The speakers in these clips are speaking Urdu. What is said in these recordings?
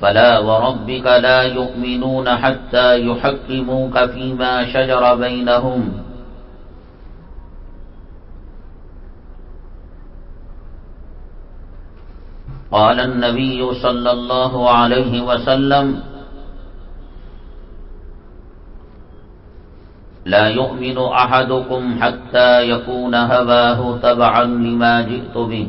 فلا وربك لا يؤمنون حتى يحكموك فيما شجر بينهم. قال النبي صلى الله عليه وسلم لا يؤمن أحدكم حتى يكون هباه تبعا لما جئت به.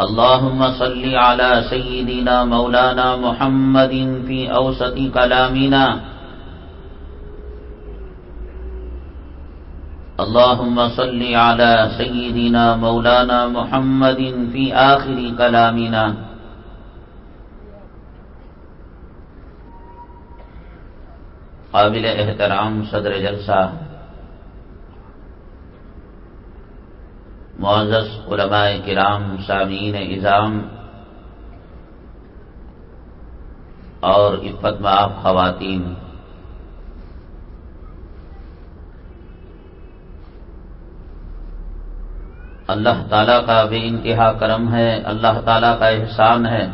اللهم صل على سيدنا مولانا محمد في أوسط كلامنا. اللهم صل على سيدنا مولانا محمد في آخر كلامنا. قابل احترام صدر جلسہ. معزز علماء کرام، سامعین اظام اور عفت معاف خواتین۔ اللہ تعالیٰ کا بے انتہا کرم ہے، اللہ تعالیٰ کا احسان ہے۔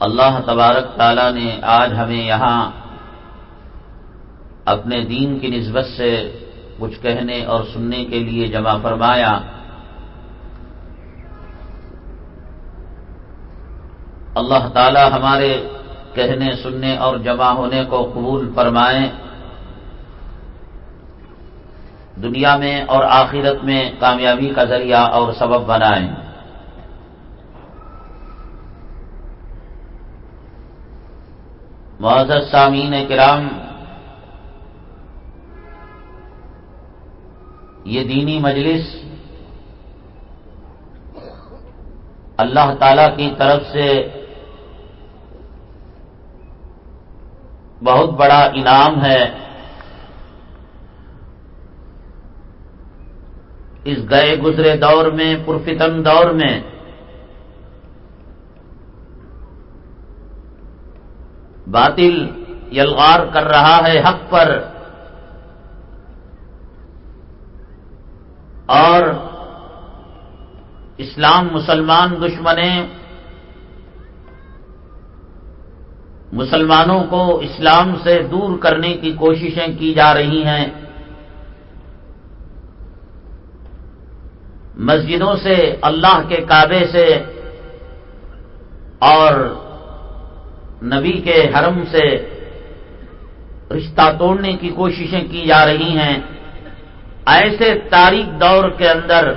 اللہ تبارک تعالیٰ نے آج ہمیں یہاں اپنے دین کی نسبت سے کچھ کہنے اور سننے کے لیے جمع فرمایا۔ اللہ تعالی ہمارے کہنے، سننے اور جمع ہونے کو قبول فرمائیں دنیا میں اور آخرت میں کامیابی کا ذریعہ اور سبب بنائیں۔ معزز سامعین کرام یہ دینی مجلس اللہ تعالی کی طرف سے بہت بڑا انعام ہے۔ اس گئے گزرے دور میں، پرفتن دور میں، باطل یلغار کر رہا ہے حق پر۔ اور اسلام مسلمان دشمنیں مسلمانوں کو اسلام سے دور کرنے کی کوششیں کی جا رہی ہیں۔ مسجدوں سے اللہ کے کعبے سے اور نبی کے حرم سے رشتہ توڑنے کی کوششیں کی جا رہی ہیں۔ ایسے تاریخ دور کے اندر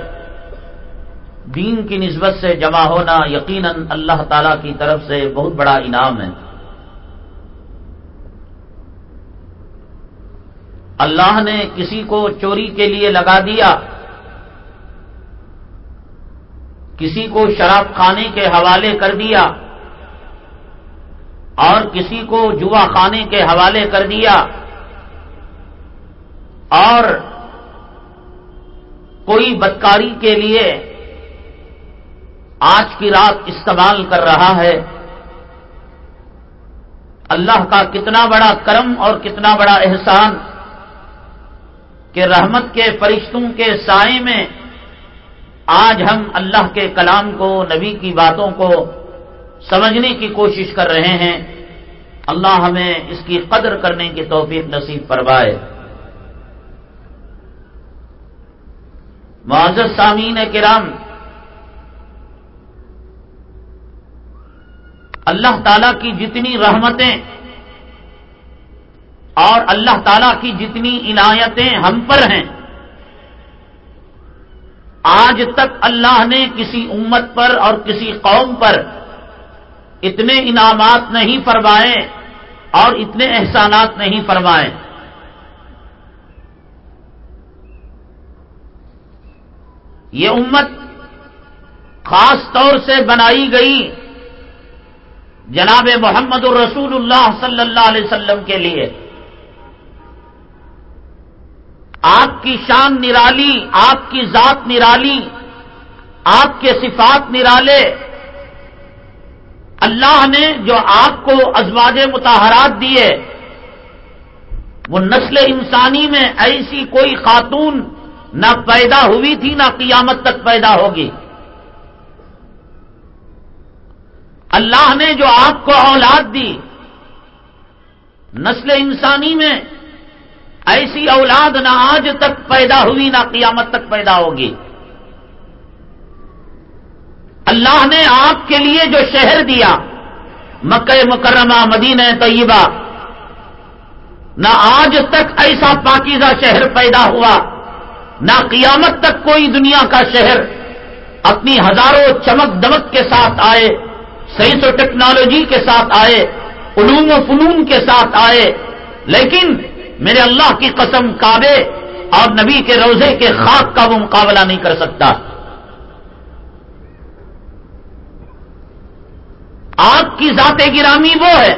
دین کی نسبت سے جمع ہونا یقیناً اللہ تعالی کی طرف سے بہت بڑا انعام ہے۔ اللہ نے کسی کو چوری کے لیے لگا دیا۔ کسی کو شراب خانے کے حوالے کر دیا۔ اور کسی کو جوا خانے کے حوالے کر دیا۔ اور کوئی بدکاری کے لیے آج کی رات استعمال کر رہا ہے۔ اللہ کا کتنا بڑا کرم اور کتنا بڑا احسان کہ رحمت کے فرشتوں کے سائے میں آج ہم اللہ کے کلام کو، نبی کی باتوں کو سمجھنے کی کوشش کر رہے ہیں۔ اللہ ہمیں اس کی قدر کرنے کی توفیق نصیب فرمائے۔ معذر سامعین کرام، اللہ تعالی کی جتنی رحمتیں اور اللہ تعالی کی جتنی عنایتیں ہم پر ہیں، آج تک اللہ نے کسی امت پر اور کسی قوم پر اتنے انعامات نہیں فرمائے اور اتنے احسانات نہیں فرمائے۔ یہ امت خاص طور سے بنائی گئی جناب محمد الرسول اللہ صلی اللہ علیہ وسلم کے لیے۔ آپ کی شان نرالی، آپ کی ذات نرالی، آپ کے صفات نرالے۔ اللہ نے جو آپ کو ازواج متحرات دیے، وہ نسل انسانی میں ایسی کوئی خاتون نہ پیدا ہوئی تھی نہ قیامت تک پیدا ہوگی۔ اللہ نے جو آپ کو اولاد دی، نسل انسانی میں ایسی اولاد نہ آج تک پیدا ہوئی نہ قیامت تک پیدا ہوگی۔ اللہ نے آپ کے لیے جو شہر دیا، مکہ مکرمہ، مدینہ طیبہ، نہ آج تک ایسا پاکیزہ شہر پیدا ہوا۔ نہ قیامت تک کوئی دنیا کا شہر اپنی ہزاروں چمک دمک کے ساتھ آئے، سائنس و ٹیکنالوجی کے ساتھ آئے، علوم و فنون کے ساتھ آئے، لیکن میرے اللہ کی قسم کعبے اور نبی کے روزے کے خاک کا وہ مقابلہ نہیں کر سکتا۔ آپ کی ذات گرامی وہ ہے،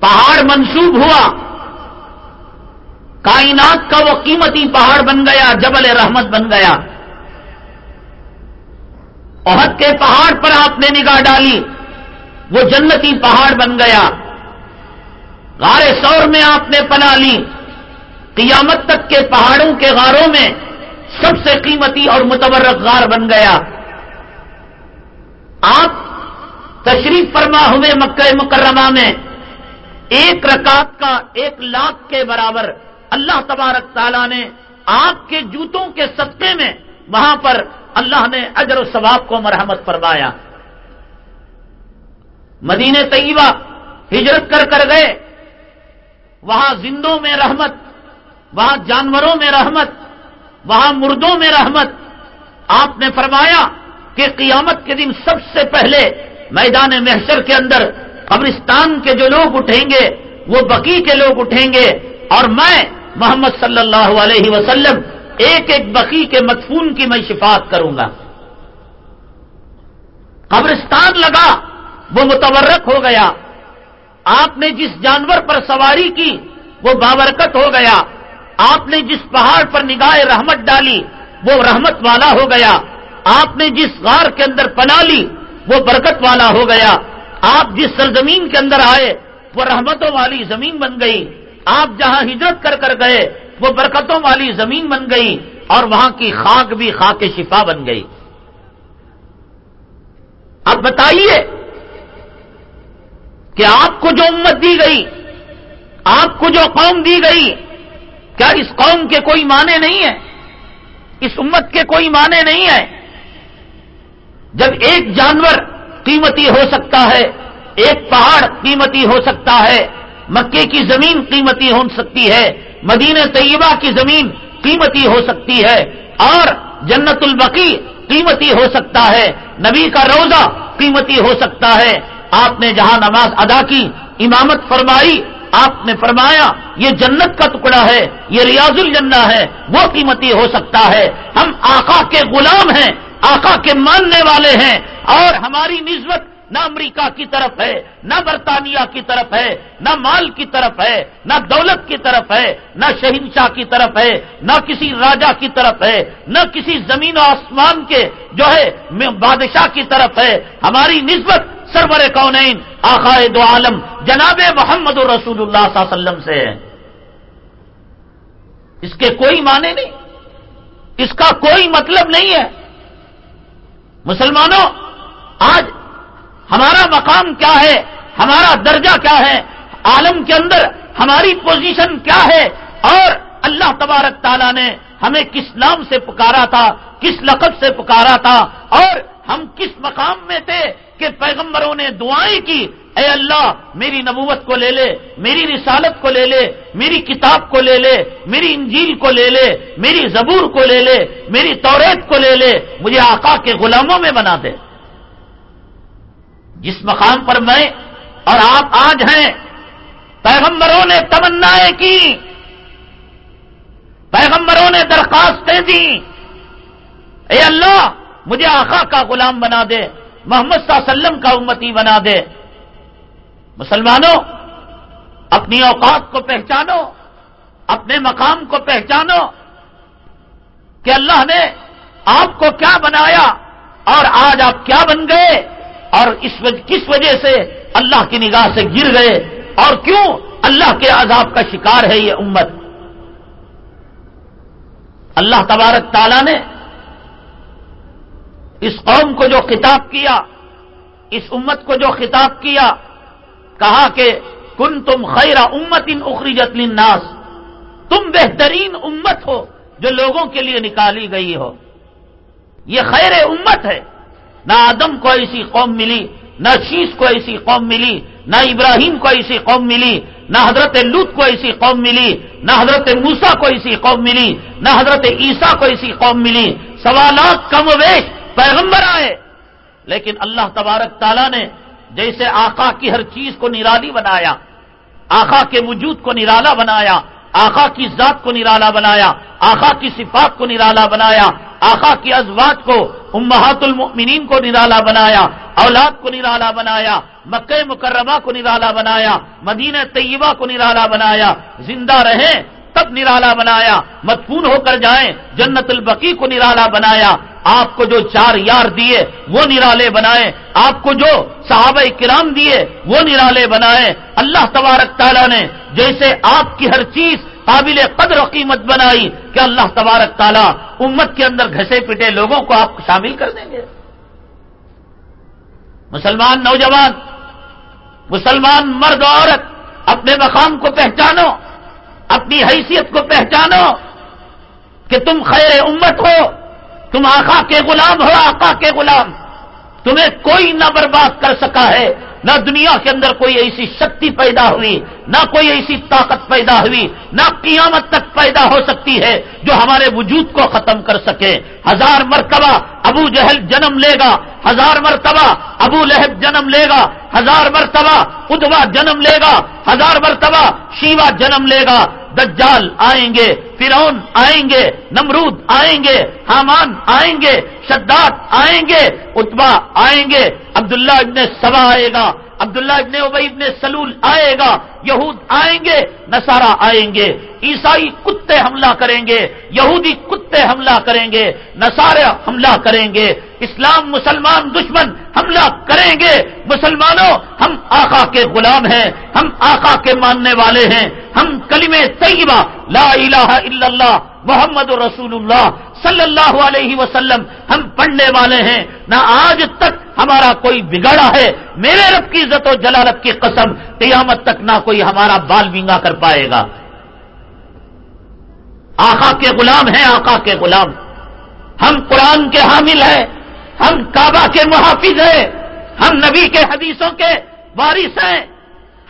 پہاڑ منسوب ہوا کائنات کا وہ قیمتی پہاڑ بن گیا، جبل رحمت بن گیا۔ عہد کے پہاڑ پر آپ نے نگاہ ڈالی، وہ جنتی پہاڑ بن گیا۔ غار سور میں آپ نے پنا لی۔ قیامت تک کے پہاڑوں کے غاروں میں سب سے قیمتی اور متبرک غار بن گیا۔ آپ تشریف فرما ہوئے مکہ مکرمہ میں، ایک رکعت کا ایک لاکھ کے برابر اللہ تبارک تعالیٰ نے آپ کے جوتوں کے صدقے میں وہاں پر اللہ نے اجر و ثواب کو مرحمت فرمایا۔ مدین طیبہ ہجرت کر کر گئے۔ وہاں زندوں میں رحمت، وہاں جانوروں میں رحمت، وہاں مردوں میں رحمت۔ آپ نے فرمایا کہ قیامت کے دن سب سے پہلے میدان محشر کے اندر قبرستان کے جو لوگ اٹھیں گے، وہ بقی کے لوگ اٹھیں گے اور میں محمد صلی اللہ علیہ وسلم، ایک ایک بقی کے مدفون کی میں شفات کروں گا۔ قبرستان لگا، وہ متورک ہو گیا۔ آپ نے جس جانور پر سواری کی، وہ بابرکت ہو گیا۔ آپ نے جس پہاڑ پر نگاہ رحمت ڈالی، وہ رحمت والا ہو گیا۔ آپ نے جس غار کے اندر پنا لی، وہ برکت والا ہو گیا۔ آپ جس سرزمین کے اندر آئے، وہ رحمتوں والی زمین بن گئی۔ آپ جہاں ہجرت کر کر گئے، وہ برکتوں والی زمین بن گئی اور وہاں کی خاک بھی خاک شفا بن گئی۔ اب بتائیے کہ آپ کو جو امت دی گئی، آپ کو جو قوم دی گئی، کیا اس قوم کے کوئی معنی نہیں ہے؟ اس امت کے کوئی معنی نہیں ہے؟ جب ایک جانور قیمتی ہو سکتا ہے، ایک پہاڑ قیمتی ہو سکتا ہے مکے کی زمین قیمتی ہو سکتی ہے مدین طیبہ کی زمین قیمتی ہو سکتی ہے، اور جنت البقی قیمتی ہو سکتا ہے، نبی کا روزہ قیمتی ہو سکتا ہے۔ آپ نے جہاں نماز ادا کی، امامت فرمائی، آپ نے فرمایا، یہ جنت کا ٹکڑا ہے، یہ ریاض الجنہ ہے، وہ قیمتی ہو سکتا ہے۔ ہم آقا کے غلام ہیں، آقا کے ماننے والے ہیں، اور ہماری نسبت نہ امریکہ کی طرف ہے، نہ برطانیہ کی طرف ہے، نہ مال کی طرف ہے، نہ دولت کی طرف ہے، نہ شہنشاہ کی طرف ہے، نہ کسی راجا کی طرف ہے، نہ کسی زمین و آسمان کے جو ہے بادشاہ کی طرف ہے۔ ہماری نسبت سرور کونین آخائے دو عالم، جناب محمد رسول اللہ صلی اللہ علیہ وسلم سے ہے۔ اس کے کوئی معنی نہیں۔ اس کا کوئی مطلب نہیں ہے۔ مسلمانوں، آج ہمارا مقام کیا ہے؟ ہمارا درجہ کیا ہے؟ عالم کے اندر ہماری پوزیشن کیا ہے؟ اور اللہ تبارک تعالیٰ نے ہمیں کس نام سے پکارا تھا؟ کس لقب سے پکارا تھا؟ اور ہم کس مقام میں تھے کہ پیغمبروں نے دعائیں کی؟ اے اللہ، میری نبوت کو لے لے، میری رسالت کو لے لے، میری کتاب کو لے لے، میری انجیل کو لے لے، میری زبور کو لے لے، میری توریت کو لے لے، مجھے آقا کے غلاموں میں بنا دے۔ جس مقام پر میں اور آپ آج ہیں، پیغمبروں نے تمنا کی، پیغمبروں نے درخواستیں دی اے اللہ، مجھے آقا کا غلام بنا دے، محمد صلی اللہ علیہ وسلم کا امتی بنا دے۔ مسلمانوں، اپنی اوقات کو پہچانو، اپنے مقام کو پہچانو کہ اللہ نے آپ کو کیا بنایا اور آج آپ کیا بن گئے۔ اور اس وجہ کس وجہ سے اللہ کی نگاہ سے گر گئے اور کیوں اللہ کے عذاب کا شکار ہے یہ امت؟ اللہ تبارک تعالیٰ نے اس قوم کو جو خطاب کیا، اس امت کو جو خطاب کیا، کہا کہ کن تم خیر امت ان اخریجت للناس، تم بہترین امت ہو جو لوگوں کے لیے نکالی گئی ہو۔ یہ خیر امت ہے۔ نہ آدم کو ایسی قوم ملی، نہ شیش کو ایسی قوم ملی، نہ ابراہیم کو ایسی قوم ملی، نہ حضرت لوت کو ایسی قوم ملی، نہ حضرت موسا کو ایسی قوم ملی، نہ حضرت عیسیٰ کو ایسی قوم ملی۔ سوالات کم ویش پیغمبر آئے۔ لیکن اللہ تبارک تعالیٰ نے جیسے آقا کی ہر چیز کو نرالی بنایا، آقا کے وجود کو نرالا بنایا، آقا کی ذات کو نرالا بنایا، آقا کی صفات کو نرالا بنایا، آقا کی ازواج کو امہات المؤمنین کو نرالا بنایا، اولاد کو نرالا بنایا، مکہ مکرمہ کو نرالا بنایا، مدینہ طیبہ کو نرالا بنایا، زندہ رہیں تب نرالا بنایا، مدفون ہو کر جائیں، جنت البقی کو نرالا بنایا، آپ کو جو چار یار دیے وہ نرالے بنائے آپ کو جو صحابہ کرام دیے وہ نرالے بنائے اللہ تبارک تعالیٰ نے جیسے آپ کی ہر چیز قابل قدر و قیمت بنائی کہ اللہ تبارک تعالیٰ امت کے اندر گھسے پٹے لوگوں کو آپ شامل کر دیں گے۔ مسلمان نوجوان، مسلمان مرد عورت، اپنے مقام کو پہچانو، اپنی حیثیت کو پہچانو کہ تم خیر امت ہو، تم آقا کے غلام ہو، آقا کے غلام۔ تمہیں کوئی نہ برباد کر سکا ہے۔ نہ دنیا کے اندر کوئی ایسی شکتی پیدا ہوئی، نہ کوئی ایسی طاقت پیدا ہوئی، نہ قیامت تک پیدا ہو سکتی ہے جو ہمارے وجود کو ختم کر سکے۔ ہزار مرتبہ ابو جہل جنم لے گا، ہزار مرتبہ ابو لہب جنم لے گا، ہزار مرتبہ ادوا جنم لے گا، ہزار مرتبہ شیوا جنم لے گا۔ دجال آئیں گے فرون آئیں گے، نمرود آئیں گے، حامان آئیں گے، شداد آئیں گے اتبا آئیں گے، عبداللہ ابن سبا آئے گا، عبداللہ ابن ابئی ابن سلول آئے گا، یہود آئیں گے نسارا آئیں گے، عیسائی کتے حملہ کریں گے، یہودی کتے حملہ کریں گے نسارے حملہ کریں گے، اسلام مسلمان دشمن حملہ کریں گے، مسلمانوں ہم آقا کے غلام ہیں، ہم آقا کے ماننے والے ہیں، ہم کلم طیبہ، لا الہ الا اللہ، محمد رسول اللہ صلی اللہ علیہ وسلم، ہم پڑھنے والے ہیں۔ نہ آج تک ہمارا کوئی بگڑا ہے۔ میرے رب کی عزت و جلالت کی قسم، قیامت تک نہ کوئی ہمارا بال بینگا کر پائے گا۔ آقا کے غلام ہیں، آقا کے غلام۔ ہم قرآن کے حامل ہیں، ہم کعبہ کے محافظ ہیں، ہم نبی کے حدیثوں کے وارث ہیں۔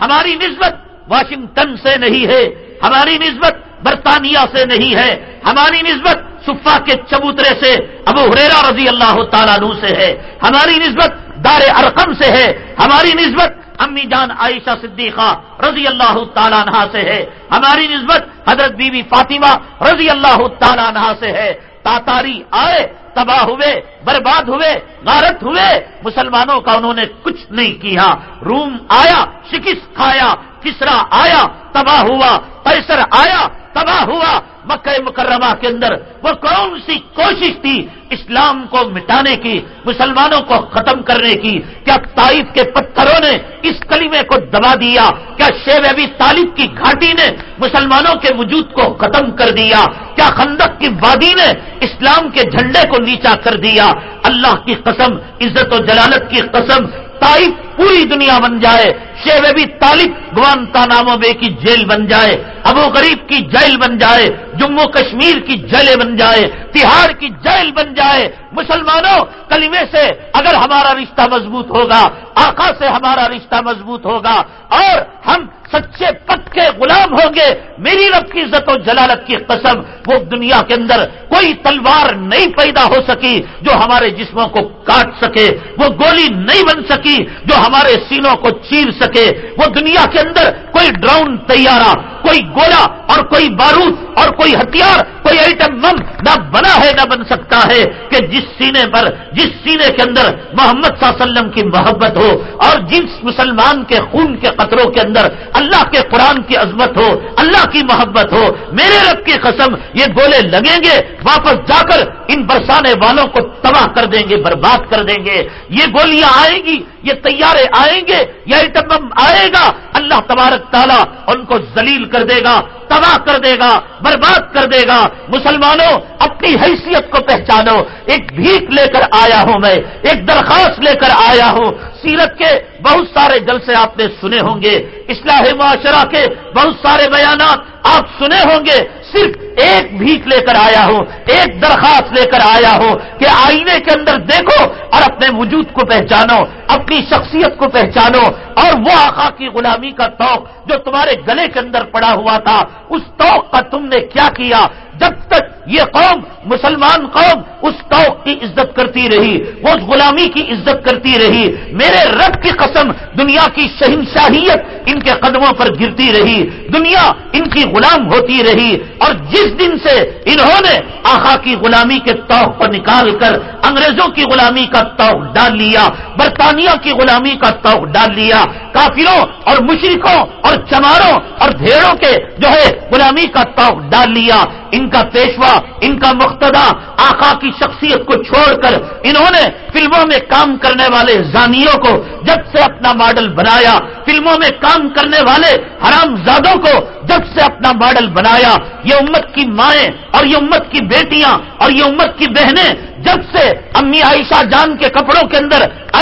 ہماری نسبت واشنگٹن سے نہیں ہے، ہماری نسبت برطانیہ سے نہیں ہے، ہماری نسبت صفا کے چبوترے سے، ابو حریرا رضی اللہ تعالیٰ عنہ سے ہے۔ ہماری نسبت دار ارقم سے ہے۔ ہماری نسبت امی جان عائشہ صدیقہ رضی اللہ تعالیٰ عنہ سے ہے۔ ہماری نسبت حضرت بی بی فاطمہ رضی اللہ تعالیٰ عنہ سے ہے۔ تاتاری آئے، تباہ ہوئے، برباد ہوئے، غارت ہوئے۔ مسلمانوں کا انہوں نے کچھ نہیں کیا۔ روم آیا، شکست کھایا کسرا آیا، تباہ ہوا پیسر آیا، تباہ ہوا مکہ مکرمہ کے اندر۔ وہ کون سی کوشش تھی اسلام کو مٹانے کی، مسلمانوں کو ختم کرنے کی؟ کیا طائف کے پتھروں نے اس کلیمے کو دبا دیا؟ کیا شیو ابھی طالب کی گھاٹی نے مسلمانوں کے وجود کو ختم کر دیا؟ کیا خندق کی وادی نے اسلام کے جھنڈے کو نیچا کر دیا؟ اللہ کی قسم، عزت و جلالت کی قسم طائف پوری دنیا بن جائے شیو ابھی طالب گوانتا ناموں بے کی جیل بن جائے، ابو غریب کی جیل بن جائے، جموں کشمیر کی جیلیں بن جائے، تہاڑ کی جیل بن جائے۔ مسلمانوں، کلمے سے اگر ہمارا رشتہ مضبوط ہوگا، آقا سے ہمارا رشتہ مضبوط ہوگا، اور ہم سچے پکے غلام ہوں گے۔ میری رب کی عزت و جلالت کی قسم، وہ دنیا کے اندر کوئی تلوار نہیں پیدا ہو سکی جو ہمارے جسموں کو کاٹ سکے، وہ گولی نہیں بن سکی جو ہمارے سینوں کو چیر سکے۔ وہ دنیا کے اندر کوئی ڈراؤن تیارہ، کوئی گولا اور کوئی بارود اور کوئی ہتھیار، کوئی آئٹم بم نہ بنا ہے، نہ بن سکتا ہے کہ جس سینے پر، جس سینے کے اندر محمد صلی اللہ علیہ وسلم کی محبت ہو اور جس مسلمان کے خون کے قطروں کے اندر اللہ کے قرآن کی عظمت ہو، اللہ کی محبت ہو، میرے رب کی قسم، یہ گولے لگیں گے، واپس جا کر ان برسانے والوں کو تباہ کر دیں گے، برباد کر دیں گے۔ یہ گولیاں آئیں گی یہ تیارے آئیں گے، یہ آئٹم بم آئے گا، اللہ تبارک تعالیٰ ان کو ذلیل کر دے گا، تباہ کر دے گا، برباد کر دے گا۔ مسلمانوں، اپنی حیثیت کو پہچانو۔ ایک بھیک لے کر آیا ہوں میں، ایک درخواست لے کر آیا ہوں۔ سیرت کے بہت سارے جلسے آپ نے سنے ہوں گے، اصلاح معاشرہ کے بہت سارے بیانات آپ سنے ہوں گے، صرف ایک بھیک لے کر آیا ہوں، ایک درخواست لے کر آیا ہوں کہ آئینے کے اندر دیکھو اور اپنے وجود کو پہچانو، اپنی شخصیت کو پہچانو اور وہ آقا کی غلامی کا توق جو تمہارے گلے کے اندر پڑا ہوا تھا، اس توق کا تم نے کیا کیا؟ جب تک یہ قوم مسلمان قوم اس توق کی عزت کرتی رہی وہ اس غلامی کی عزت کرتی رہی، میرے رب کی قسم دنیا کی شہنشاہیت ان کے قدموں پر گرتی رہی، دنیا ان کی غلام ہوتی رہی اور جس دن سے انہوں نے آخا کی غلامی کے توق کو نکال کر انگریزوں کی غلامی کا توق ڈال لیا برطانیہ کی غلامی کا توق ڈال لیا۔ کافروں اور مشرکوں اور چماروں اور بھیڑوں کے جو ہے غلامی کا توق ڈال لیا۔ ان کا پیشوا، ان کا مقتدا آقا کی شخصیت کو چھوڑ کر انہوں نے فلموں میں کام کرنے والے زانیوں کو جب سے اپنا ماڈل بنایا، فلموں میں کام کرنے والے حرام زادوں کو جب سے اپنا ماڈل بنایا۔ یہ امت کی مائیں اور یہ امت کی بیٹیاں اور یہ امت کی بہنیں جب سے امی عائشہ جان کے کپڑوں کے اندر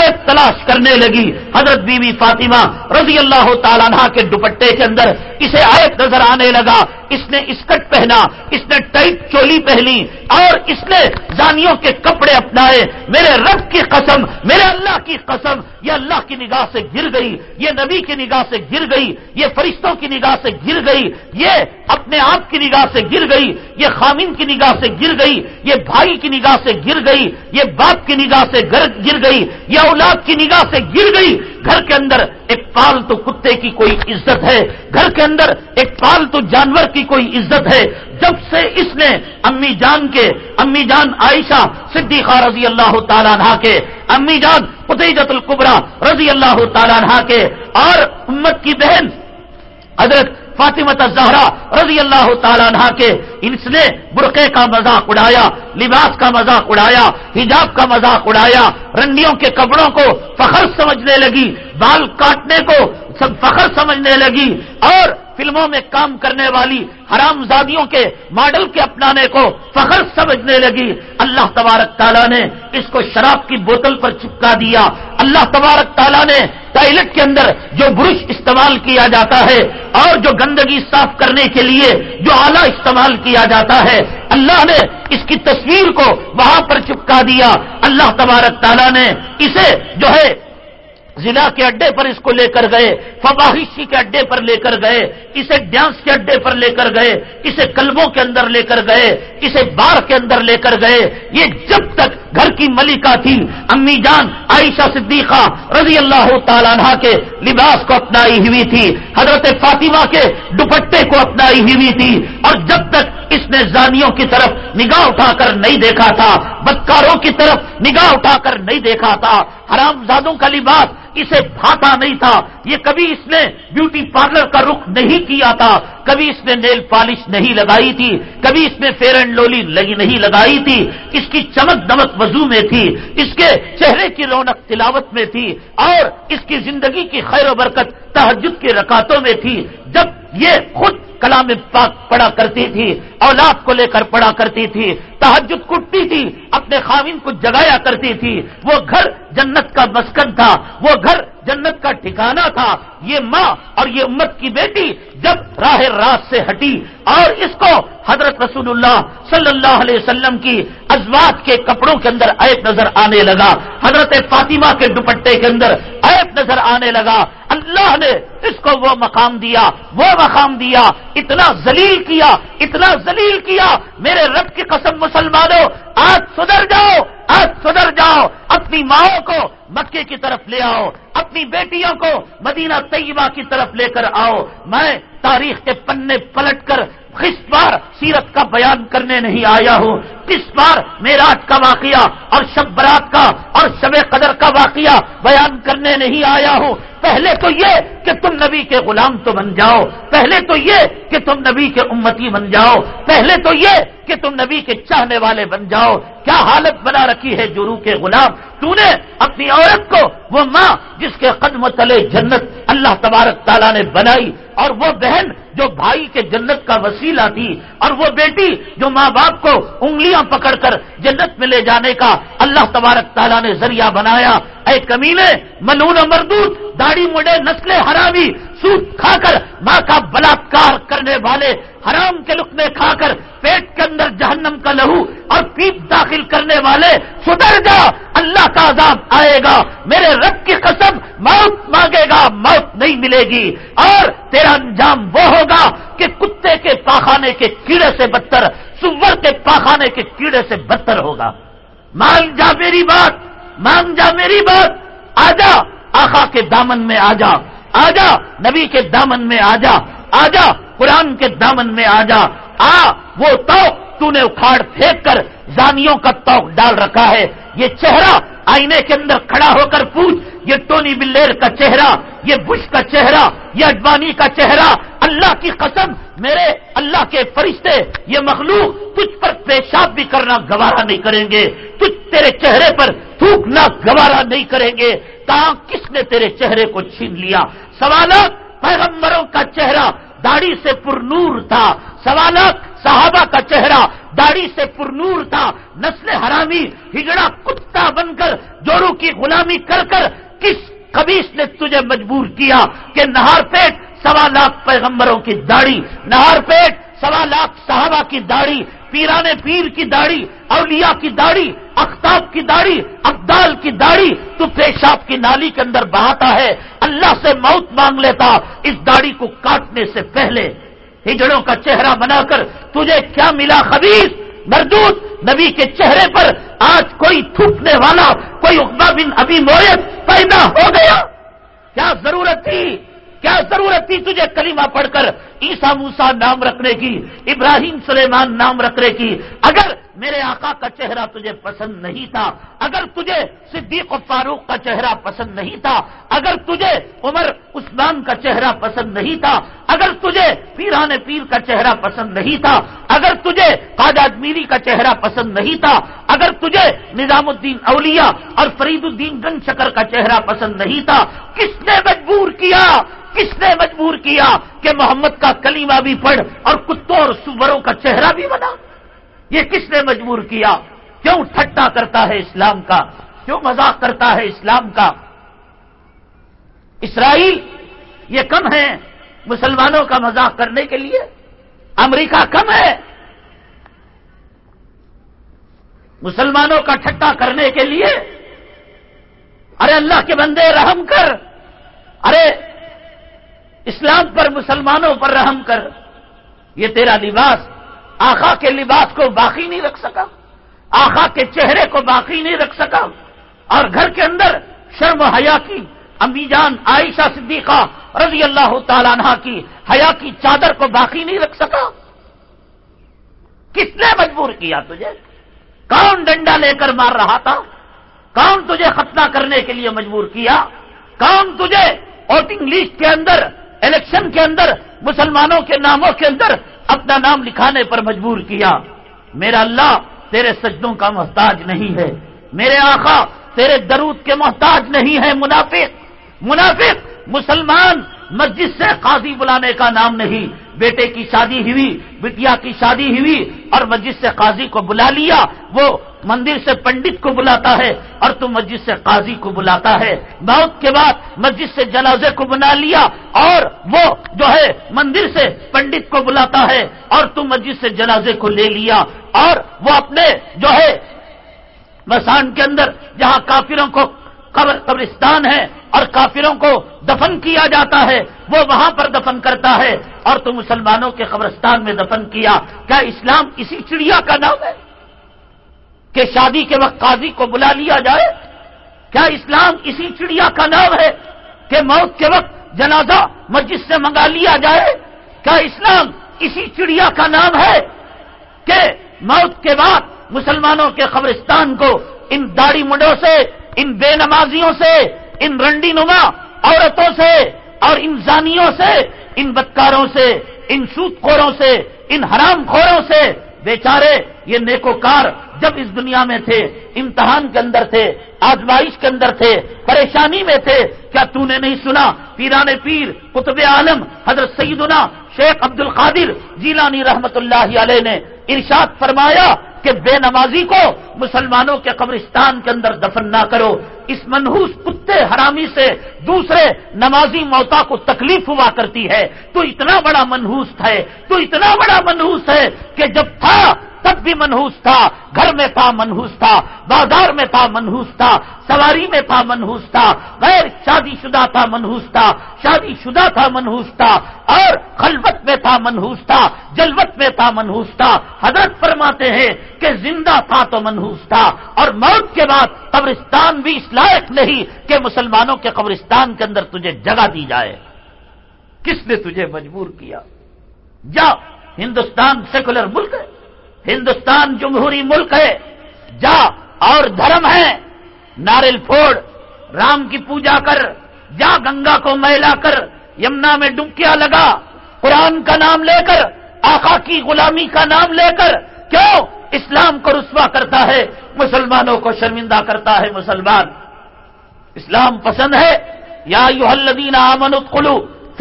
آیت تلاش کرنے لگی۔ حضرت بی بی فاطمہ رضی اللہ تعالیٰ عنہ کے دوپٹے کے اندر اسے آیت نظر آنے لگا۔ اس نے اسکٹ پہنا، اس نے ٹائٹ چولی پہنی اور اس نے زانیوں کے کپڑے اپنائے۔ میرے رب کی قسم، میرے اللہ کی قسم، یہ اللہ کی نگاہ سے گر گئی، یہ نبی کی نگاہ سے گر گئی، یہ فرشتوں کی نگاہ سے گر گئی، یہ اپنے آپ کی نگاہ سے گر گئی، یہ خامین کی نگاہ سے گر گئی، یہ بھائی کی نگاہ سے گر گئی، یہ باپ کی نگاہ سے گر گئی، یہ اولاد کی نگاہ سے گر گئی۔ گھر کے اندر ایک پالتو کتے کی کوئی عزت ہے۔ گھر کے اندر ایک پالتو جانور کی کوئی عزت ہے۔ جب سے اس نے امی جان کے، امی جان عائشہ صدیقہ رضی اللہ تعالیٰ عنہ کے، امی جان قطعت القبرا رضی اللہ تعالیٰ عنہ کے، اور امت کی بہن حضرت فاطمہ زہرا رضی اللہ تعالیٰ عنہ کے اس نے برقے کا مذاق اڑایا، لباس کا مذاق اڑایا، حجاب کا مذاق اڑایا، رنڈیوں کے کپڑوں کو فخر سمجھنے لگی، بال کاٹنے کو سب فخر سمجھنے لگی اور فلموں میں کام کرنے والی حرام زادیوں کے ماڈل کے اپنانے کو فخر سمجھنے لگی۔ اللہ تبارک تعالیٰ نے اس کو شراب کی بوتل پر چپکا دیا۔ اللہ تبارک تعالیٰ نے ٹائلٹ کے اندر جو برش استعمال کیا جاتا ہے اور جو گندگی صاف کرنے کے لیے جو آلہ استعمال کیا جاتا ہے، اللہ نے اس کی تصویر کو وہاں پر چپکا دیا۔ اللہ تبارک تعالیٰ نے اسے جو ہے ضلع کے اڈے پر اس کو لے کر گئے فواہشی کے اڈے پر لے کر گئے، اسے ڈانس کے اڈے پر لے کر گئے، اسے کلبوں کے اندر لے کر گئے، اسے بار کے اندر لے کر گئے۔ یہ جب تک گھر کی ملکہ تھی، امی جان عائشہ صدیقہ رضی اللہ تعالیٰ عنہ کے لباس کو اپنائی ہوئی تھی، حضرت فاطمہ کے دوپٹے کو اپنائی ہوئی تھی۔ اور جب تک اس نے زانیوں کی طرف نگاہ اٹھا کر نہیں دیکھا تھا، بدکاروں کی طرف نگاہ اٹھا کر نہیں دیکھا تھا حرام زادوں کا لباس اسے بھاتا نہیں تھا۔ یہ کبھی اس نے بیوٹی پارلر کا رخ نہیں کیا تھا۔ کبھی اس نے نیل پالش نہیں لگائی تھی۔ کبھی اس نے فیئر اینڈ لولی لگی نہیں لگائی تھی۔ اس کی چمک دمک وضو میں تھی۔ اس کے چہرے کی رونق تلاوت میں تھی۔ اور اس کی زندگی کی خیر و برکت تحجد کی رکاتوں میں تھی۔ جب یہ خود کلام پاک پڑا کرتی تھی، اولاد کو لے کر پڑا کرتی تھی تحجد کٹتی تھی، اپنے خاوین کو جگایا کرتی تھی۔ وہ گھر جنت کا مسکن تھا، وہ گھر جنت کا ٹھکانا تھا۔ یہ ماں اور یہ امت کی بیٹی جب راہ رات سے ہٹی اور اس کو حضرت رسول اللہ صلی اللہ علیہ وسلم کی ازواج کے کپڑوں کے اندر ایپ نظر آنے لگا۔ حضرت فاطمہ کے دوپٹے کے اندر ایپ نظر آنے لگا۔ اللہ نے اس کو وہ مقام دیا، وہ مقام دیا، اتنا ذلیل کیا، اتنا ذلیل کیا۔ میرے رب کی قسم مسلمانوں، آج سدھر جاؤ، آج سدھر جاؤ۔ اپنی ماؤں کو مکے کی طرف لے آؤ، اپنی بیٹیوں کو مدینہ طیبہ کی طرف لے کر آؤ۔ میں تاریخ کے پنے پلٹ کر کس بار سیرت کا بیان کرنے نہیں آیا ہوں؟ کس بار میراج کا واقعہ اور شب برات کا اور شب قدر کا واقعہ بیان کرنے نہیں آیا ہوں؟ پہلے تو یہ کہ تم نبی کے غلام تو بن جاؤ۔ پہلے تو یہ کہ تم نبی کے امتی بن جاؤ۔ پہلے تو یہ کہ تم نبی کے چاہنے والے بن جاؤ۔ کیا حالت بنا رکھی ہے جرو کے غلام؟ تو نے اپنی عورت کو وہ ماں جس کے قدم تلے جنت اللہ تبارک تعالیٰ نے بنائی اور وہ بہن جو بھائی کے جنت کا وسیلہ تھی اور وہ بیٹی جو ماں باپ کو انگلیاں پکڑ کر جنت میں لے جانے کا اللہ تبارک تعالیٰ نے ذریعہ بنایا۔ اے کمینے منون مردود، داڑھی مڈے نسلیں حرامی سوت کھا کر ماں کا بلاکار کرنے والے حرام کے لقمے کھا کر پیٹ کے اندر جہنم کا لہو اور پیپ داخل کرنے والے، سدھر جا، اللہ کا عذاب آئے گا۔ میرے رب کی قسم، موت مانگے گا، موت نہیں ملے گی۔ اور تیرا انجام وہ ہوگا کہ کتے کے پاخانے کے کیڑے سے بدتر، سور کے پاخانے کے کیڑے سے بدتر ہوگا۔ مان جا میری بات مان جا میری بات آجا آخا کے دامن میں آ جا۔ آ جا، نبی کے دامن میں آ جا آ جا، قرآن کے دامن میں آ جا، آ، وہ توق تو نے اکھاڑ پھینک کر زانیوں کا توق ڈال رکھا ہے۔ یہ چہرہ آئینے کے اندر کھڑا ہو کر پوچھ، یہ ٹونی بلیر کا چہرہ، یہ بش کا چہرہ، یہ اڈوانی کا چہرہ، اللہ کی قسم، میرے اللہ کے فرشتے، یہ مخلوق تجھ پر پیشاب بھی کرنا گوارا نہیں کریں گے۔ تجھ تیرے چہرے نہیں کریں گے کہاں کس نے تیرے چہرے کو چھین لیا؟ سوالات پیغمبروں کا چہرہ داڑھی سے پر نور تھا۔ سوالات صحابہ کا چہرہ داڑھی سے پرنور تھا۔ نسل حرامی ہجڑا کتا بن کر، جوڑوں کی غلامی کر کر کس کبیس نے تجھے مجبور کیا کہ نہار پیٹ سوا لاکھ پیغمبروں کی داڑھی؟ نہار پیٹ سوا لاکھ صحابہ کی داڑھی۔ پیران پیر کی داڑھی، اولیاء کی داڑھی، اختاب کی داڑھی ابدال کی داڑھی تو پیشاب کی نالی کے اندر بہاتا ہے۔ اللہ سے موت مانگ لیتا، اس داڑھی کو کاٹنے سے پہلے ہجڑوں کا چہرہ بنا کر تجھے کیا ملا خبیص؟ مردود، نبی کے چہرے پر آج کوئی تھوکنے والا، کوئی اقبا بن ابھی مویت پیدا ہو گیا۔ کیا ضرورت تھی؟ کیا ضرورت تھی تجھے کلمہ پڑھ کر؟ عیسا موسا نام رکھنے کی، ابراہیم سلیمان نام رکھنے کی۔ اگر میرے آقا کا چہرہ تجھے پسند نہیں تھا۔ اگر تجھے صدیق و فاروق کا چہرہ پسند نہیں تھا، اگر تجھے عمر عثمان کا چہرہ پسند نہیں تھا، اگر تجھے پیران پیر کا چہرہ پسند نہیں تھا، اگر تجھے قادات میری کا چہرہ پسند نہیں تھا، اگر تجھے نظام الدین اولیاء اور فرید الدین گن شکر کا چہرہ پسند نہیں تھا، کس نے مجبور کیا؟ کس نے مجبور کیا کہ محمد کا کلیمہ بھی پڑھ اور کتوں اور سوروں کا چہرہ بھی بنا؟ یہ کس نے مجبور کیا؟ کیوں ٹھٹا کرتا ہے اسلام کا؟ کیوں مذاق کرتا ہے اسلام کا؟ اسرائیل یہ کم ہے مسلمانوں کا مذاق کرنے کے لیے؟ امریکہ کم ہے۔ مسلمانوں کا ٹھٹا کرنے کے لیے؟ ارے اللہ کے بندے رحم کر۔ ارے اسلام پر مسلمانوں پر رحم کر۔ یہ تیرا لباس آخا کے لباس کو باقی نہیں رکھ سکا آخا کے چہرے کو باقی نہیں رکھ سکا، اور گھر کے اندر شرم حیا کی امی جان عائشہ صدیقہ رضی اللہ تعالیٰ عنہ کی حیا کی چادر کو باقی نہیں رکھ سکا۔ کس نے مجبور کیا تجھے؟ کون ڈنڈا لے کر مار رہا تھا؟ کون تجھے ختنہ کرنے کے لیے مجبور کیا؟ کون تجھے ووٹنگ لسٹ کے اندر، الیکشن کے اندر، مسلمانوں کے ناموں کے اندر اپنا نام لکھانے پر مجبور کیا میرا اللہ تیرے سجدوں کا محتاج نہیں ہے میرے آقا تیرے درود کے محتاج نہیں ہے منافق منافق مسلمان مسجد سے قاضی بلانے کا نام نہیں بیٹے کی شادی ہوئی بٹیا کی شادی ہوئی اور مسجد سے قاضی کو بلا لیا وہ مندر سے پنڈت کو بلاتا ہے اور تم مسجد سے قاضی کو بلاتا ہے۔ موت کے بعد مسجد سے جنازے کو بنا لیا اور وہ جو ہے مندر سے پنڈت کو بلاتا ہے اور تم مسجد سے جنازے کو لے لیا اور وہ اپنے جو ہے مسان کے اندر جہاں کافروں کو قبر قبرستان ہے اور کافروں کو دفن کیا جاتا ہے، وہ وہاں پر دفن کرتا ہے اور تو مسلمانوں کے قبرستان میں دفن کیا۔ کیا اسلام اسی چڑیا کا نام ہے؟ کہ شادی کے وقت قاضی کو بلا لیا جائے؟ کیا اسلام اسی چڑیا کا نام ہے کہ موت کے وقت جنازہ مسجد سے منگا لیا جائے؟ کیا اسلام اسی چڑیا کا نام ہے کہ موت کے بعد مسلمانوں کے قبرستان کو ان داڑھی منڈوں سے، ان بے نمازیوں سے، ان رنڈی نما عورتوں سے اور ان زانیوں سے، ان بدکاروں سے، ان سوت خوروں سے، ان حرام خوروں سے بیچارے یہ نیکوکار جب اس دنیا میں تھے، امتحان کے اندر تھے، آزمائش کے اندر تھے، پریشانی میں تھے، کیا تو نے نہیں سنا؟ پیران پیر قطب عالم، حضرت سیدنا شیخ عبد القادر جیلانی رحمت اللہ علیہ نے ارشاد فرمایا کہ بے نمازی کو مسلمانوں کے قبرستان کے اندر دفن نہ کرو۔ اس منحوس کتے حرامی سے دوسرے نمازی موتا کو تکلیف ہوا کرتی ہے تو اتنا بڑا منحوس ہے، تو اتنا بڑا منحوس ہے کہ جب تھا تب بھی منحوس تھا، گھر میں تھا منحوس تھا، بازار میں تھا منحوس تھا، سواری میں تھا منحوس تھا، غیر شادی شدہ تھا منحوس تھا، شادی شدہ تھا منحوس تھا، اور خلوت میں تھا منحوس تھا، جلوت میں تھا منحوس تھا۔ حضرت فرماتے ہیں کہ زندہ تھا تو منحوس تھا، اور موت کے بعد قبرستان بھی اس لائق نہیں کہ مسلمانوں کے قبرستان کے اندر تجھے جگہ دی جائے۔ کس نے تجھے مجبور کیا؟ جا، ہندوستان سیکولر ملک ہے۔ ہندوستان جمہوری ملک ہے۔ جا، اور دھرم ہے۔ ناریل پھوڑ، رام کی پوجا کر۔ جا، گنگا کو میلا کر۔ یمنا میں ڈبکیا لگا۔ قرآن کا نام لے کر، آقا کی غلامی کا نام لے کر۔ کیوں؟ اسلام کو رسوا کرتا ہے، مسلمانوں کو شرمندہ کرتا ہے مسلمان۔ اسلام پسند ہے، یا یو الدین ادخلوا کلو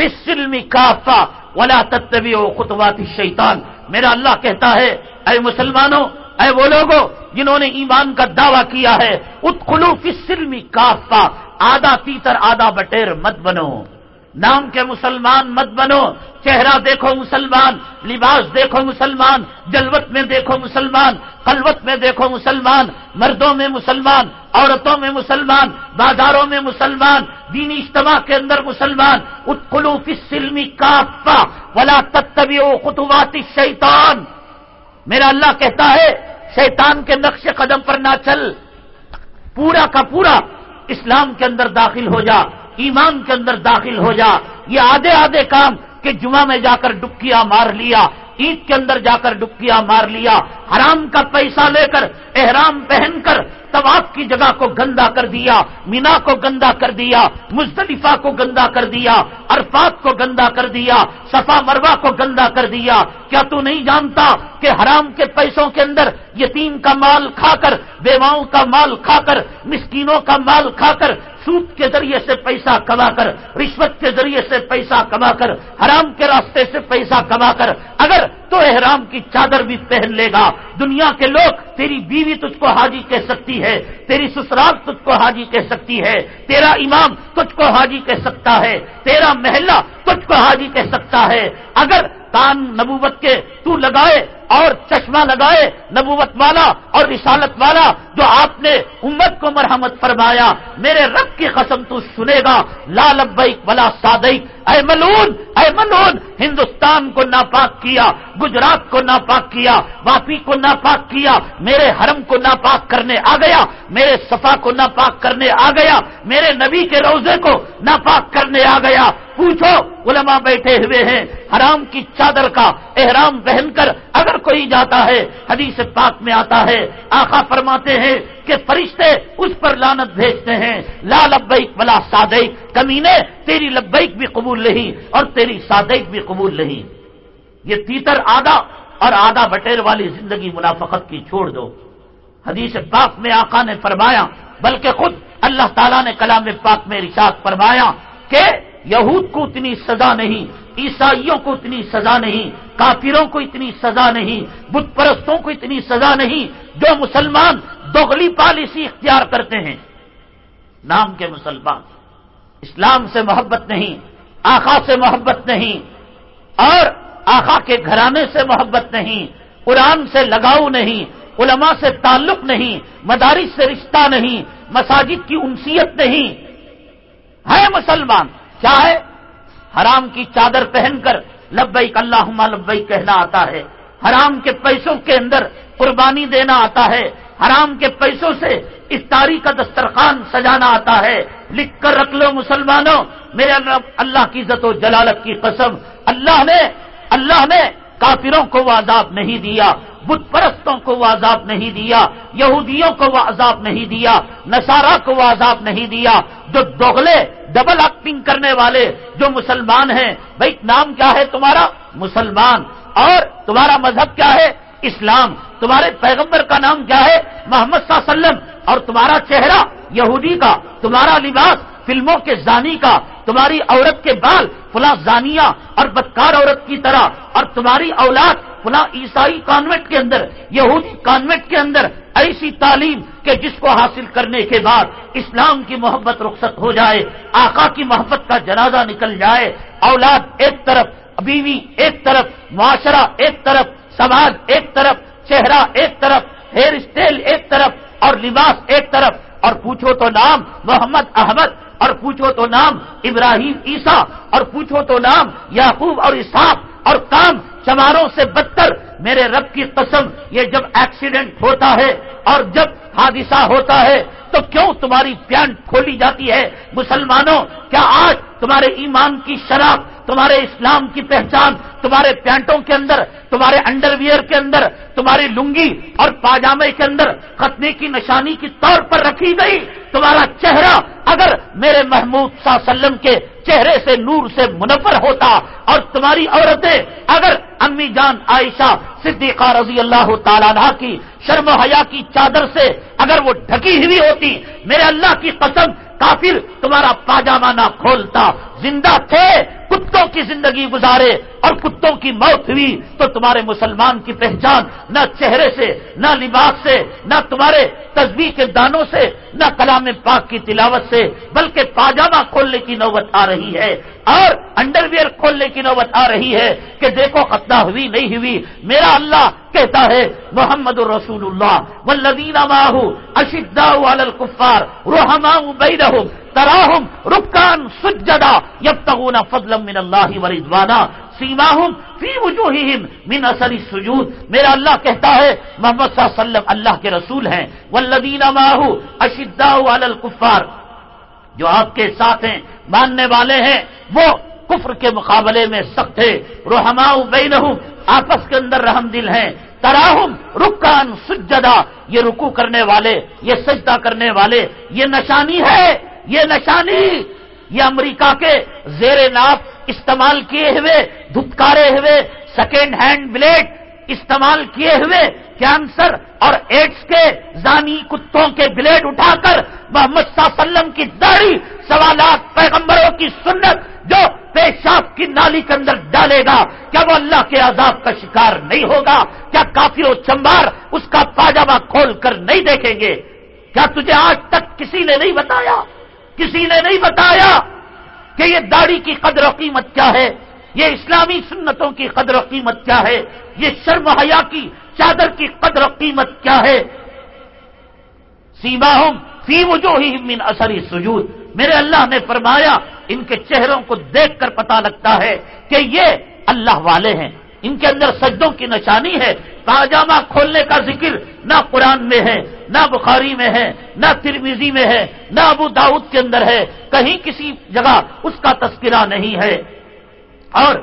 السلم کافہ ولا تتبعوا خطوات الشیطان۔ میرا اللہ کہتا ہے، اے مسلمانوں، اے وہ لوگوں جنہوں نے ایمان کا دعویٰ کیا ہے، ادخلوا فی سلمی کافہ۔ آدھا تیتر آدھا بٹیر مت بنو۔ نام کے مسلمان مت بنو، چہرہ دیکھو مسلمان، لباس دیکھو مسلمان، جلوت میں دیکھو مسلمان، قلوت میں دیکھو مسلمان، مردوں میں مسلمان، عورتوں میں مسلمان، بازاروں میں مسلمان، دینی اجتماع کے اندر مسلمان اتخلو فی سلمی کافا ولا تتبی خطوات شیطان میرا اللہ کہتا ہے، شیطان کے نقش قدم پر نہ چل، پورا کا پورا اسلام کے اندر داخل ہو جا۔ ایمان کے اندر داخل ہو جا۔ یہ آدھے آدھے کام کہ جمعہ میں جا کر ڈبکیاں مار لیا، عید کے اندر جا کر ڈبکیاں مار لیا، حرام کا پیسہ لے کر احرام پہن کر طواف کی جگہ کو گندا کر دیا، مینا کو گندا کر دیا، مزدلفہ کو گندا کر دیا، عرفات کو گندا کر دیا، صفا مروا کو گندا کر دیا۔ کیا تو نہیں جانتا کہ حرام کے پیسوں کے اندر یتیم کا مال کھا کر، بیواؤں کا مال کھا کر، مسکینوں کا مال کھا کر، سود کے ذریعے سے پیسہ کما کر، رشوت کے ذریعے سے پیسہ کما کر، حرام کے راستے سے پیسہ کما کر۔ اگر تو احرام کی چادر بھی پہن لے گا۔ دنیا کے لوگ، تیری بیوی تجھ کو حاجی کہہ سکتی ہے، تیری سسرال تجھ کو حاجی کہہ سکتی ہے، تیرا امام تجھ کو حاجی کہہ سکتا ہے، تیرا محلہ تجھ کو حاجی کہہ سکتا ہے۔ اگر کان نبوت کے تو لگائے اور چشمہ لگائے نبوت والا اور رسالت والا جو آپ نے امت کو مرحمت فرمایا، میرے رب کی قسم تو سنے گا، لا لبیک ولا صادق اے ملون اے ملون، ہندوستان کو ناپاک کیا، گجرات کو ناپاک کیا، واپی کو ناپاک کیا، میرے حرم کو ناپاک کرنے آ گیا، میرے صفا کو ناپاک کرنے آ گیا، میرے نبی کے روزے کو ناپاک کرنے آ گیا۔ پوچھو، علماء بیٹھے ہوئے ہیں، حرام کی چادر کا احرام پہن کر اگر کوئی جاتا ہے، حدیث پاک میں آتا ہے آخا فرماتے ہیں کہ فرشتے اس پر لانت بھیجتے ہیں، لا لبیک بلا سادیک کمینے، تیری لبیک بھی قبول نہیں اور تیری سادیک بھی قبول نہیں۔ یہ تیتر آدھا اور آدھا بٹیر والی زندگی منافقت کی چھوڑ دو۔ حدیث پاک میں آقا نے فرمایا، بلکہ خود اللہ تعالیٰ نے کلام پاک میں رشاد فرمایا کہ یہود کو اتنی سزا نہیں، عیسائیوں کو اتنی سزا نہیں، کافروں کو اتنی سزا نہیں، بت پرستوں کو اتنی سزا نہیں، جو مسلمان دوغلی پالیسی اختیار کرتے ہیں۔ نام کے مسلمان، اسلام سے محبت نہیں آخا سے محبت نہیں، اور آخا کے گھرانے سے محبت نہیں، قرآن سے لگاؤ نہیں، علماء سے تعلق نہیں، مدارس سے رشتہ نہیں، مساجد کی انسیت نہیں۔ ہے مسلمان! کیا ہے؟ حرام کی چادر پہن کر لبئی اللہ لبئی کہنا آتا ہے۔ حرام کے پیسوں کے اندر قربانی دینا آتا ہے۔ حرام کے پیسوں سے افطاری کا دسترخوان سجانا آتا ہے۔ لکھ کر رکھ لو مسلمانوں، میرے اللہ کی عزت و جلالت کی قسم۔ اللہ نے اللہ نے کافروں کو وہ عذاب نہیں دیا۔ بت پرستوں کو وہ عذاب نہیں دیا، یہودیوں کو وہ عذاب نہیں دیا نسارا کو وہ عذاب نہیں دیا۔ جو دوگلے ڈبل ایکٹنگ کرنے والے جو مسلمان ہیں، بھائی نام کیا ہے تمہارا؟ مسلمان۔ اور تمہارا مذہب کیا ہے؟ اسلام۔ تمہارے پیغمبر کا نام کیا ہے؟ محمد صلی اللہ علیہ وسلم۔ اور تمہارا چہرہ یہودی کا، تمہارا لباس فلموں کے زانی کا، تمہاری عورت کے بال فلاں زانیہ اور بدکار عورت کی طرح، اور تمہاری اولاد فلاں عیسائی کانوینٹ کے اندر، یہودی کانوینٹ کے اندر ایسی تعلیم کہ جس کو حاصل کرنے کے بعد اسلام کی محبت رخصت ہو جائے، آقا کی محبت کا جنازہ نکل جائے، اولاد ایک طرف، بیوی ایک طرف، معاشرہ ایک طرف، سماج ایک طرف، چہرہ ایک طرف، ہیئر اسٹائل ایک طرف، اور لباس ایک طرف، اور پوچھو تو نام محمد احمد، اور پوچھو تو نام ابراہیم عیسیٰ، اور پوچھو تو نام یعقوب اور اسحاق، اور کام چماروں سے بدتر میرے رب کی قسم، یہ جب ایکسیڈنٹ ہوتا ہے اور جب حادثہ ہوتا ہے، تو کیوں تمہاری پینٹ کھولی جاتی ہے؟ مسلمانوں، کیا آج تمہارے ایمان کی شراب تمہارے اسلام کی پہچان، تمہارے پینٹوں کے اندر، تمہارے انڈر ویئر کے اندر، تمہاری لنگی اور پاجامے کے اندر، ختنے کی نشانی کی طور پر رکھی گئی؟ تمہارا چہرہ اگر میرے محمود صلی اللہ علیہ وسلم کے چہرے سے نور سے منفر ہوتا اور تمہاری عورتیں اگر امی جان عائشہ صدیقہ رضی اللہ تعالیٰ کی شرم و حیا کی چادر سے اگر وہ ڈھکی ہوئی ہوتی، میرے اللہ کی قسم، کافر تمہارا پاجامہ نہ کھولتا۔ زندہ تھے، کتوں کی زندگی گزارے اور کتوں کی موت ہوئی، تو تمہارے مسلمان کی پہچان نہ چہرے سے، نہ لباس سے، نہ تمہارے تصویر کے دانوں سے، نہ کلام پاک کی تلاوت سے، بلکہ پاجامہ کھولنے کی نوبت آ رہی ہے۔ اور انڈر ویئر کھولنے کی نوبت آ رہی ہے کہ دیکھو خطہ ہوئی نہیں ہوئی۔ میرا اللہ کہتا ہے، محمد الرسول اللہ والذین ماہو اشداء علی الکفار، رحماء بینہم، تراہم، رکان، سجدہ، یبتغون فضلا من اللہ ورضوانا سیماہم فی وجوہہم من اثر السجود۔ میرا اللہ کہتا ہے، محمد صلی اللہ علیہ وسلم اللہ کے رسول ہیں۔ والذین ماہو اشداء علی الکفار۔ جو آپ کے ساتھ ہیں، ماننے والے ہیں، وہ کفر کے مقابلے میں سخت ہے رحماء بینہم، آپس کے اندر رحم دل ہیں۔ تراہم رکان سجدہ۔ یہ رکو کرنے والے، یہ سجدہ کرنے والے، یہ نشانی ہے، یہ نشانی۔ یہ امریکہ کے زیر ناف استعمال کیے ہوئے، دھتکارے ہوئے سیکنڈ ہینڈ بلیڈ استعمال کیے ہوئے کینسر اور ایڈس کے زانی کتوں کے بلیڈ اٹھا کر محمد صلی اللہ علیہ وسلم کی داڑھی، سوالات پیغمبروں کی سنت جو پیشاب کی نالی کے اندر ڈالے گا۔ کیا وہ اللہ کے عذاب کا شکار نہیں ہوگا؟ کیا کافی و چمبار اس کا پاجامہ کھول کر نہیں دیکھیں گے؟ کیا تجھے آج تک کسی نے نہیں بتایا؟ کسی نے نہیں بتایا؟ کہ یہ داڑھی کی قدر و قیمت کیا ہے؟ یہ اسلامی سنتوں کی قدر و قیمت کیا ہے؟ یہ شرم حیا کی چادر کی قدر و قیمت کیا ہے؟ سیما ہوں فی وجو ہی من اثری سجود میرے اللہ نے فرمایا، ان کے چہروں کو دیکھ کر پتا لگتا ہے کہ یہ اللہ والے ہیں۔ ان کے اندر سجدوں کی نشانی ہے۔ پاجامہ کھولنے کا ذکر نہ قرآن میں ہے، نہ بخاری میں ہے، نہ ترمیزی میں ہے، نہ ابو داؤد کے اندر ہے۔ کہیں کسی جگہ اس کا تذکرہ نہیں ہے۔ اور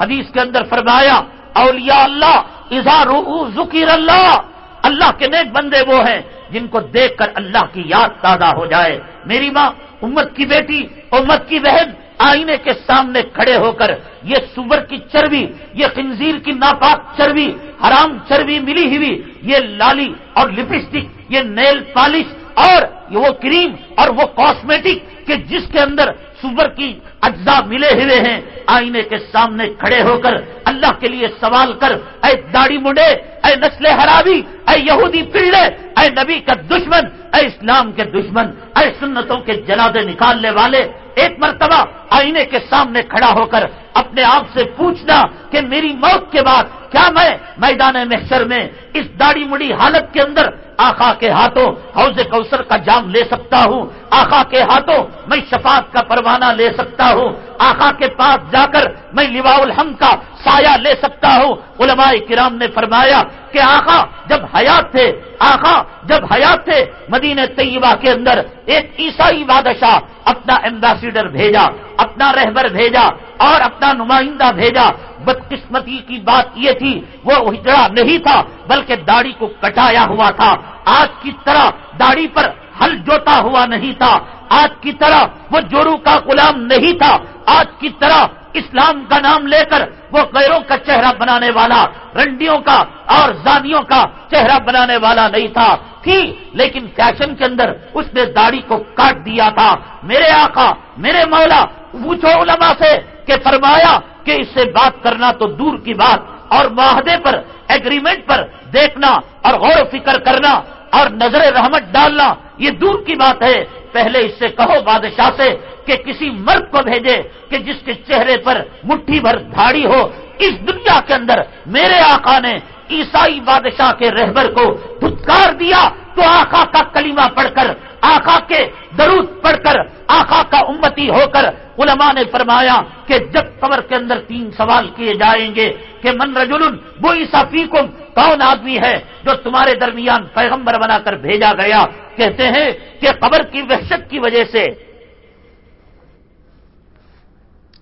حدیث کے اندر فرمایا، اولیاء اللہ اظہار ذکیر اللہ اللہ کے نیک بندے وہ ہیں جن کو دیکھ کر اللہ کی یاد تازہ ہو جائے۔ میری ماں، امت کی بیٹی، امت کی بہن آئینے کے سامنے کھڑے ہو کر یہ سور کی چربی، یہ خنزیر کی ناپاک چربی، حرام چربی ملی ہوئی، یہ لالی اور لپسٹک، یہ نیل پالش اور وہ کریم اور وہ کاسمیٹک کہ جس کے اندر سور کی اجزاء ملے ہوئے ہیں، آئینے کے سامنے کھڑے ہو کر اللہ کے لیے سوال کر، اے داڑی مڈے اے نسل حرابی اے یہودی پلڑے اے نبی کا دشمن، اے اسلام کے دشمن، اے سنتوں کے جنازے نکالنے والے، ایک مرتبہ آئینے کے سامنے کھڑا ہو کر اپنے آپ سے پوچھنا کہ میری موت کے بعد کیا میں میدان محشر میں اس داڑی مڑی حالت کے اندر آخا کے ہاتھوں حوض کوثر کا جام لے سکتا ہوں۔ آخا کے ہاتھوں میں شفاعت کا پروانہ لے سکتا ہوں۔ آخا کے پاس جا کر میں لوا الحم کا سایہ لے سکتا ہوں۔ علماء کرام نے فرمایا کہ آخا جب حیات تھے آخا جب حیات تھے، مدینہ طیبہ کے اندر ایک عیسائی بادشاہ اپنا ایمبیسیڈر بھیجا، اپنا رہبر بھیجا اور اپنا نمائندہ بھیجا۔ بدقسمتی کی بات یہ تھی، وہ ہجڑا نہیں تھا، بلکہ داڑھی کو کٹایا ہوا تھا۔ آج کی طرح داڑھی پر ہل جوتا ہوا نہیں تھا۔ آج کی طرح وہ جورو کا غلام نہیں تھا۔ آج کی طرح اسلام کا نام لے کر وہ غیروں کا چہرہ بنانے والا، رنڈیوں کا اور زانیوں کا چہرہ بنانے والا نہیں تھا۔ تھی، لیکن فیشن کے اندر اس نے داڑھی کو کاٹ دیا تھا۔ میرے آقا، میرے مولا، پوچھو علماء سے کہ فرمایا کہ اس سے بات کرنا تو دور کی بات۔ اور معاہدے پر ایگریمنٹ پر دیکھنا اور غور و فکر کرنا اور نظر رحمت ڈالنا، یہ دور کی بات ہے۔ پہلے اس سے کہو بادشاہ سے کہ کسی مرد کو بھیجے کہ جس کے چہرے پر مٹھی بھر دھاڑی ہو، اس دنیا کے اندر میرے آقا نے عیسائی بادشاہ کے رہبر کو دھتکار دیا تو آقا کا کلمہ پڑھ کر آقا کے درود پڑھ کر آقا کا امتی ہو کر علماء نے فرمایا کہ جب قبر کے اندر تین سوال کیے جائیں گے کہ من رجل وہ عیسافی کون آدمی ہے جو تمہارے درمیان پیغمبر بنا کر بھیجا گیا؟ کہتے ہیں کہ قبر کی وحشت کی وجہ سے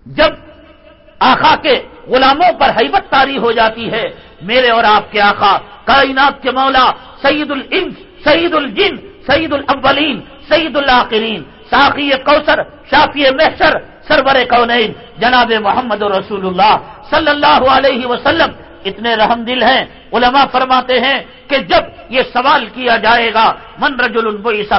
جب آخا کے غلاموں پر حیبت تاری ہو جاتی ہے، میرے اور آپ کے آخا کائنات کے مولا سعید الانس سعید الجن سعید الاولین سعید الآخرین ساقی کوثر، شافی محشر، سرور کونین، جناب محمد رسول اللہ صلی اللہ علیہ وسلم، اتنے رحم دل ہیں علماء فرماتے ہیں کہ جب یہ سوال کیا جائے گا، من رجل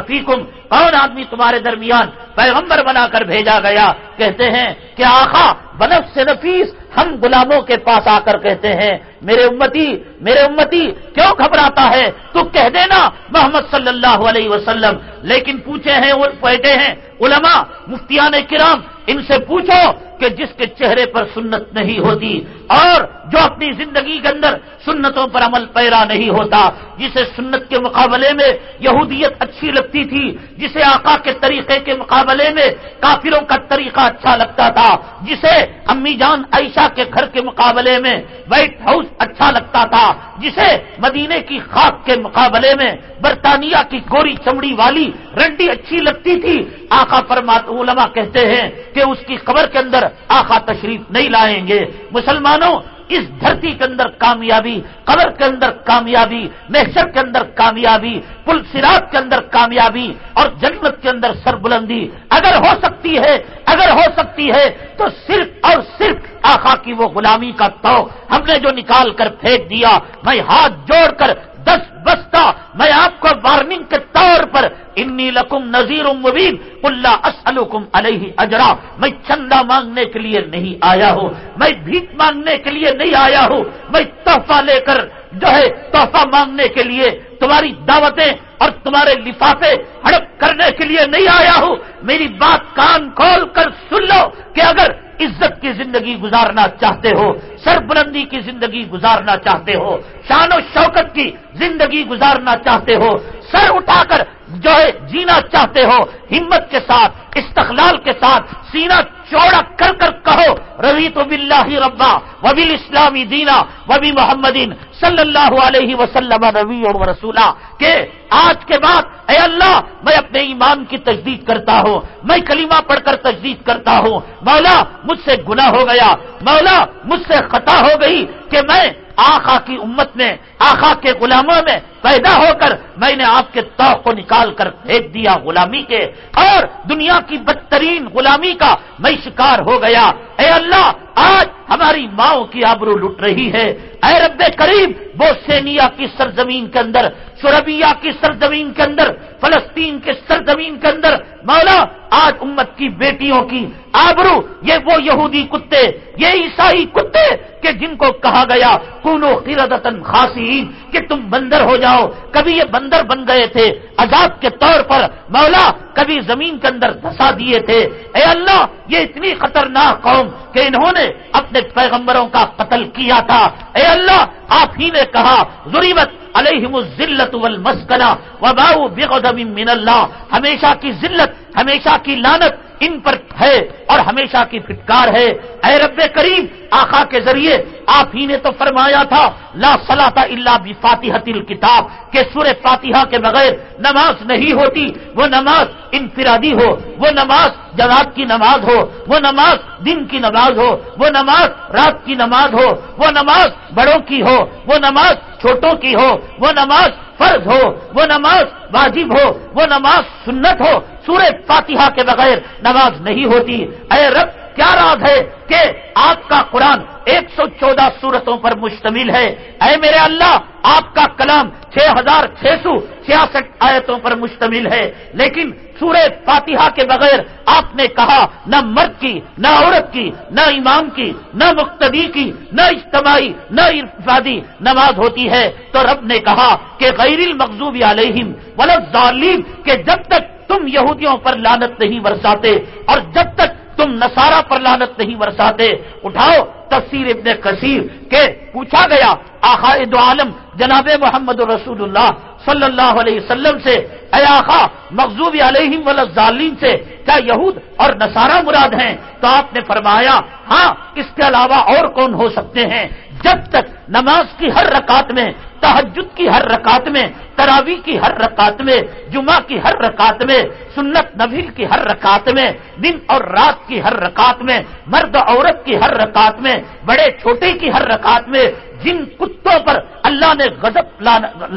فیکم، کون آدمی تمہارے درمیان پیغمبر بنا کر بھیجا گیا؟ کہتے ہیں کہ آخا بنف سے نفیس ہم غلاموں کے پاس آ کر کہتے ہیں، میرے امتی میرے امتی، کیوں گھبراتا ہے؟ تو کہہ دینا محمد صلی اللہ علیہ وسلم۔ لیکن پوچھے ہیں بیٹھے ہیں علماء، مفتیان کرام، ان سے پوچھو کہ جس کے چہرے پر سنت نہیں ہوتی اور جو اپنی زندگی کے اندر سنتوں پر عمل پیرا نہیں ہوتا، جسے سنت کے مقابلے میں یہودیت اچھی لگتی تھی، جسے آقا کے طریقے کے مقابلے میں کافروں کا طریقہ اچھا لگتا تھا، جسے امی جان عائشہ کے گھر کے مقابلے میں وائٹ ہاؤس اچھا لگتا تھا، جسے مدینے کی خاک کے مقابلے میں برطانیہ کی گوری چمڑی والی رنڈی اچھی لگتی تھی۔ آقا فرمات علماء کہتے ہیں کہ اس کی قبر کے اندر آقا تشریف نہیں لائیں گے۔ مسلمانوں اس دھرتی کے اندر کامیابی، قبر کے اندر کامیابی، محشر کے اندر کامیابی، پل سراج کے اندر کامیابی اور جنت کے اندر سربلندی اگر ہو سکتی ہے، اگر ہو سکتی ہے، تو صرف اور صرف آخا کی وہ غلامی کا تو ہم نے جو نکال کر پھینک دیا، میں ہاتھ جوڑ کر دس بستہ میں آپ کو وارننگ کے طور پر انی لکم نذیر مبین اللہ اسلکم علیہ اجرا، میں چندہ مانگنے کے لیے نہیں آیا ہوں، میں بھیک مانگنے کے لیے نہیں آیا ہوں، میں تحفہ لے کر جو ہے تحفہ مانگنے کے لیے تمہاری دعوتیں اور تمہارے لفافے ہڑپ کرنے کے لیے نہیں آیا ہوں، میری بات کان کھول کر سن لو کہ اگر عزت کی زندگی گزارنا چاہتے ہو سر بلندی کی زندگی گزارنا چاہتے ہو، شان و شوکت کی زندگی گزارنا چاہتے ہو، سر اٹھا کر جو ہے جینا چاہتے ہو، ہمت کے ساتھ، استقلال کے ساتھ، سینہ چوڑا کر کر کہو روی تو بلّہ ربا وبیل اسلامی دینا وبی محمدین صلی اللہ علیہ وسلم روی اور رسولہ کہ آج کے بعد اے اللہ، میں اپنے ایمان کی تجدید کرتا ہوں، میں کلمہ پڑھ کر تجدید کرتا ہوں۔ مولا، مجھ سے گناہ ہو گیا، مولا، مجھ سے خطا ہو گئی کہ میں آخا کی امت میں آخا کے غلاموں میں پیدا ہو کر میں نے آپ کے توق کو نکال کر پھینک دیا غلامی کے۔ اور دنیا کی بدترین غلامی کا میں شکار ہو گیا۔ اے اللہ آج ہماری ماؤں کی آبرو لٹ رہی ہے۔ اے رب کریم بوسینیا کی سرزمین کے اندر شربیا کی سرزمین کے اندر، فلسطین کے سرزمین کے اندر، مولا، آج امت کی بیٹیوں کی آبرو، یہ وہ یہودی کتے، یہ عیسائی کتے کہ جن کو کہا گیا، کونو قردتن خاصین، کہ تم بندر ہو جاؤ۔ کبھی یہ بندر بن گئے تھے، عذاب کے طور پر، مولا کبھی زمین کے اندر دھسا دیے تھے۔ اے اللہ، یہ اتنی خطرناک قوم کہ انہوں نے اپنے پیغمبروں کا قتل کیا تھا۔ اے اللہ، آپ ہی نے کہا، ضریبت علیہم الزلت والمسکنہ وباؤ بغضب من اللہ۔ ہمیشہ کی ذلت، ہمیشہ کی لانت ان پر ہے اور ہمیشہ کی فٹکار ہے۔ اے رب کریم، آقا کے ذریعے آپ ہی نے تو فرمایا تھا، لا صلاح اللہ بفاتحت الکتاب، کہ سور فاتحہ کے بغیر نماز نہیں ہوتی۔ وہ نماز انفرادی ہو، وہ نماز جماعت کی نماز ہو، وہ نماز دن کی نماز ہو، وہ نماز رات کی نماز ہو، وہ نماز بڑوں کی ہو، وہ نماز چھوٹوں کی ہو، وہ نماز فرض ہو، وہ نماز واجب ہو، وہ نماز سنت ہو، سورہ فاتحہ کے بغیر نماز نہیں ہوتی۔ اے رب، کیا راز ہے کہ آپ کا قرآن ایک سو چودہ سورتوں پر مشتمل ہے؟ اے میرے اللہ، آپ کا کلام چھ ہزار چھ سو چھیاسٹھ آیتوں پر مشتمل ہے، لیکن سورہ فاتحہ کے بغیر آپ نے کہا، نہ مرد کی، نہ عورت کی، نہ امام کی، نہ مقتدی کی، نہ اجتماعی، نہ ارفادی نماز ہوتی ہے۔ تو رب نے کہا کہ غیر المقوب علیہم ولد ظالم کہ جب تک تم یہودیوں پر لانت نہیں برساتے اور جب تک تم نصارہ پر لانت نہیں برساتے، اٹھاؤ تفسیر ابن کثیر کہ پوچھا گیا آخائد عالم جناب محمد رسول اللہ صلی اللہ علیہ وسلم سے، اے آخا مغزوب علیہم ولیم سے، کیا یہود اور نصارہ مراد ہیں؟ تو آپ نے فرمایا ہاں اس کے علاوہ اور کون ہو سکتے ہیں؟ جب تک نماز کی ہر رکعت میں تحجد کی ہر رکعت میں تراوی کی ہر رکعت میں، جمعہ کی ہر رکعت میں، سنت نبیل کی ہر رکعت میں، دن اور رات کی ہر رکعت میں، مرد عورت کی ہر رکعت میں، بڑے چھوٹے کی ہر رکعت میں، جن کتوں پر اللہ نے غضب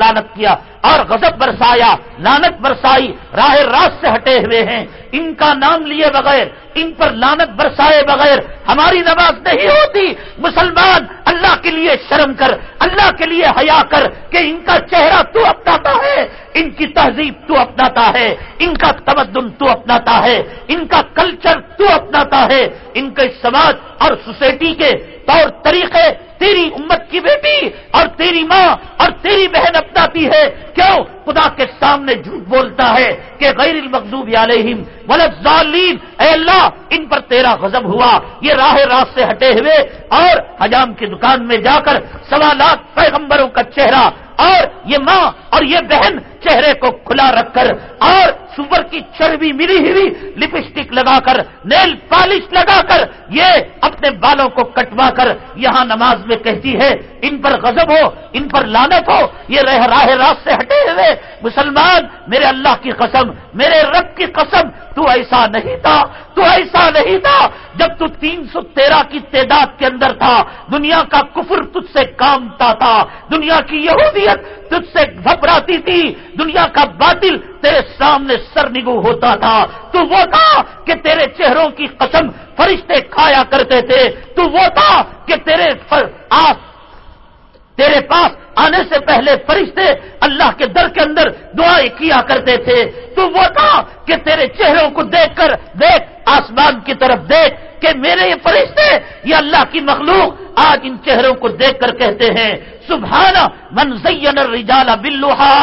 لانت کیا اور غضب برسایا، لانت برسائی، راہ راست سے ہٹے ہوئے ہیں۔ ان کا نام لیے بغیر، ان پر لانت برسائے بغیر ہماری نماز نہیں ہوتی۔ مسلمان اللہ کے لیے شرم کر، اللہ کے لیے حیا کر کہ ان کا چہرہ تو اپناتا ہے، ان کی تہذیب تو اپناتا ہے، ان کا تمدن تو اپناتا ہے، ان کا کلچر تو اپناتا ہے، ان کے سماج اور سوسائٹی کے طور طریقے تیری امت کی بیٹی اور تیری ماں اور تیری بہن اپناتی ہے۔ کیوں؟ خدا کے سامنے جھوٹ بولتا ہے کہ غیر المقوب علیہم ولد ظالین اے اللہ، ان پر تیرا غضب ہوا۔ یہ راہ راست سے ہٹے ہوئے اور حجام کی دکان میں جا کر سوالات پیغمبروں کا چہرہ اور یہ ماں اور یہ بہن چہرے کو کھلا رکھ کر اور سور کی چربی ملی ہوئی لپسٹک لگا کر، نیل پالش لگا کر یہ اپنے بالوں کو کٹوا کر یہاں نماز میں کہتی ہے، ان پر غضب ہو، ان پر لانت ہو، یہ رہ راہ راست سے ہٹے ہوئے۔ مسلمان، میرے اللہ کی قسم، میرے رب کی قسم، تو ایسا نہیں تھا، تو ایسا نہیں تھا۔ جب تو تین سو تیرہ کی تعداد کے اندر تھا، دنیا کا کفر تجھ سے کامتا تھا، دنیا کی یہودیت تجھ سے گھبراتی تھی۔ دنیا کا باطل تیرے سامنے سر نگو ہوتا تھا۔ تو وہ تھا کہ تیرے چہروں کی قسم فرشتے کھایا کرتے تھے۔ تو وہ تھا کہ تیرے آس تیرے پاس آنے سے پہلے فرشتے اللہ کے در کے اندر دعائیں کیا کرتے تھے۔ تو وہ تھا کہ تیرے چہروں کو دیکھ کر دیکھ، آسمان کی طرف دیکھ کہ میرے یہ فرشتے یہ اللہ کی مخلوق آج ان چہروں کو دیکھ کر کہتے ہیں سبحانہ من زین الرجال بلوہا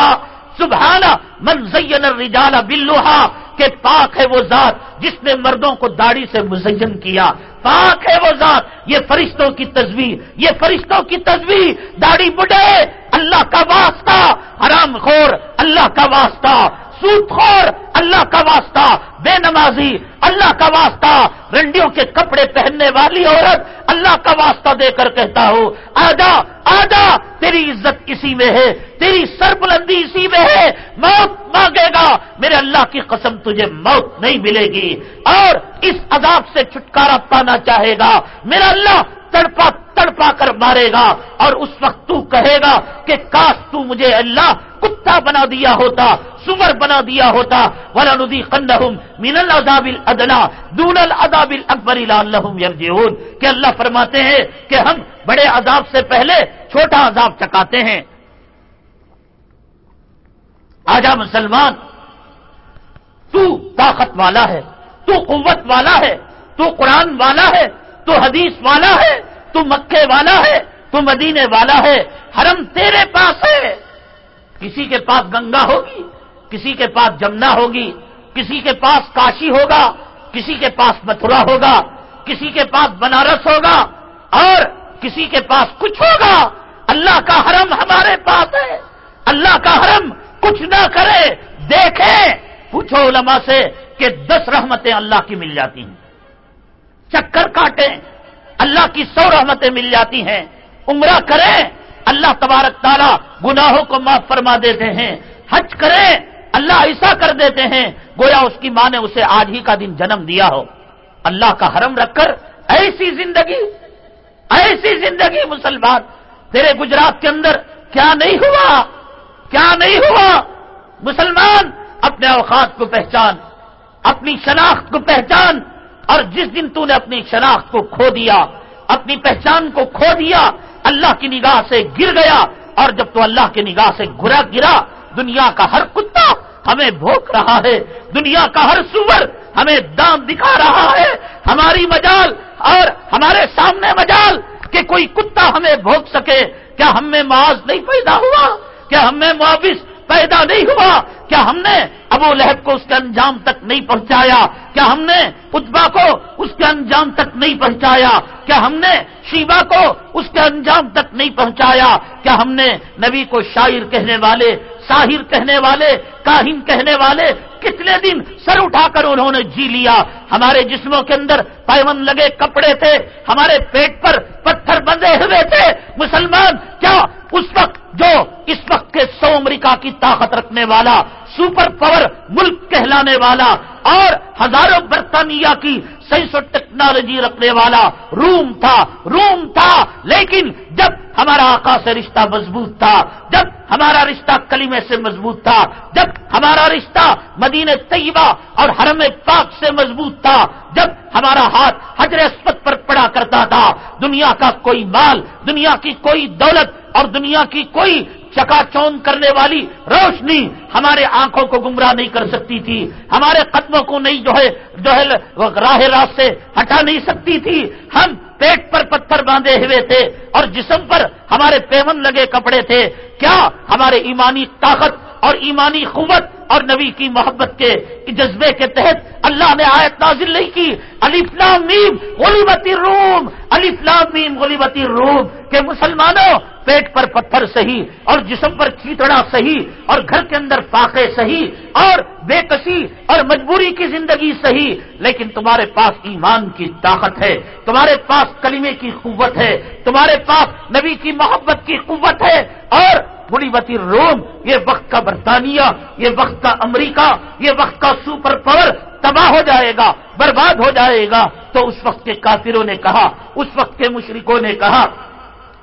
سبحانہ من زین الرجال بلوہا کہ پاک ہے وہ ذات جس نے مردوں کو داڑھی سے مزین کیا۔ پاک ہے وہ ذات، یہ فرشتوں کی تصویر یہ فرشتوں کی تصویر داڑھی بڈھے، اللہ کا واسطہ۔ حرام خور، اللہ کا واسطہ۔ سوت خور، اللہ کا واسطہ۔ بے نمازی، اللہ کا واسطہ۔ رنڈیوں کے کپڑے پہننے والی عورت، اللہ کا واسطہ دے کر کہتا ہوں آجا آجا، تیری عزت اسی میں ہے، تیری سربلندی اسی میں ہے، موت مانگے گا۔ میرے اللہ کی قسم تجھے موت نہیں ملے گی۔ اور اس عذاب سے چھٹکارا پانا چاہے گا۔ میرا اللہ تڑپا تڑپا کر مارے گا۔ اور اس وقت تو کہے گا کہ کاش تو مجھے اللہ کتا بنا دیا ہوتا سور بنا دیا ہوتا۔ ولا ندی قندہم من العذاب الادنا دون العذاب الاکبر لعلہم یرجعون کہ اللہ فرماتے ہیں کہ ہم بڑے عذاب سے پہلے چھوٹا عذاب چکاتے ہیں۔ آجا مسلمان، تو طاقت والا ہے، تو قوت والا ہے، تو قرآن والا ہے، تو حدیث والا ہے، تو مکے والا ہے، تو مدینے والا ہے، حرم تیرے پاس ہے۔ کسی کے پاس گنگا ہوگی، کسی کے پاس جمنا ہوگی، کسی کے پاس کاشی ہوگا، کسی کے پاس متھرا ہوگا، کسی کے پاس بنارس ہوگا، اور کسی کے پاس کچھ ہوگا۔ اللہ کا حرم ہمارے پاس ہے۔ اللہ کا حرم کچھ نہ کرے دیکھیں پوچھو علماء سے کہ دس رحمتیں اللہ کی مل جاتی ہیں۔ چکر کاٹیں، اللہ کی سو رحمتیں مل جاتی ہیں۔ عمرہ کریں، اللہ تبارک تعالیٰ گناہوں کو معاف فرما دیتے ہیں۔ حج کریں، اللہ ایسا کر دیتے ہیں۔ گویا اس کی ماں نے اسے آج ہی کا دن جنم دیا ہو۔ اللہ کا حرم رکھ کر ایسی زندگی ایسی زندگی مسلمان تیرے گجرات کے اندر کیا نہیں ہوا؟ کیا نہیں ہوا؟ مسلمان اپنے اوقات کو پہچان، اپنی شناخت کو پہچان، اور جس دن تو نے اپنی شناخت کو کھو دیا، اپنی پہچان کو کھو دیا، اللہ کی نگاہ سے گر گیا، اور جب تو اللہ کی نگاہ سے گرا گرا، دنیا کا ہر کتا ہمیں بھوک رہا ہے، دنیا کا ہر سور ہمیں دام دکھا رہا ہے، ہماری مجال اور ہمارے سامنے مجال کہ کوئی کتا ہمیں بھوک سکے؟ کیا ہم میں معاذ نہیں پیدا ہوا؟ کیا ہم میں معاوض پیدا نہیں ہوا؟ کیا ہم نے ابو لہب کو اس کے انجام تک نہیں پہنچایا؟ کیا ہم نے اتبا کو اس کے انجام تک نہیں پہنچایا؟ کیا ہم نے شیبا کو اس کے انجام تک نہیں پہنچایا؟ کیا ہم نے نبی کو شاعر کہنے والے ساحر کہنے والے، کاہن کہنے والے، کتنے دن سر اٹھا کر انہوں نے جی لیا؟ ہمارے جسموں کے اندر پیون لگے کپڑے تھے، ہمارے پیٹ پر پتھر بندے ہوئے تھے۔ مسلمان، کیا اس وقت جو اس وقت کے سو امریکہ کی طاقت رکھنے والا سپر پاور ملک کہلانے والا اور ہزاروں برطانیہ کی سائنس اور ٹیکنالوجی رکھنے والا، روم تھا روم تھا۔ لیکن جب ہمارا آقا سے رشتہ مضبوط تھا، جب ہمارا رشتہ کلیمے سے مضبوط تھا، جب ہمارا رشتہ مدین طیبہ اور حرم پاک سے مضبوط تھا، جب ہمارا ہاتھ حجر اسپت پر پڑا کرتا تھا، دنیا کا کوئی مال، دنیا کی کوئی دولت اور دنیا کی کوئی چکا چون کرنے والی روشنی ہمارے آنکھوں کو گمراہ نہیں کر سکتی تھی، ہمارے قدموں کو نہیں جو ہے جو ہے، راہ راست سے ہٹا نہیں سکتی تھی۔ ہم پیٹ پر پتھر باندھے ہوئے تھے اور جسم پر ہمارے پیمن لگے کپڑے تھے۔ کیا ہمارے ایمانی طاقت اور ایمانی قوت اور نبی کی محبت کے جذبے کے تحت اللہ نے آیت نازل نہیں کی۔ علی فلام میم غلیبتی روم علی فلام میم غلیبتی روم کے مسلمانوں، پیٹ پر پتھر صحیح اور جسم پر چیتڑا صحیح اور گھر کے اندر فاقے صحیح اور بے کسی اور مجبوری کی زندگی صحیح۔ لیکن تمہارے پاس ایمان کی طاقت ہے، تمہارے پاس کلمے کی قوت ہے، تمہارے پاس نبی کی محبت کی قوت ہے اور بڑی وتی روم، یہ وقت کا برطانیہ، یہ وقت کا امریکہ، یہ وقت کا سپر پاور تباہ ہو جائے گا، برباد ہو جائے گا۔ تو اس وقت کے کافروں نے کہا، اس وقت کے مشرکوں نے کہا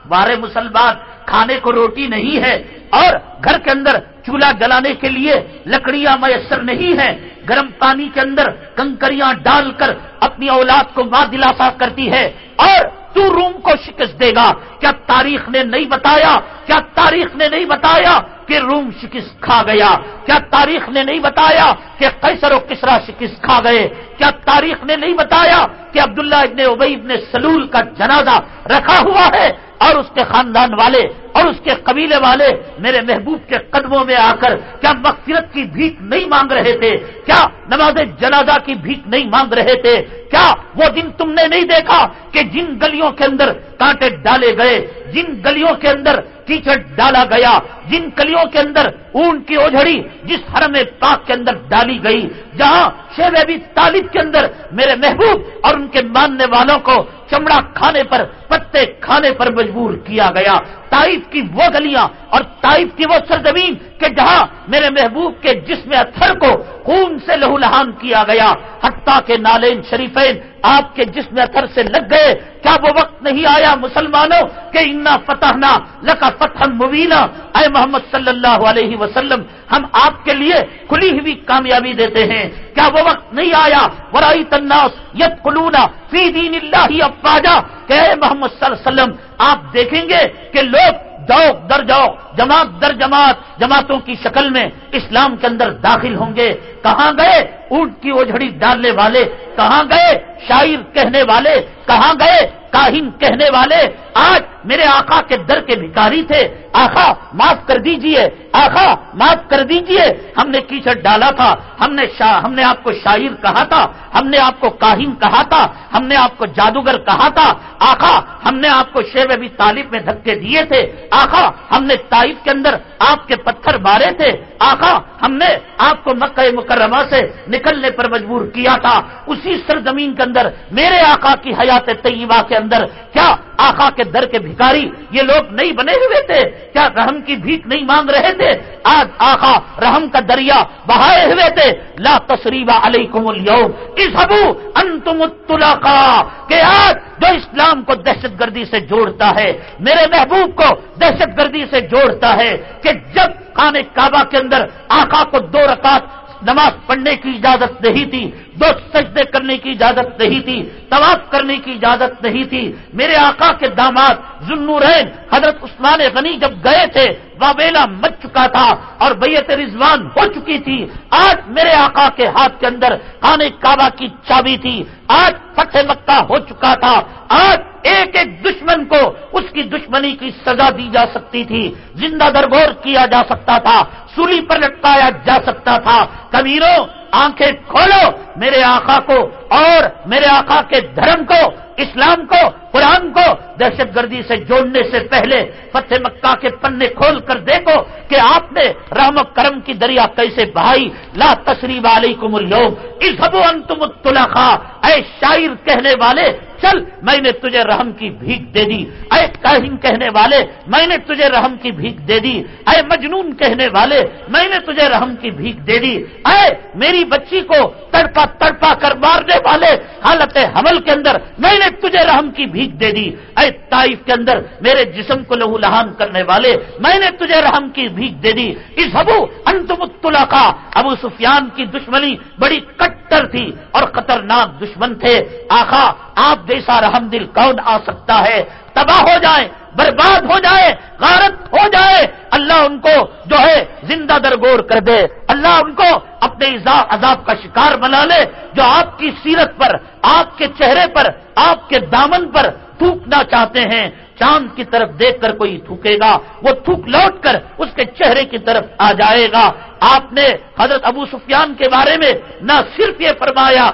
بارے مسلمان، کھانے کو روٹی نہیں ہے اور گھر کے اندر چولہا جلانے کے لیے لکڑیاں میسر نہیں ہے گرم پانی کے اندر کنکریاں ڈال کر اپنی اولاد کو ماں دلاسا کرتی ہے اور تو روم کو شکست دے گا۔ کیا تاریخ نے نہیں بتایا؟ کیا تاریخ نے نہیں بتایا کہ روم شکست کھا گیا؟ کیا تاریخ نے نہیں بتایا کہ قیصر و کسرا شکست کھا گئے؟ کیا تاریخ نے نہیں بتایا کہ عبداللہ ابن ابئی ابن سلول کا جنازہ رکھا ہوا ہے؟ اور اس کے خاندان والے اور اس کے قبیلے والے میرے محبوب کے قدموں میں آ کر کیا مغفرت کی بھیک نہیں مانگ رہے تھے؟ کیا نماز جنازہ کی بھیک نہیں مانگ رہے تھے؟ کیا وہ دن تم نے نہیں دیکھا کہ جن گلیوں کے اندر کانٹے ڈالے گئے، جن گلیوں کے اندر کیچڑ ڈالا گیا، جن کلیوں کے اندر اون کی اوجھڑی جس حرم پاک کے اندر ڈالی گئی جہاں شیب ابھی طالب کے اندر میرے محبوب اور ان کے ماننے والوں کو چمڑا کھانے پر، پتے کھانے پر مجبور کیا گیا۔ تائف کی وہ گلیاں اور تائف کی وہ سرزمین کہ جہاں میرے محبوب کے جسم اتھر کو خون سے لہو لہان کیا گیا۔ حتیٰ کے نالین شریفین آپ کے جسم اتھر سے لگ گئے۔ کیا وہ وقت نہیں آیا مسلمانوں کہ انا فتح نہ لکا فتح مبینہ اے محمد صلی اللہ علیہ وسلم، ہم آپ کے لیے کھلی ہوئی کامیابی دیتے ہیں۔ کیا وہ وقت نہیں آیا؟ ورائی تناس یت کلونا فی دین اللہ افواجا کہ اے محمد صلی اللہ علیہ وسلم، آپ دیکھیں گے کہ لوگ جاؤ در جاؤ، جماعت در جماعت، جماعتوں کی شکل میں اسلام کے اندر داخل ہوں گے۔ کہاں گئے؟ اونٹ کی اوجھڑی ڈالنے والے۔ کہاں گئے؟ شاعر کہنے والے۔ کہاں گئے؟ کاہن کہنے والے۔ آج میرے آقا کے در کے بھکاری تھے۔ آخا معاف کر دیجیے۔ آخا معاف کر دیجیے۔ ہم نے کیچڑ ڈالا تھا۔ ہم نے شا... ہم نے آپ کو شاعر کہا تھا۔ ہم نے آپ کو کاہن کہا تھا۔ ہم نے آپ کو جادوگر کہا تھا۔ آخا ہم نے آپ کو شیب ابھی تعلیم میں دھکے دیے تھے۔ آخا ہم نے تائف کے اندر آپ کے پتھر مارے تھے۔ آخا ہم نے آپ کو مکہ مکرمہ سے نکلنے پر مجبور کیا تھا۔ اسی سرزمین کے اندر میرے آقا کی حیات طیبہ کے اندر کیا آقا کے در کے بھکاری، یہ لوگ نہیں بنے ہوئے تھے۔ کیا رحم کی بھیک نہیں مانگ رہے تھے؟ آج آقا رحم کا دریا بہائے ہوئے تھے۔ لا تصریبہ علیکم اليوم۔ اذهبوا انتم الطلقاء کہ آج جو اسلام کو دہشت گردی سے جوڑتا ہے، میرے محبوب کو دہشت گردی سے جوڑتا ہے، کہ جب خانہ کعبہ کے اندر آقا کو دو رکعت نماز پڑھنے کی اجازت نہیں تھی دو سجدے کرنے کی اجازت نہیں تھی، طواف کرنے کی اجازت نہیں تھی۔ میرے آقا کے داماد ذنورین حضرت عثمان غنی جب گئے تھے واویلا مچ چکا تھا اور بیت رضوان ہو چکی تھی۔ آج میرے آقا کے ہاتھ کے اندر خانے کعبہ کی چابی تھی۔ آج فتح مکہ ہو چکا تھا۔ آج ایک ایک دشمن کو اس کی دشمنی کی سزا دی جا سکتی تھی۔ زندہ درگور کیا جا سکتا تھا، سولی پر لٹکایا جا سکتا تھا۔ کبیروں آنکھیں کھولو میرے آقا کو اور میرے آقا کے دھرم کو، اسلام کو، قرآن کو دہشت گردی سے جوڑنے سے پہلے فتح مکہ کے پنے کھول کر دیکھو کہ آپ نے رحم و کرم کی دریا کیسے بہائی۔ لا تصریب علیکم اليوم۔ اذهبوا انتم الطلقاء اے شاعر کہنے والے، چل، میں نے تجھے رحم کی بھیک دے دی۔ اے کاہن کہنے والے، میں نے تجھے رحم کی بھیک دے دی۔ اے مجنون کہنے والے، میں نے تجھے رحم کی بھیک دے دی۔ اے میری بچی کو تڑپا تڑپا کر مارنے والے حالت حمل کے اندر میں نے تجھے رحم کی بھیک دے دی۔ اے طائف کے اندر میرے جسم کو لہو لہان کرنے والے میں نے تجھے رحم کی بھیک دے دی۔ اس ابو انتم الطلاقا ابو سفیان کی دشمنی بڑی کٹر تھی اور خطرناک دشمن تھے۔ آخا آپ جیسا رحم دل کون آ سکتا ہے؟ تباہ ہو جائے، برباد ہو جائے، غارت ہو جائے، اللہ ان کو جو ہے زندہ درگور کر دے۔ اللہ ان کو اپنے عذاب کا شکار بنا لے، جو آپ کی سیرت پر، آپ کے چہرے پر، آپ کے دامن پر تھوکنا چاہتے ہیں۔ چاند کی طرف دیکھ کر کوئی تھوکے گا، وہ تھوک لوٹ کر اس کے چہرے کی طرف آ جائے گا۔ آپ نے حضرت ابو سفیان کے بارے میں نہ صرف یہ فرمایا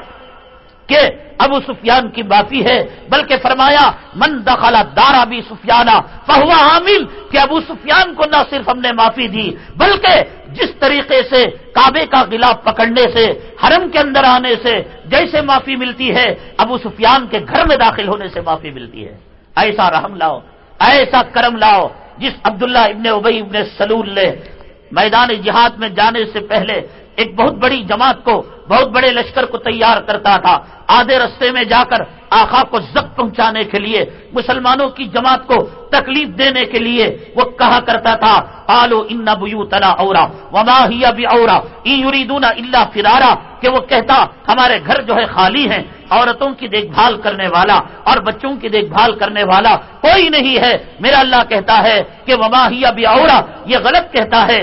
کہ ابو سفیان کی معافی ہے، بلکہ فرمایا، من دخلا دارا بھی سفیانہ فہوا عامل کہ ابو سفیان کو نہ صرف ہم نے معافی دی، بلکہ جس طریقے سے کعبے کا غلاف پکڑنے سے، حرم کے اندر آنے سے جیسے معافی ملتی ہے، ابو سفیان کے گھر میں داخل ہونے سے معافی ملتی ہے۔ ایسا رحم لاؤ، ایسا کرم لاؤ، جس عبداللہ ابن ابئی ابن سلول نے میدان جہاد میں جانے سے پہلے ایک بہت بڑی جماعت کو بہت بڑے لشکر کو تیار کرتا تھا۔ آدھے رستے میں جا کر آخا کو زخ پہنچانے کے لیے، مسلمانوں کی جماعت کو تکلیف دینے کے لیے وہ کہا کرتا تھا آلو ان بو تلا اورا وما ہی ابھی اورا دونا اللہ فرارا، کہ وہ کہتا، ہمارے گھر جو ہے خالی ہیں، عورتوں کی دیکھ بھال کرنے والا اور بچوں کی دیکھ بھال کرنے والا کوئی نہیں ہے۔ میرا اللہ کہتا ہے کہ وما ہی ابھی اورا یہ غلط کہتا ہے۔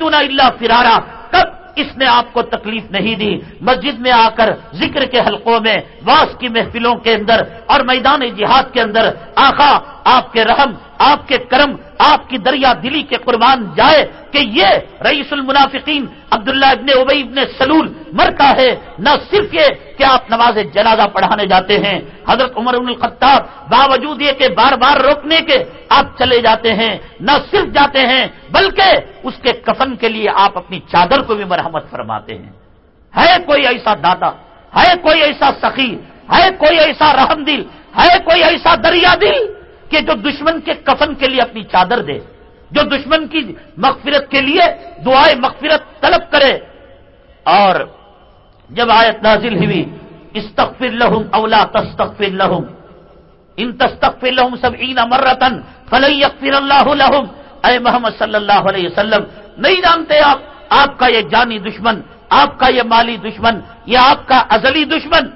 دونا اللہ فرارا، کب اس نے آپ کو تکلیف نہیں دی۔ مسجد میں آ کر ذکر کے حلقوں میں واس کی محفلوں کے اندر اور میدان جہاد کے اندر آخا آپ کے رحم آپ کے کرم، آپ کی دریا دلی کے قربان جائے کہ یہ رئیس المنافقین عبداللہ ابن ابئی ابن سلول مرتا ہے۔ نہ صرف یہ کہ آپ نماز جنازہ پڑھانے جاتے ہیں، حضرت عمر ابن الخطاب باوجود یہ کہ بار بار روکنے کے آپ چلے جاتے ہیں، نہ صرف جاتے ہیں، بلکہ اس کے کفن کے لیے آپ اپنی چادر کو بھی مرحمت فرماتے ہیں۔ ہے کوئی ایسا دادا، ہے کوئی ایسا سخی، ہے کوئی ایسا رحم دل، ہے کوئی ایسا دریا دل؟ کہ جو دشمن کے کفن کے لیے اپنی چادر دے، جو دشمن کی مغفرت کے لیے دعائیں مغفرت طلب کرے۔ اور جب آیت نازل ہوئی، استغفر لہم اولا تستغفر لہم۔ ان تستغفر لہم سب این امرتن فلئی یغفر اللہ لہم۔ اے محمد صلی اللہ علیہ وسلم، نہیں جانتے آپ آپ کا یہ جانی دشمن، آپ کا یہ مالی دشمن یہ آپ کا ازلی دشمن۔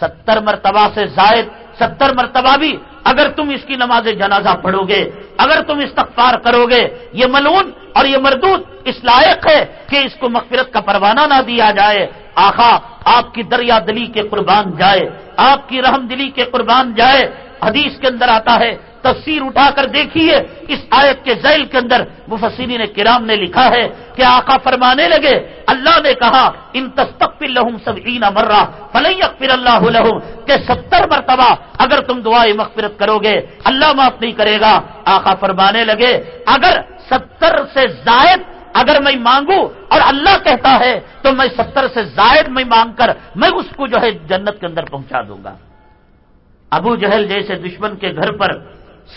ستر مرتبہ سے زائد، ستر مرتبہ بھی اگر تم اس کی نماز جنازہ پڑھو گے، اگر تم استغفار کرو گے، یہ ملون اور یہ مردود اس لائق ہے کہ اس کو مغفرت کا پروانہ نہ دیا جائے۔ آخا، آپ کی دریا دلی کے قربان جائے، آپ کی رحم دلی کے قربان جائے۔ حدیث کے اندر آتا ہے تفسیر اٹھا کر دیکھیے، اس آیت کے ذیل کے اندر مفسرین نے کرام نے لکھا ہے کہ آقا فرمانے لگے، اللہ نے کہا، ان تستقفل لہم سب عین مرہ فلئی اکفر اللہ لہم، کہ ستر مرتبہ اگر تم دعائیں مغفرت کرو گے اللہ معاف نہیں کرے گا۔ آقا فرمانے لگے، اگر ستر سے زائد اگر میں مانگوں اور اللہ کہتا ہے، تو میں ستر سے زائد میں مانگ کر میں اس کو جو ہے جنت کے اندر پہنچا دوں گا۔ ابو جہل جیسے دشمن کے گھر پر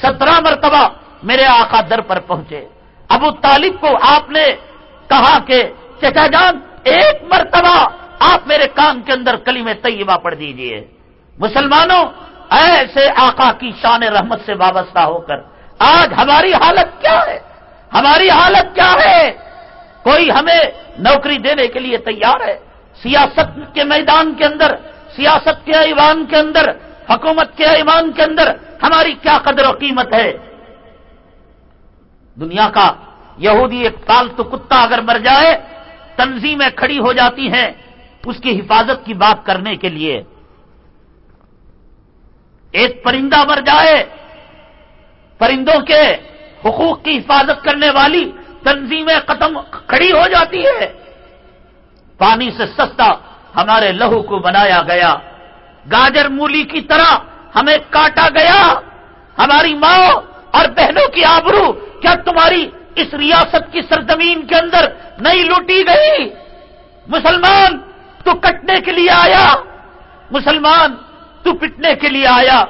سترہ مرتبہ میرے آقا در پر پہنچے۔ ابو طالب کو آپ نے کہا کہ، چچا جان، ایک مرتبہ آپ میرے کام کے اندر کلی میں طیبہ پڑھ دیجیے۔ مسلمانوں، ایسے آقا کی شان رحمت سے وابستہ ہو کر، آج ہماری حالت کیا ہے؟ ہماری حالت کیا ہے؟ کوئی ہمیں نوکری دینے کے لیے تیار ہے؟ سیاست کے میدان کے اندر، سیاست کے ایوان کے اندر، حکومت کے ایمان کے اندر ہماری کیا قدر و قیمت ہے؟ دنیا کا یہودی ایک پالتو کتا اگر مر جائے، تنظیمیں کھڑی ہو جاتی ہیں اس کی حفاظت کی بات کرنے کے لیے۔ ایک پرندہ مر جائے، پرندوں کے حقوق کی حفاظت کرنے والی تنظیمیں ختم کھڑی ہو جاتی ہے پانی سے سستا ہمارے لہو کو بنایا گیا۔ گاجر مولی کی طرح ہمیں کاٹا گیا ہماری ماں اور بہنوں کی آبرو کیا تمہاری اس ریاست کی سرزمین کے اندر نہیں لوٹی گئی؟ مسلمان، تو کٹنے کے لیے آیا۔ مسلمان، تو پٹنے کے لیے آیا۔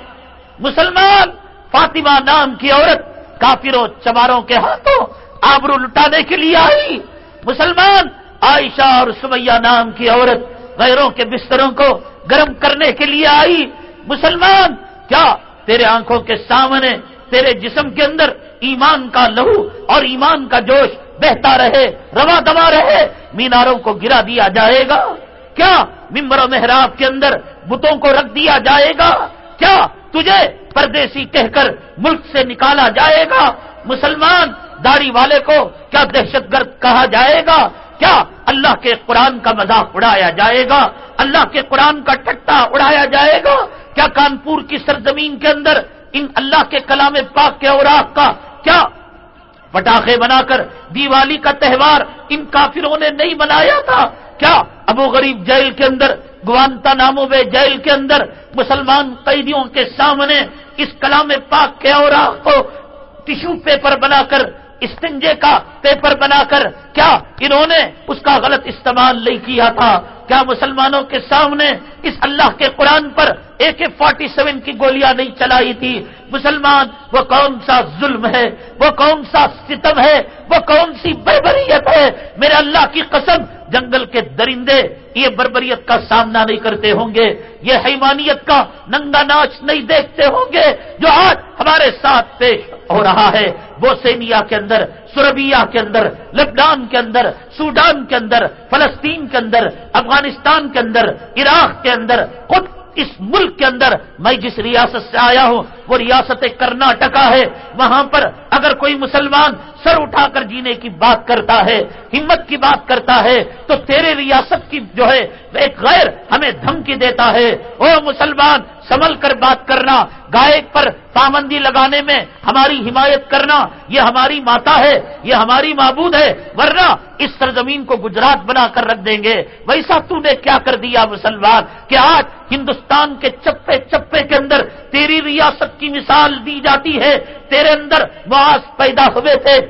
مسلمان، فاطمہ نام کی عورت کافروں چماروں کے ہاتھوں آبرو لٹانے کے لیے آئی۔ مسلمان، عائشہ اور سمیہ نام کی عورت غیروں کے بستروں کو گرم کرنے کے لیے آئی۔ مسلمان، کیا تیرے آنکھوں کے سامنے، تیرے جسم کے اندر ایمان کا لہو اور ایمان کا جوش بہتا رہے، روا دوا رہے، میناروں کو گرا دیا جائے گا؟ کیا ممبر و محراب کے اندر بتوں کو رکھ دیا جائے گا؟ کیا تجھے پردیسی کہہ کر ملک سے نکالا جائے گا؟ مسلمان داڑھی والے کو کیا دہشت گرد کہا جائے گا؟ کیا اللہ کے قرآن کا مذاق اڑایا جائے گا؟ اللہ کے قرآن کا ٹٹا اڑایا جائے گا؟ کیا کانپور کی سرزمین کے اندر ان اللہ کے کلام پاک کے اوراق کا کیا پٹاخے بنا کر دیوالی کا تہوار ان کافروں نے نہیں منایا تھا؟ کیا ابو غریب جیل کے اندر، گوانتا نامو میں جیل کے اندر مسلمان قیدیوں کے سامنے اس کلام پاک کے اوراق کو ٹشو پیپر بنا کر، استنجے کا پیپر بنا کر، کیا انہوں نے اس کا غلط استعمال نہیں کیا تھا؟ کیا مسلمانوں کے سامنے اس اللہ کے قرآن پر اے کے فورٹی سیون کی گولیاں نہیں چلائی تھی؟ مسلمان، وہ کون سا ظلم ہے؟ وہ کون سا ستم ہے؟ وہ کون سی بربریت ہے؟ میرے اللہ کی قسم، جنگل کے درندے یہ بربریت کا سامنا نہیں کرتے ہوں گے۔ یہ حیمانیت کا ننگا ناچ نہیں دیکھتے ہوں گے۔ جو آج ہمارے ساتھ پیش ہو رہا ہے بوسینیا کے اندر سوربیا کے اندر، لبنان کے اندر، سوڈان کے اندر، فلسطین کے اندر، افغانستان کے اندر، عراق کے اندر، خود اس ملک کے اندر میں جس ریاست سے آیا ہوں، وہ ریاست کرناٹکا ہے۔ وہاں پر اگر کوئی مسلمان سر اٹھا کر جینے کی بات کرتا ہے، ہمت کی بات کرتا ہے، تو تیرے ریاست کی جو ہے ایک غیر ہمیں دھمکی دیتا ہے۔ او مسلمان، سنبھل کر بات کرنا۔ گائک پر پابندی لگانے میں ہماری حمایت کرنا، یہ ہماری ماتا ہے، یہ ہماری معبود ہے۔ ورنہ اس سرزمین کو گجرات بنا کر رکھ دیں گے۔ ویسا تو نے کیا کر دیا مسلمان، کہ آج ہندوستان کے چپے چپے کے اندر تیری ریاست کی مثال دی جاتی ہے۔ تیرے اندر معاذ پیدا ہوئے تھے۔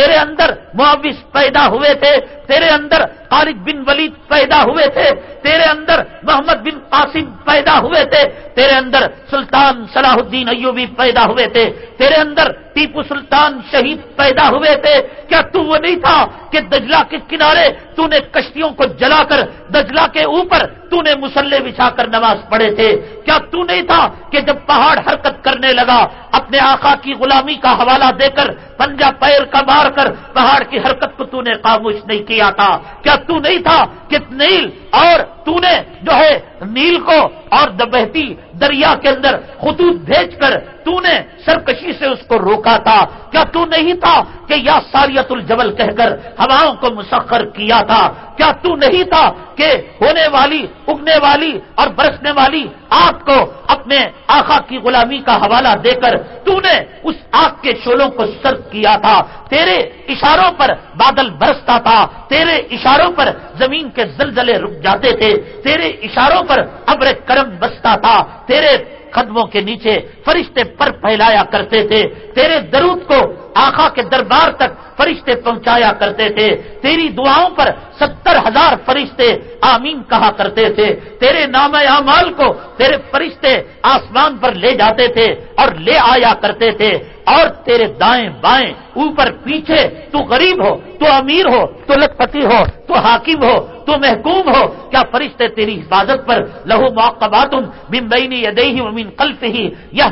تیرے اندر معاوث پیدا ہوئے تھے، تیرے اندر خالد بن ولید پیدا ہوئے تھے، تیرے اندر محمد بن قاسم پیدا ہوئے تھے، تیرے اندر سلطان صلاح الدین ایوبی پیدا ہوئے تھے، تیرے اندر ٹیپو سلطان شہید پیدا ہوئے تھے۔ کیا تو وہ نہیں تھا کہ دجلا کے کنارے تو نے کشتیوں کو جلا کر دجلا کے اوپر تو نے مسلح بچھا کر نماز پڑھے تھے؟ کیا تو نہیں تھا کہ جب پہاڑ حرکت کرنے لگا، اپنے آقا کی غلامی کا حوالہ دے کر پنجا پیر کا مار کر پہاڑ کی حرکت کو تو نے خاموش نہیں کیا تھا۔ کیا تو نہیں تھا کتنیل اور تو نے جو ہے نیل کو اور دبہتی دریا کے اندر خطوط بھیج کر تو نے سرکشی سے اس کو روکا تھا۔ کیا تو نہیں تھا کہ یا ساریت الجبل کہہ کر ہواؤں کو مسخر کیا تھا؟ کیا تو نہیں تھا کہ ہونے والی، اگنے والی اور برسنے والی آگ کو اپنے آخا کی غلامی کا حوالہ دے کر تو نے اس آگ کے شولوں کو سرد کیا تھا؟ تیرے اشاروں پر بادل برستا تھا، تیرے اشاروں پر زمین کے زلزلے رک جاتے تھے، تیرے اشاروں پر ابر کرم بستا تھا۔ تیرے قدموں کے نیچے فرشتے پر پھیلایا کرتے تھے۔ تیرے درود کو آخا کے دربار تک فرشتے پہنچایا کرتے تھے۔ تیری دعاؤں پر ستر ہزار فرشتے آمین کہا کرتے تھے۔ تیرے نام اعمال کو تیرے فرشتے آسمان پر لے جاتے تھے اور لے آیا کرتے تھے۔ اور تیرے دائیں بائیں اوپر پیچھے تو غریب ہو، تو امیر ہو، تو لکھپتی ہو، تو حاکم ہو، تو محکوم ہو۔ کیا فرشتے تیری حفاظت پر لہو موقبات من بینی یدیہ ومن قلف ہی یا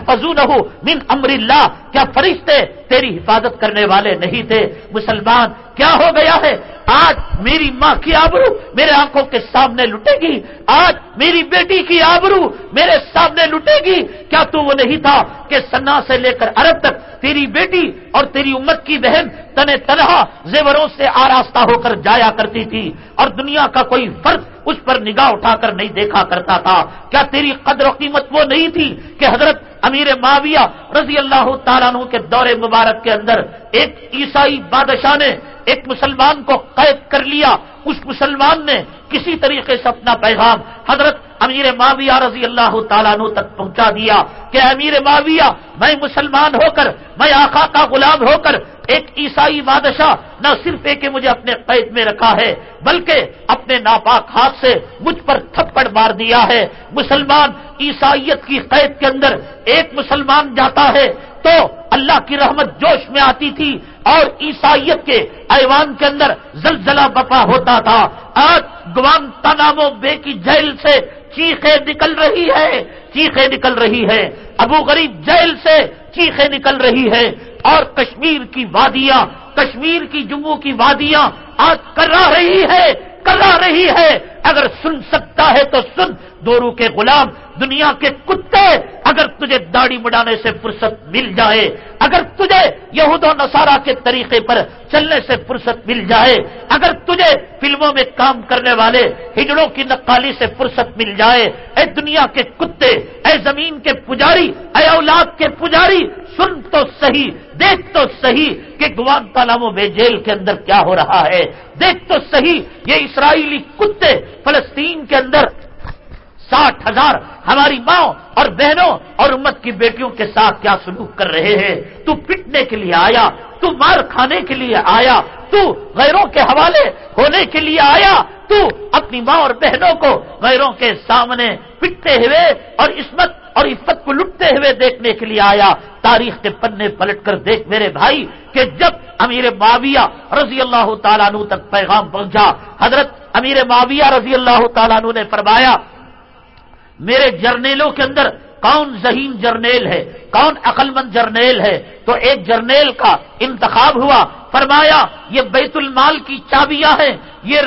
من امر اللہ؟ کیا فرشتے تیری حفاظت کرنے والے نہیں تھے؟ مسلمان، کیا ہو گیا ہے؟ آج میری ماں کی آبرو میرے آنکھوں کے سامنے لٹے گی۔ آج میری بیٹی کی آبرو میرے سامنے لٹے گی۔ کیا تو وہ نہیں تھا کہ سنا سے لے کر عرب تک تیری بیٹی اور تیری امت کی بہن تن تنہا زیوروں سے آراستہ ہو کر جایا کرتی تھی اور دنیا کا کوئی فرد اس پر نگاہ اٹھا کر نہیں دیکھا کرتا تھا۔ کیا تیری قدر و قیمت وہ نہیں تھی کہ حضرت امیر معاویہ رضی اللہ تعالیٰ عنہ کے دور مبارک کے اندر ایک عیسائی بادشاہ نے ایک مسلمان کو قید کر لیا۔ اس مسلمان نے کسی طریقے سے اپنا پیغام حضرت امیر معاویہ رضی اللہ تعالیٰ عنہ تک پہنچا دیا کہ امیر معاویہ، میں مسلمان ہو کر، میں آقا کا غلام ہو کر ایک عیسائی بادشاہ نہ صرف ایک مجھے اپنے قید میں رکھا ہے، بلکہ اپنے ناپاک ہاتھ سے مجھ پر تھپڑ مار دیا ہے۔ مسلمان عیسائیت کی قید کے اندر ایک مسلمان جاتا ہے تو اللہ کی رحمت جوش میں آتی تھی اور عیسائیت کے ایوان کے اندر زلزلہ بپا ہوتا تھا۔ آج گوان تنامو بے کی جیل سے چیخیں نکل رہی ہے چیخیں نکل رہی ہے ابو غریب جیل سے چیخیں نکل رہی ہے اور کشمیر کی وادیاں، کشمیر کی جموں کی وادیاں آج کر رہی ہے کرا رہی ہے اگر سن سکتا ہے تو سن دورو کے غلام دنیا کے کتے اگر تجھے داڑھی بڑھانے سے فرصت مل جائے اگر تجھے یہود و نصارہ کے طریقے پر چلنے سے فرصت مل جائے اگر تجھے فلموں میں کام کرنے والے ہجڑوں کی نقالی سے فرصت مل جائے، اے دنیا کے کتے، اے زمین کے پجاری، اے اولاد کے پجاری سن تو صحیح، دیکھ تو صحیح کہ گوان تالابوں میں جیل کے اندر کیا ہو رہا ہے۔ دیکھ تو صحیح، یہ اسرائیلی کتے فلسطین کے اندر ساٹھ ہزار ہماری ماں اور بہنوں اور امت کی بیٹیوں کے ساتھ کیا سلوک کر رہے ہیں۔ تو پٹنے کے لیے آیا، تو مار کھانے کے لیے آیا، تو غیروں کے حوالے ہونے کے لیے آیا، تو اپنی ماں اور بہنوں کو غیروں کے سامنے پٹتے ہوئے اور عصمت اور عفت کو لٹتے ہوئے دیکھنے کے لیے آیا۔ تاریخ کے پنے پلٹ کر دیکھ میرے بھائی کہ جب امیر معاویہ رضی اللہ تعالیٰ عنہ تک پیغام پہنچا، حضرت امیر معاویہ رضی اللہ تعالیٰ عنہ نے فرمایا، میرے جرنیلوں کے اندر کون ذہین جرنیل ہے؟ کون عقل مند جرنیل ہے؟ تو ایک جرنیل کا انتخاب ہوا۔ فرمایا، یہ بیت المال کی چابیاں ہیں، یہ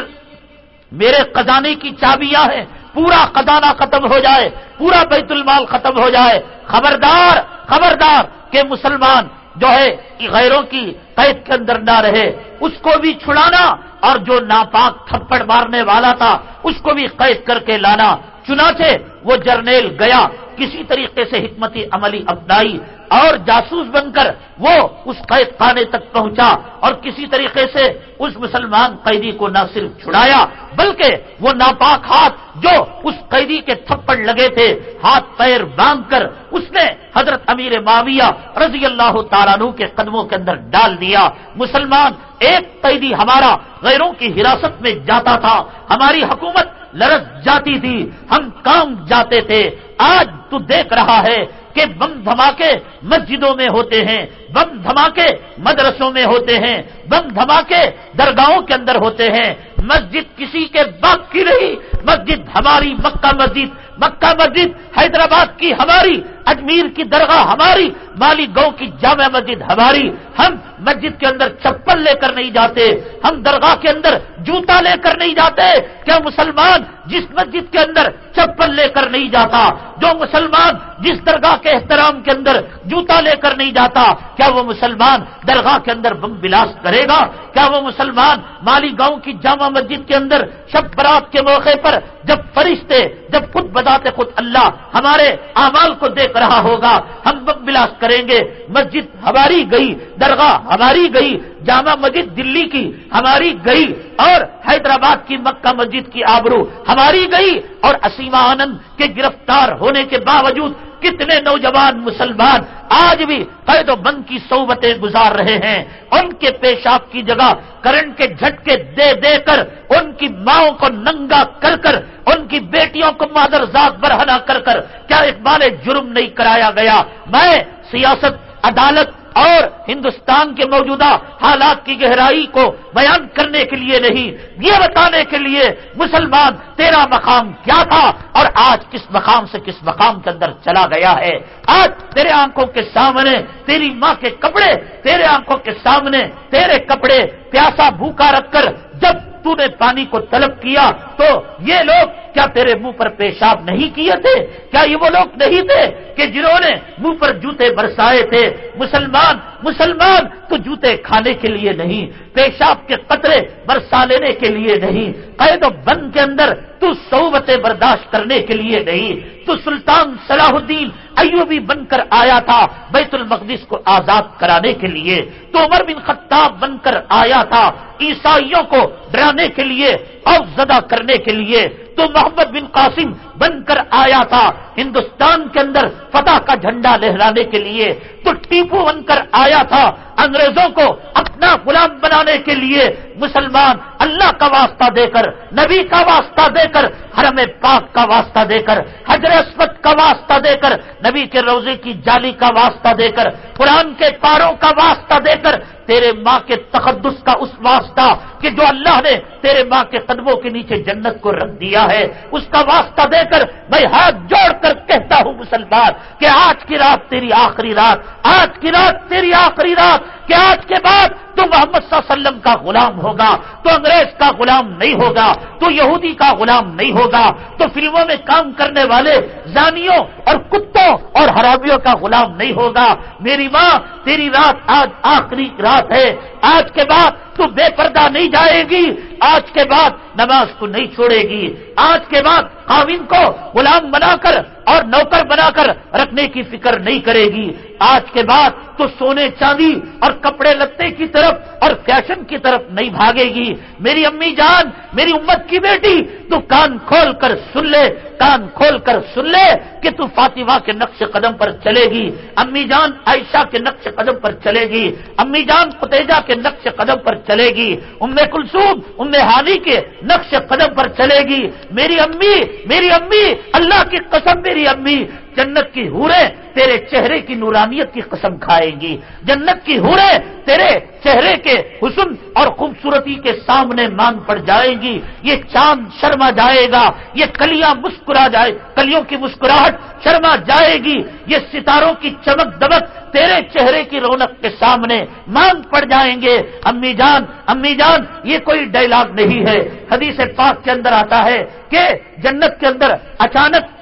میرے خزانے کی چابیاں ہیں پورا خزانہ ختم ہو جائے، پورا بیت المال ختم ہو جائے۔ خبردار خبردار کہ مسلمان جو ہے غیروں کی قید کے اندر نہ رہے۔ اس کو بھی چھڑانا اور جو ناپاک تھپڑ مارنے والا تھا، اس کو بھی قید کر کے لانا۔ چنانچہ وہ جرنیل گیا۔ کسی طریقے سے حکمتی عملی اپنائی اور جاسوس بن کر وہ اس قید خانے تک پہنچا اور کسی طریقے سے اس مسلمان قیدی کو نہ صرف چھڑایا، بلکہ وہ ناپاک ہاتھ جو اس قیدی کے تھپڑ لگے تھے، ہاتھ پیر باندھ کر اس نے حضرت امیر معاویہ رضی اللہ تعالیٰ کے قدموں کے اندر ڈال دیا۔ مسلمان ایک قیدی ہمارا غیروں کی حراست میں جاتا تھا، ہماری حکومت لرز جاتی تھی، ہم کام جاتے تھے۔ آج تو دیکھ رہا ہے کہ بم دھماکے مسجدوں میں ہوتے ہیں، بم دھماکے مدرسوں میں ہوتے ہیں، بم دھماکے درگاہوں کے اندر ہوتے ہیں۔ مسجد کسی کے باپ کی نہیں، مسجد ہماری مکہ مسجد مکہ مسجد حیدرآباد کی ہماری، اجمیر کی درگاہ ہماری مالی گاؤں کی جامع مسجد ہماری، ہم مسجد کے اندر چپل لے کر نہیں جاتے، ہم درگاہ کے اندر جوتا لے کر نہیں جاتے کیا مسلمان جس مسجد کے اندر چپل لے کر نہیں جاتا؟ جو مسلمان جس درگاہ کے احترام کے اندر جوتا لے کر نہیں جاتا، کیا وہ مسلمان درگاہ کے اندر بم بلاس کرے گا؟ کیا وہ مسلمان مالی گاؤں کی جامع مسجد کے اندر شب برات کے موقع پر جب فرشتے، جب خود بتاتے خود اللہ ہمارے اعمال کو دیکھ رہا ہوگا، ہم بم بلاس کریں گے۔ مسجد ہماری گئی، درگاہ ہماری گئی، جامع مسجد دلی کی ہماری گئی اور حیدرآباد کی مکہ مسجد کی آبرو ہماری گئی اور اسیما آنند کے گرفتار ہونے کے باوجود کتنے نوجوان مسلمان آج بھی قید و بند کی صوبتیں گزار رہے ہیں۔ ان کے پیشاب کی جگہ کرنٹ کے جھٹکے دے دے کر، ان کی ماؤں کو ننگا کر کر، ان کی بیٹیوں کو مادر ذات برہنا کر کر، کیا اقبال جرم نہیں کرایا گیا؟ میں سیاست، عدالت اور ہندوستان کے موجودہ حالات کی گہرائی کو بیان کرنے کے لیے نہیں، یہ بتانے کے لیے مسلمان، تیرا مقام کیا تھا اور آج کس مقام سے کس مقام کے اندر چلا گیا ہے؟ آج تیرے آنکھوں کے سامنے تیری ماں کے کپڑے، تیرے آنکھوں کے سامنے تیرے کپڑے پیاسا بھوکا رکھ کر جب تو نے پانی کو طلب کیا تو یہ لوگ کیا تیرے منہ پر پیشاب نہیں کیے تھے؟ کیا یہ وہ لوگ نہیں تھے کہ جنہوں نے منہ پر جوتے برسائے تھے؟ مسلمان مسلمان، تو جوتے کھانے کے لیے نہیں۔ پیشاب کے قطرے برسا لینے کے لیے نہیں۔ قید و بند کے اندر تو صوبتیں برداشت کرنے کے لیے نہیں۔ تو سلطان صلاح الدین ایوبی بن کر آیا تھا بیت المقدس کو آزاد کرانے کے لیے۔ تو عمر بن خطاب بن کر آیا تھا، عیسائیوں کو ڈرانے کے لیے اور زدہ کرنے کے لیے۔ تو محمد بن قاسم بن کر آیا تھا۔ ہندوستان کے اندر فتح کا جھنڈا لہرانے کے لیے تو ٹیپو بن کر آیا تھا۔ انگریزوں کو اپنا غلام بنانے کے لیے مسلمان اللہ کا واسطہ دے کر، نبی کا واسطہ دے کر، حرم پاک کا واسطہ دے کر حضر اسمت کا واسطہ دے کر، نبی کے روزے کی جالی کا واسطہ دے کر، قرآن کے پاروں کا واسطہ دے کر، تیرے ماں کے تقدس کا اس واسطہ کہ جو اللہ نے تیرے ماں کے قدموں کے نیچے جنت کو رکھ دیا۔ ہے؟ اس کا واسطہ دے کر میں ہاتھ جوڑ کر کہتا ہوں مسلمان کہ آج کی رات تیری آخری رات، آج کی رات تیری آخری رات، کہ آج کے بعد تو محمد صلی اللہ علیہ وسلم کا غلام ہوگا، تو انگریز کا غلام نہیں ہوگا، تو یہودی کا غلام نہیں ہوگا، تو فلموں میں کام کرنے والے زانیوں اور کتوں اور حرابیوں کا غلام نہیں ہوگا۔ میری ماں، تیری رات آج آخری رات ہے، آج کے بعد تو بے پردہ نہیں جائے گی۔ آج کے بعد نماز کو نہیں چھوڑے گی۔ آج کے بعد خاوین کو غلام بنا کر اور نوکر بنا کر رکھنے کی فکر نہیں کرے گی۔ آج کے بعد تو سونے چاندی اور کپڑے لتے کی طرف اور فیشن کی طرف نہیں بھاگے گی۔ میری امی جان، میری امت کی بیٹی، تو کان کھول کر سن لے، کان کھول کر سن لے کہ تو فاطمہ کے نقش قدم پر چلے گی۔ امی جان عائشہ کے نقش قدم پر چلے گی۔ امی جان فتیجہ کے نقش قدم پر چلے گی۔ ام کلسوم ام ہانی کے نقش قدم پر چلے گی۔ میری امی میری امی، اللہ کی قسم میری امی جنت کی ہورے تیرے چہرے کی نورانیت کی قسم کھائیں گی۔ جنت کی ہورے تیرے چہرے کے حسن اور خوبصورتی کے سامنے مانگ پڑ جائیں گی۔ یہ چاند شرما جائے گا، یہ کلیاں مسکرا جائے، کلیوں کی مسکراہٹ شرما جائے گی۔ یہ ستاروں کی چمک دمک تیرے چہرے کی رونق کے سامنے مانگ پڑ جائیں گے۔ امی جان امی جان، یہ کوئی ڈائلاگ نہیں ہے۔ حدیث پاک کے اندر آتا ہے کہ جنت کے اندر اچانک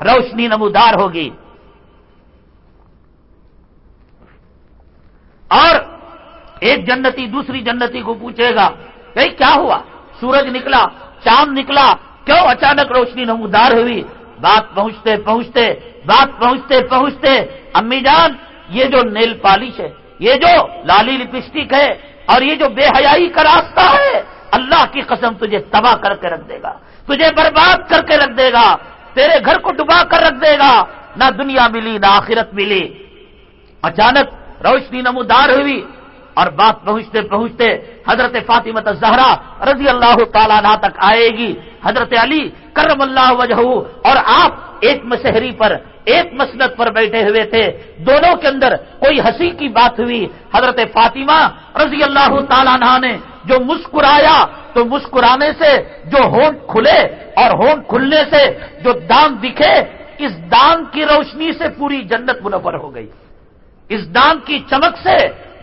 روشنی نمودار ہوگی۔ اور ایک جنتی دوسری جنتی کو پوچھے گا کہ کیا ہوا؟ سورج نکلا، چاند نکلا، کیوں اچانک روشنی نمودار ہوئی؟ بات پہنچتے پہنچتے، بات پہنچتے پہنچتے، امی جان، یہ جو نیل پالش ہے، یہ جو لالی لپسٹک ہے، اور یہ جو بے حیائی کا راستہ ہے، اللہ کی قسم تجھے تباہ کر کے رکھ دے گا، تجھے برباد کر کے رکھ دے گا۔ تیرے گھر کو ڈبا کر رکھ دے گا، نہ دنیا ملی، نہ آخرت ملی۔ اچانک روشنی نمودار ہوئی اور بات پہنچتے پہنچتے حضرت فاطمت زہرا رضی اللہ تعالیٰ تک آئے گی۔ حضرت علی کرم اللہ وجہ اور آپ ایک مسحری پر، ایک مسلط پر بیٹھے ہوئے تھے۔ دونوں کے اندر کوئی ہنسی کی بات ہوئی۔ حضرت فاطمہ رضی اللہ تعالیٰ نے جو مسکرایا تو مسکرانے سے جو ہونٹ کھلے اور ہونٹ کھلنے سے جو دان دکھے، اس دان کی روشنی سے پوری جنت منور ہو گئی۔ اس دان کی چمک سے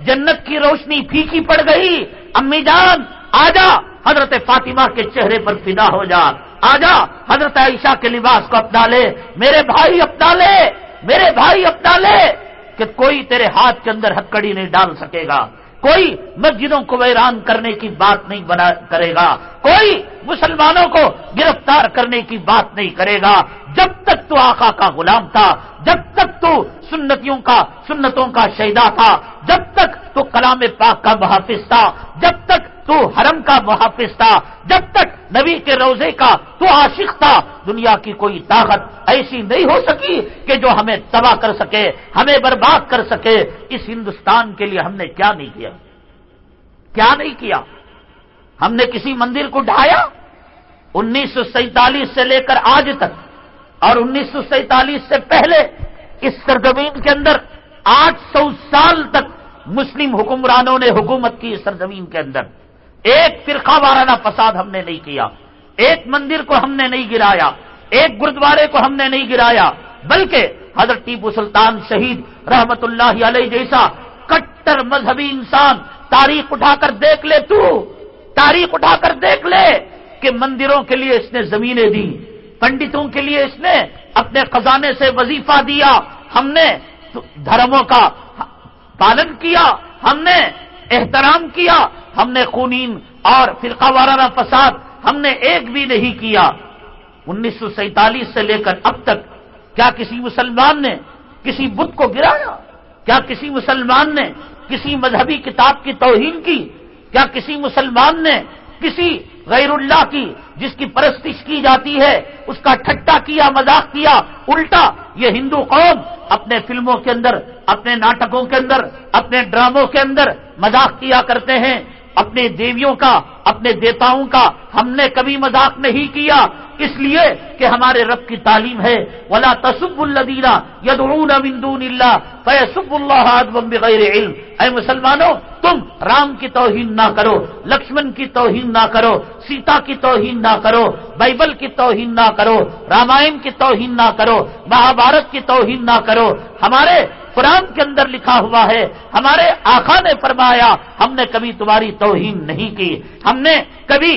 جنت کی روشنی پھیکی پڑ گئی۔ امی جان، آجا، حضرت فاطمہ کے چہرے پر فدا ہو جا۔ آجا، حضرت عائشہ کے لباس کو اپنا لے۔ میرے بھائی اپنا لے، میرے بھائی اپنا لے کہ کوئی تیرے ہاتھ کے اندر ہتکڑی نہیں ڈال سکے گا۔ کوئی مسجدوں کو ویران کرنے کی بات نہیں بنا کرے گا، کوئی مسلمانوں کو گرفتار کرنے کی بات نہیں کرے گا۔ جب تک تو آقا کا غلام تھا، جب تک تو سنتیوں کا، سنتوں کا شہدا تھا، جب تک تو کلام پاک کا محافظ تھا، جب تک تو حرم کا محافظ تھا۔ جب تک نبی کے روزے کا تو عاشق تھا، دنیا کی کوئی طاقت ایسی نہیں ہو سکی کہ جو ہمیں تباہ کر سکے، ہمیں برباد کر سکے۔ اس ہندوستان کے لیے ہم نے کیا نہیں کیا؟ کیا نہیں کیا؟ ہم نے کسی مندر کو ڈھایا؟ انیس سو سینتالیس سے لے کر آج تک اور انیس سو سینتالیس سے پہلے اس سرزمین کے اندر آٹھ سو سال تک مسلم حکمرانوں نے حکومت کی سرزمین کے اندر۔ ایک فرقہ وارانہ فساد ہم نے نہیں کیا، ایک مندر کو ہم نے نہیں گرایا، ایک گردوارے کو ہم نے نہیں گرایا، بلکہ حضرت ٹیپو سلطان شہید رحمت اللہ علیہ جیسا کٹر مذہبی انسان تاریخ اٹھا کر دیکھ لے تو، تاریخ اٹھا کر دیکھ لے کہ مندروں کے لیے اس نے زمینیں دی پنڈتوں کے لیے اس نے اپنے خزانے سے وظیفہ دیا، ہم نے دھرموں کا پالن کیا، ہم نے احترام کیا، ہم نے خونین اور فرقہ وارانہ فساد ہم نے ایک بھی نہیں کیا۔ انیس سو سینتالیس سے لے کر اب تک کیا کسی مسلمان نے کسی بت کو گرایا؟ کیا کسی مسلمان نے کسی مذہبی کتاب کی توہین کی؟ کیا کسی مسلمان نے کسی غیر اللہ کی جس کی پرستش کی جاتی ہے، اس کا ٹھٹا کیا، مذاق کیا، الٹا یہ ہندو قوم اپنے فلموں کے اندر، اپنے ناٹکوں کے اندر، اپنے ڈراموں کے اندر مذاق کیا کرتے ہیں۔ اپنے دیویوں کا، اپنے دیتاؤں کا ہم نے کبھی مذاق نہیں کیا۔ اس لیے کہ ہمارے رب کی تعلیم ہے۔ ولا تصب الدینہ یدعون من دون اللہ فیسب اللہ بغیر علم۔ اے مسلمانوں، تم رام کی توہین نہ کرو، لکشمن کی توہین نہ کرو، سیتا کی توہین نہ کرو، بائبل کی توہین نہ کرو، رامائن کی توہین نہ کرو، مہابھارت کی توہین نہ کرو۔ ہمارے قرآن کے اندر لکھا ہوا ہے، ہمارے آخا نے فرمایا، ہم نے کبھی تمہاری توہین نہیں کی۔ ہم نے کبھی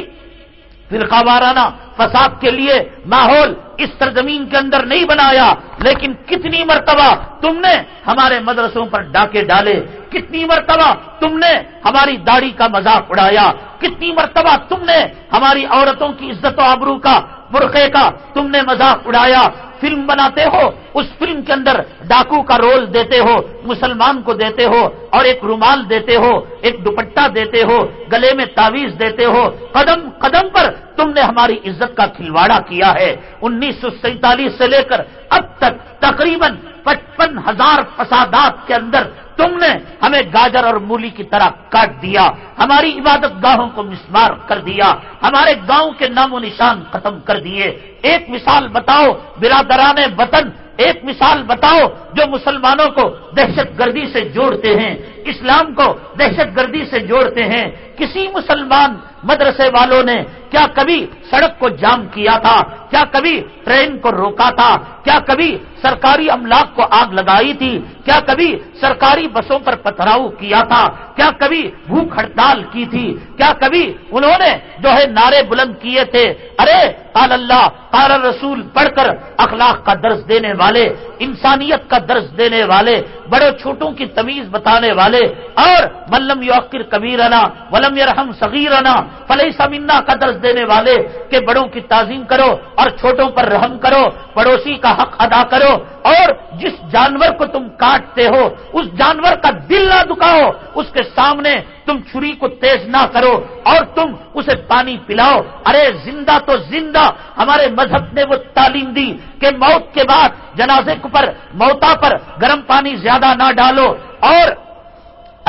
فرقہ وارانہ فساد کے لیے ماحول اس سرزمین کے اندر نہیں بنایا، لیکن کتنی مرتبہ تم نے ہمارے مدرسوں پر ڈاکے ڈالے، کتنی مرتبہ تم نے ہماری داڑھی کا مذاق اڑایا، کتنی مرتبہ تم نے ہماری عورتوں کی عزت و آبرو کا برقعے کا تم نے مذاق اڑایا۔ فلم بناتے ہو، اس فلم کے اندر ڈاکو کا رول دیتے ہو، مسلمان کو دیتے ہو اور ایک رومال دیتے ہو، ایک دوپٹہ دیتے ہو، گلے میں تعویذ دیتے ہو، قدم قدم پر تم نے ہماری عزت کا کھلواڑا کیا ہے۔ انیس سو سینتالیس سے لے کر اب تک تقریباً پچپن ہزار فسادات کے اندر تم نے ہمیں گاجر اور مولی کی طرح کاٹ دیا، ہماری عبادت گاہوں کو مسمار کر دیا، ہمارے گاؤں کے نام و نشان ختم کر دیے۔ ایک مثال بتاؤ، برادران وطن ایک مثال بتاؤ جو مسلمانوں کو دہشت گردی سے جوڑتے ہیں اسلام کو دہشت گردی سے جوڑتے ہیں۔ کسی مسلمان مدرسے والوں نے کیا کبھی سڑک کو جام کیا تھا؟ کیا کبھی ٹرین کو روکا تھا؟ کیا کبھی سرکاری املاک کو آگ لگائی تھی؟ کیا کبھی سرکاری بسوں پر پتھراؤ کیا تھا؟ کیا کبھی بھوک ہڑتال کی تھی؟ کیا کبھی انہوں نے جو ہے نعرے بلند کیے تھے؟ ارے، قال اللہ، قال رسول پڑھ کر اخلاق کا درس دینے والے، انسانیت کا درس دینے والے، بڑے چھوٹوں کی تمیز بتانے والے اور ملم یوکر کبیرنا ولم یرحم صغیرنا فلح سمینا کا درس دینے والے کہ بڑوں کی تعظیم کرو اور چھوٹوں پر رحم کرو، پڑوسی کا حق ادا کرو اور جس جانور کو تم کاٹتے ہو، اس جانور کا دل نہ دکھاؤ، اس کے سامنے تم چھری کو تیز نہ کرو اور تم اسے پانی پلاؤ۔ ارے زندہ تو زندہ، ہمارے مذہب نے وہ تعلیم دی کہ موت کے بعد جنازے پر موتا پر گرم پانی زیادہ نہ ڈالو اور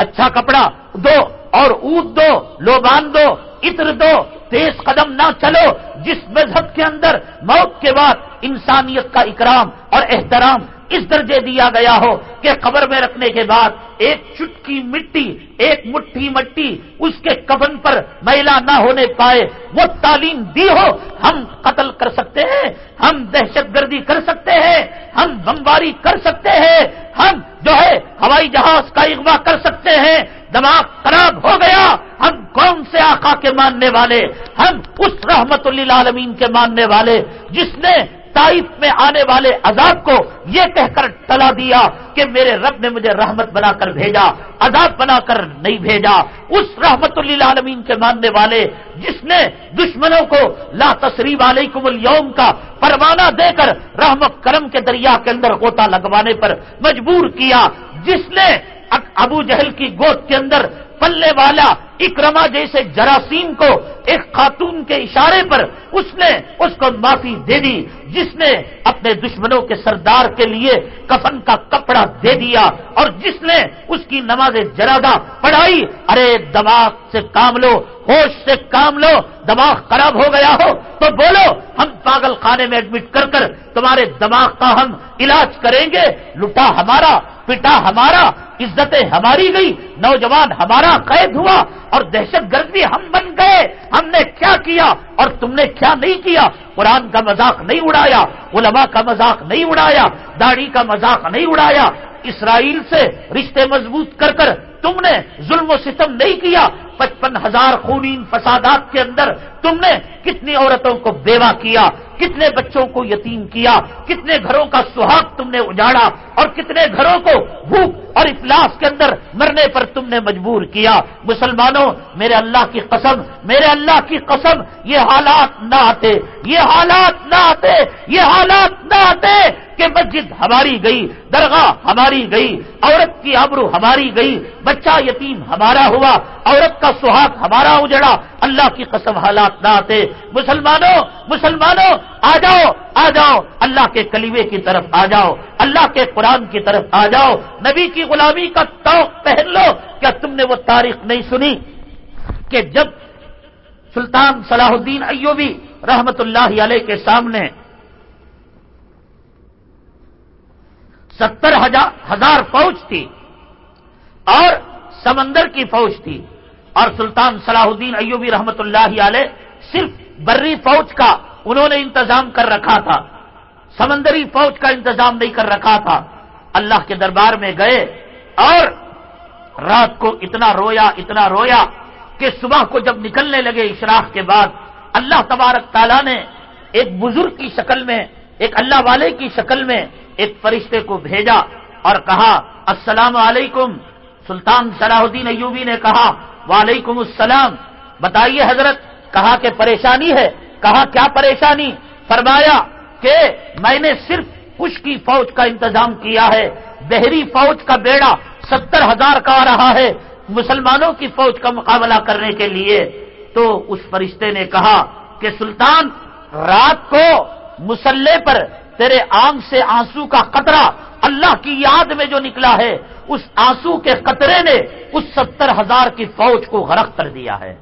اچھا کپڑا دو اور اونٹ دو، لوبان دو، عطر دو، تیز قدم نہ چلو، جس مذہب کے اندر موت کے بعد انسانیت کا اکرام اور احترام اس درجے دیا گیا ہو کہ قبر میں رکھنے کے بعد ایک چٹکی مٹی، ایک مٹھی مٹی اس کے کفن پر میلا نہ ہونے پائے، وہ تعلیم دی ہو، ہم قتل کر سکتے ہیں، ہم دہشت گردی کر سکتے ہیں، ہم بمباری کر سکتے ہیں، ہم جو ہے ہوائی جہاز کا اغوا کر سکتے ہیں، دماغ خراب ہو گیا، ہم کون سے آقا کے ماننے والے؟ ہم اس رحمت اللہ عالمین کے ماننے والے، جس نے تائف میں آنے والے عذاب کو یہ کہہ کر ٹلا دیا کہ میرے رب نے مجھے رحمت بنا کر بھیجا، عذاب بنا کر نہیں بھیجا۔ اس رحمت اللہ عالمین کے ماننے والے، جس نے دشمنوں کو لا تصریف علیکم اليوم کا پروانہ دے کر رحمت کرم کے دریا کے اندر غوطہ لگوانے پر مجبور کیا، جس نے ابو جہل کی گود کے اندر پلنے والا اکرما جیسے جراثیم کو ایک خاتون کے اشارے پر اس نے اس کو معافی دے دی، جس نے اپنے دشمنوں کے سردار کے لیے کفن کا کپڑا دے دیا اور جس نے اس کی نماز جرادہ پڑھائی، ارے دماغ سے کام لو، ہوش سے کام لو، دماغ خراب ہو گیا ہو، تو بولو، ہم پاگل خانے میں ایڈمٹ کر کر تمہارے دماغ کا ہم علاج کریں گے، لٹا ہمارا، پٹا ہمارا، عزتیں ہماری گئی، نوجوان ہمارا قید ہوا اور دہشت گردی ہم بن گئے، ہم نے کیا کیا اور تم نے کیا نہیں کیا؟ قرآن کا مذاق نہیں اڑایا، علماء کا مذاق نہیں اڑایا، داڑھی کا مذاق نہیں اڑایا۔ اسرائیل سے رشتے مضبوط کر کر تم نے ظلم و ستم نہیں کیا۔ پچپن ہزار خونین فسادات کے اندر تم نے کتنی عورتوں کو بیوہ کیا کتنے بچوں کو یتیم کیا، کتنے گھروں کا سہاگ تم نے اجاڑا اور کتنے گھروں کو بھوک اور افلاس کے اندر مرنے پر تم نے مجبور کیا۔ مسلمانوں، میرے اللہ کی قسم، میرے اللہ کی قسم، یہ حالات نہ آتے، یہ حالات نہ آتے، یہ حالات نہ آتے کہ مسجد ہماری گئی، درگاہ ہماری گئی، عورت کی آبرو ہماری گئی، بچہ یتیم ہمارا ہوا، عورت کا سہاگ ہمارا اجڑا۔ اللہ کی قسم حالات نہ آتے۔ مسلمانوں مسلمانوں آ جاؤ آ جاؤ۔ اللہ کے کلیوے کی طرف آ جاؤ۔ اللہ کے قرآن کی طرف آ جاؤ۔ نبی کی غلامی کا توق پہن لو۔ کیا تم نے وہ تاریخ نہیں سنی کہ جب سلطان صلاح الدین ایوبی رحمت اللہ علیہ کے سامنے ستر ہزار فوج تھی اور سمندر کی فوج تھی اور سلطان صلاح الدین ایوبی رحمت اللہ علیہ صرف بری فوج کا انہوں نے انتظام کر رکھا تھا۔ سمندری فوج کا انتظام نہیں کر رکھا تھا۔ اللہ کے دربار میں گئے اور رات کو اتنا رویا اتنا رویا کہ صبح کو جب نکلنے لگے اشراق کے بعد، اللہ تبارک تعالیٰ نے ایک بزرگ کی شکل میں، ایک اللہ والے کی شکل میں ایک فرشتے کو بھیجا اور کہا، السلام علیکم۔ سلطان صلاح الدین ایوبی نے کہا، وعلیکم السلام۔ بتائیے حضرت، کہا کہ پریشانی ہے؟ کہا، کیا پریشانی؟ فرمایا کہ میں نے صرف کچھ کی فوج کا انتظام کیا ہے۔ بحری فوج کا بیڑا ستر ہزار کا آ رہا ہے مسلمانوں کی فوج کا مقابلہ کرنے کے لیے۔ تو اس فرشتے نے کہا کہ، سلطان، رات کو مسلح پر تیرے آنکھ سے آنسو کا قطرہ اللہ کی یاد میں جو نکلا ہے، اس آنسو کے قطرے نے اس ستر ہزار کی فوج کو غرق کر دیا ہے۔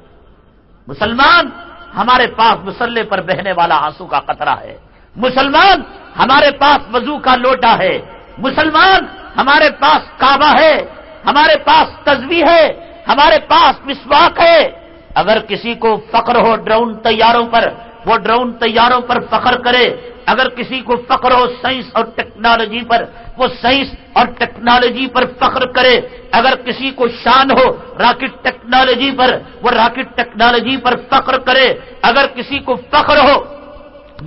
مسلمان ہمارے پاس مسلح پر بہنے والا آنسو کا قطرہ ہے۔ مسلمان ہمارے پاس وضو کا لوٹا ہے۔ مسلمان ہمارے پاس کعبہ ہے۔ ہمارے پاس تصویر ہے۔ ہمارے پاس مسواک ہے۔ اگر کسی کو فخر ہو ڈرون تیاروں پر وہ ڈرون تیاروں پر فخر کرے۔ اگر کسی کو فخر ہو سائنس اور ٹیکنالوجی پر، وہ سائنس اور ٹیکنالوجی پر فخر کرے۔ اگر کسی کو شان ہو راکٹ ٹیکنالوجی پر، وہ راکٹ ٹیکنالوجی پر فخر کرے۔ اگر کسی کو فخر ہو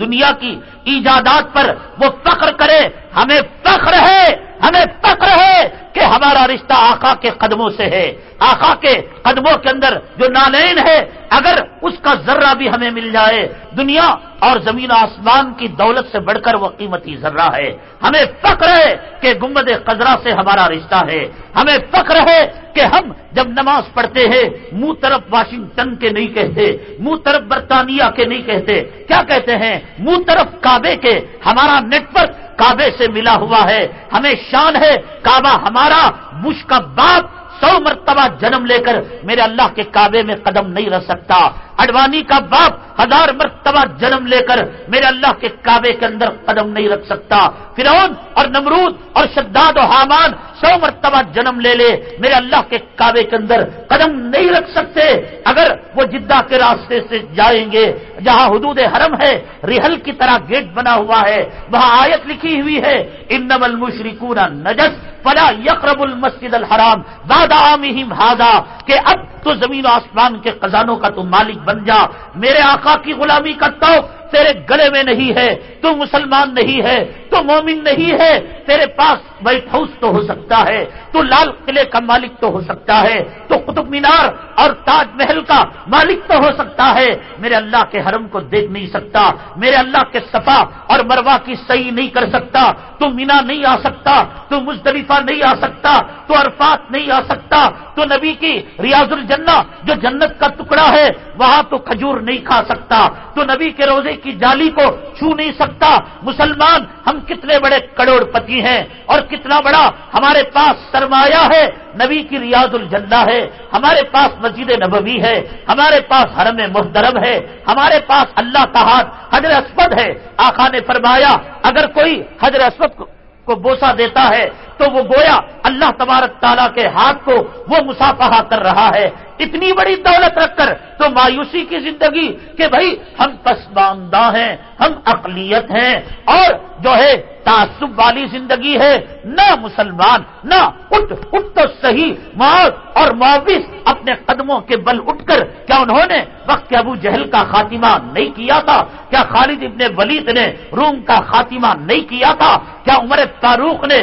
دنیا کی ایجادات پر وہ فخر کرے، ہمیں فخر ہے، ہمیں فخر ہے کہ ہمارا رشتہ آقا کے قدموں سے ہے۔ آقا کے قدموں کے اندر جو نالین ہے، اگر اس کا ذرہ بھی ہمیں مل جائے، دنیا اور زمین آسمان کی دولت سے بڑھ کر وہ قیمتی ذرہ ہے۔ ہمیں فخر ہے کہ گمبد قزرا سے ہمارا رشتہ ہے۔ ہمیں فخر ہے کہ ہم جب نماز پڑھتے ہیں، منہ طرف واشنگٹن کے نہیں کہتے، منہ طرف برطانیہ کے نہیں کہتے۔ کیا کہتے ہیں؟ منہ طرف کا کعبے کے ہمارا نیٹ ورک کعبے سے ملا ہوا ہے۔ ہمیں شان ہے کعبہ ہمارا۔ مشک کا باپ سو مرتبہ جنم لے کر میرے اللہ کے کعبے میں قدم نہیں رہ سکتا۔ اڈوانی کا باپ ہزار مرتبہ جنم لے کر میرے اللہ کے کعبے کے اندر قدم نہیں رکھ سکتا۔ فرعون اور نمرود اور شداد و حامان سو مرتبہ جنم لے لے، میرے اللہ کے کعبے کے اندر قدم نہیں رکھ سکتے۔ اگر وہ جدہ کے راستے سے جائیں گے، جہاں حدود حرم ہے، ریحل کی طرح گیٹ بنا ہوا ہے، وہاں آیت لکھی ہوئی ہے ان نمل مشرقور نجس، فلا یقرب المسد الحرام۔ دادا ہادا کہ اب تو زمین و آسمان کے خزانوں کا تو مالک بن جا میرے آقا کی غلامی کا تو تیرے گلے میں نہیں ہے، تو مسلمان نہیں ہے، تو مومن نہیں ہے، تیرے پاس وائٹ ہاؤس تو ہو سکتا ہے، تو لال قلعے کا مالک تو ہو سکتا ہے، تو قطب مینار اور تاج محل کا مالک تو ہو سکتا ہے۔ میرے اللہ کے حرم کو دیکھ نہیں سکتا، میرے اللہ کے صفا اور مروا کی صحیح نہیں کر سکتا۔ تو مینا نہیں آ سکتا، تو مزدلفہ نہیں آ سکتا، تو عرفات نہیں آ سکتا۔ تو نبی کی ریاض الجنہ جو جنت کا ٹکڑا ہے، وہاں تو کھجور نہیں کھا سکتا۔ تو نبی کے روزے کی جالی کو چھو نہیں سکتا۔ مسلمان، ہم کتنے بڑے کروڑ پتی ہیں اور کتنا بڑا ہمارے پاس سرمایہ ہے۔ نبی کی ریاض الجنہ ہے۔ ہمارے پاس مسجد نبوی ہے۔ ہمارے پاس حرم محترم ہے۔ ہمارے پاس اللہ کا ہاتھ حضر اسمد ہے۔ آخا نے فرمایا، اگر کوئی حضر اسمد کو بوسا دیتا ہے تو وہ گویا اللہ تبارک تعالیٰ کے ہاتھ کو وہ مسافہ کر رہا ہے۔ اتنی بڑی دولت رکھ کر تو مایوسی کی زندگی کہ بھائی ہم پسماندہ ہیں، ہم اقلیت ہیں اور جو ہے تعصب والی زندگی ہے، نہ مسلمان، نہ اٹھ اٹھ تو صحیح موت اور معاوض اپنے قدموں کے بل اٹھ کر کیا انہوں نے وقت ابو جہل کا خاتمہ نہیں کیا تھا؟ کیا خالد ابن ولید نے روم کا خاتمہ نہیں کیا تھا؟ کیا عمر فاروق نے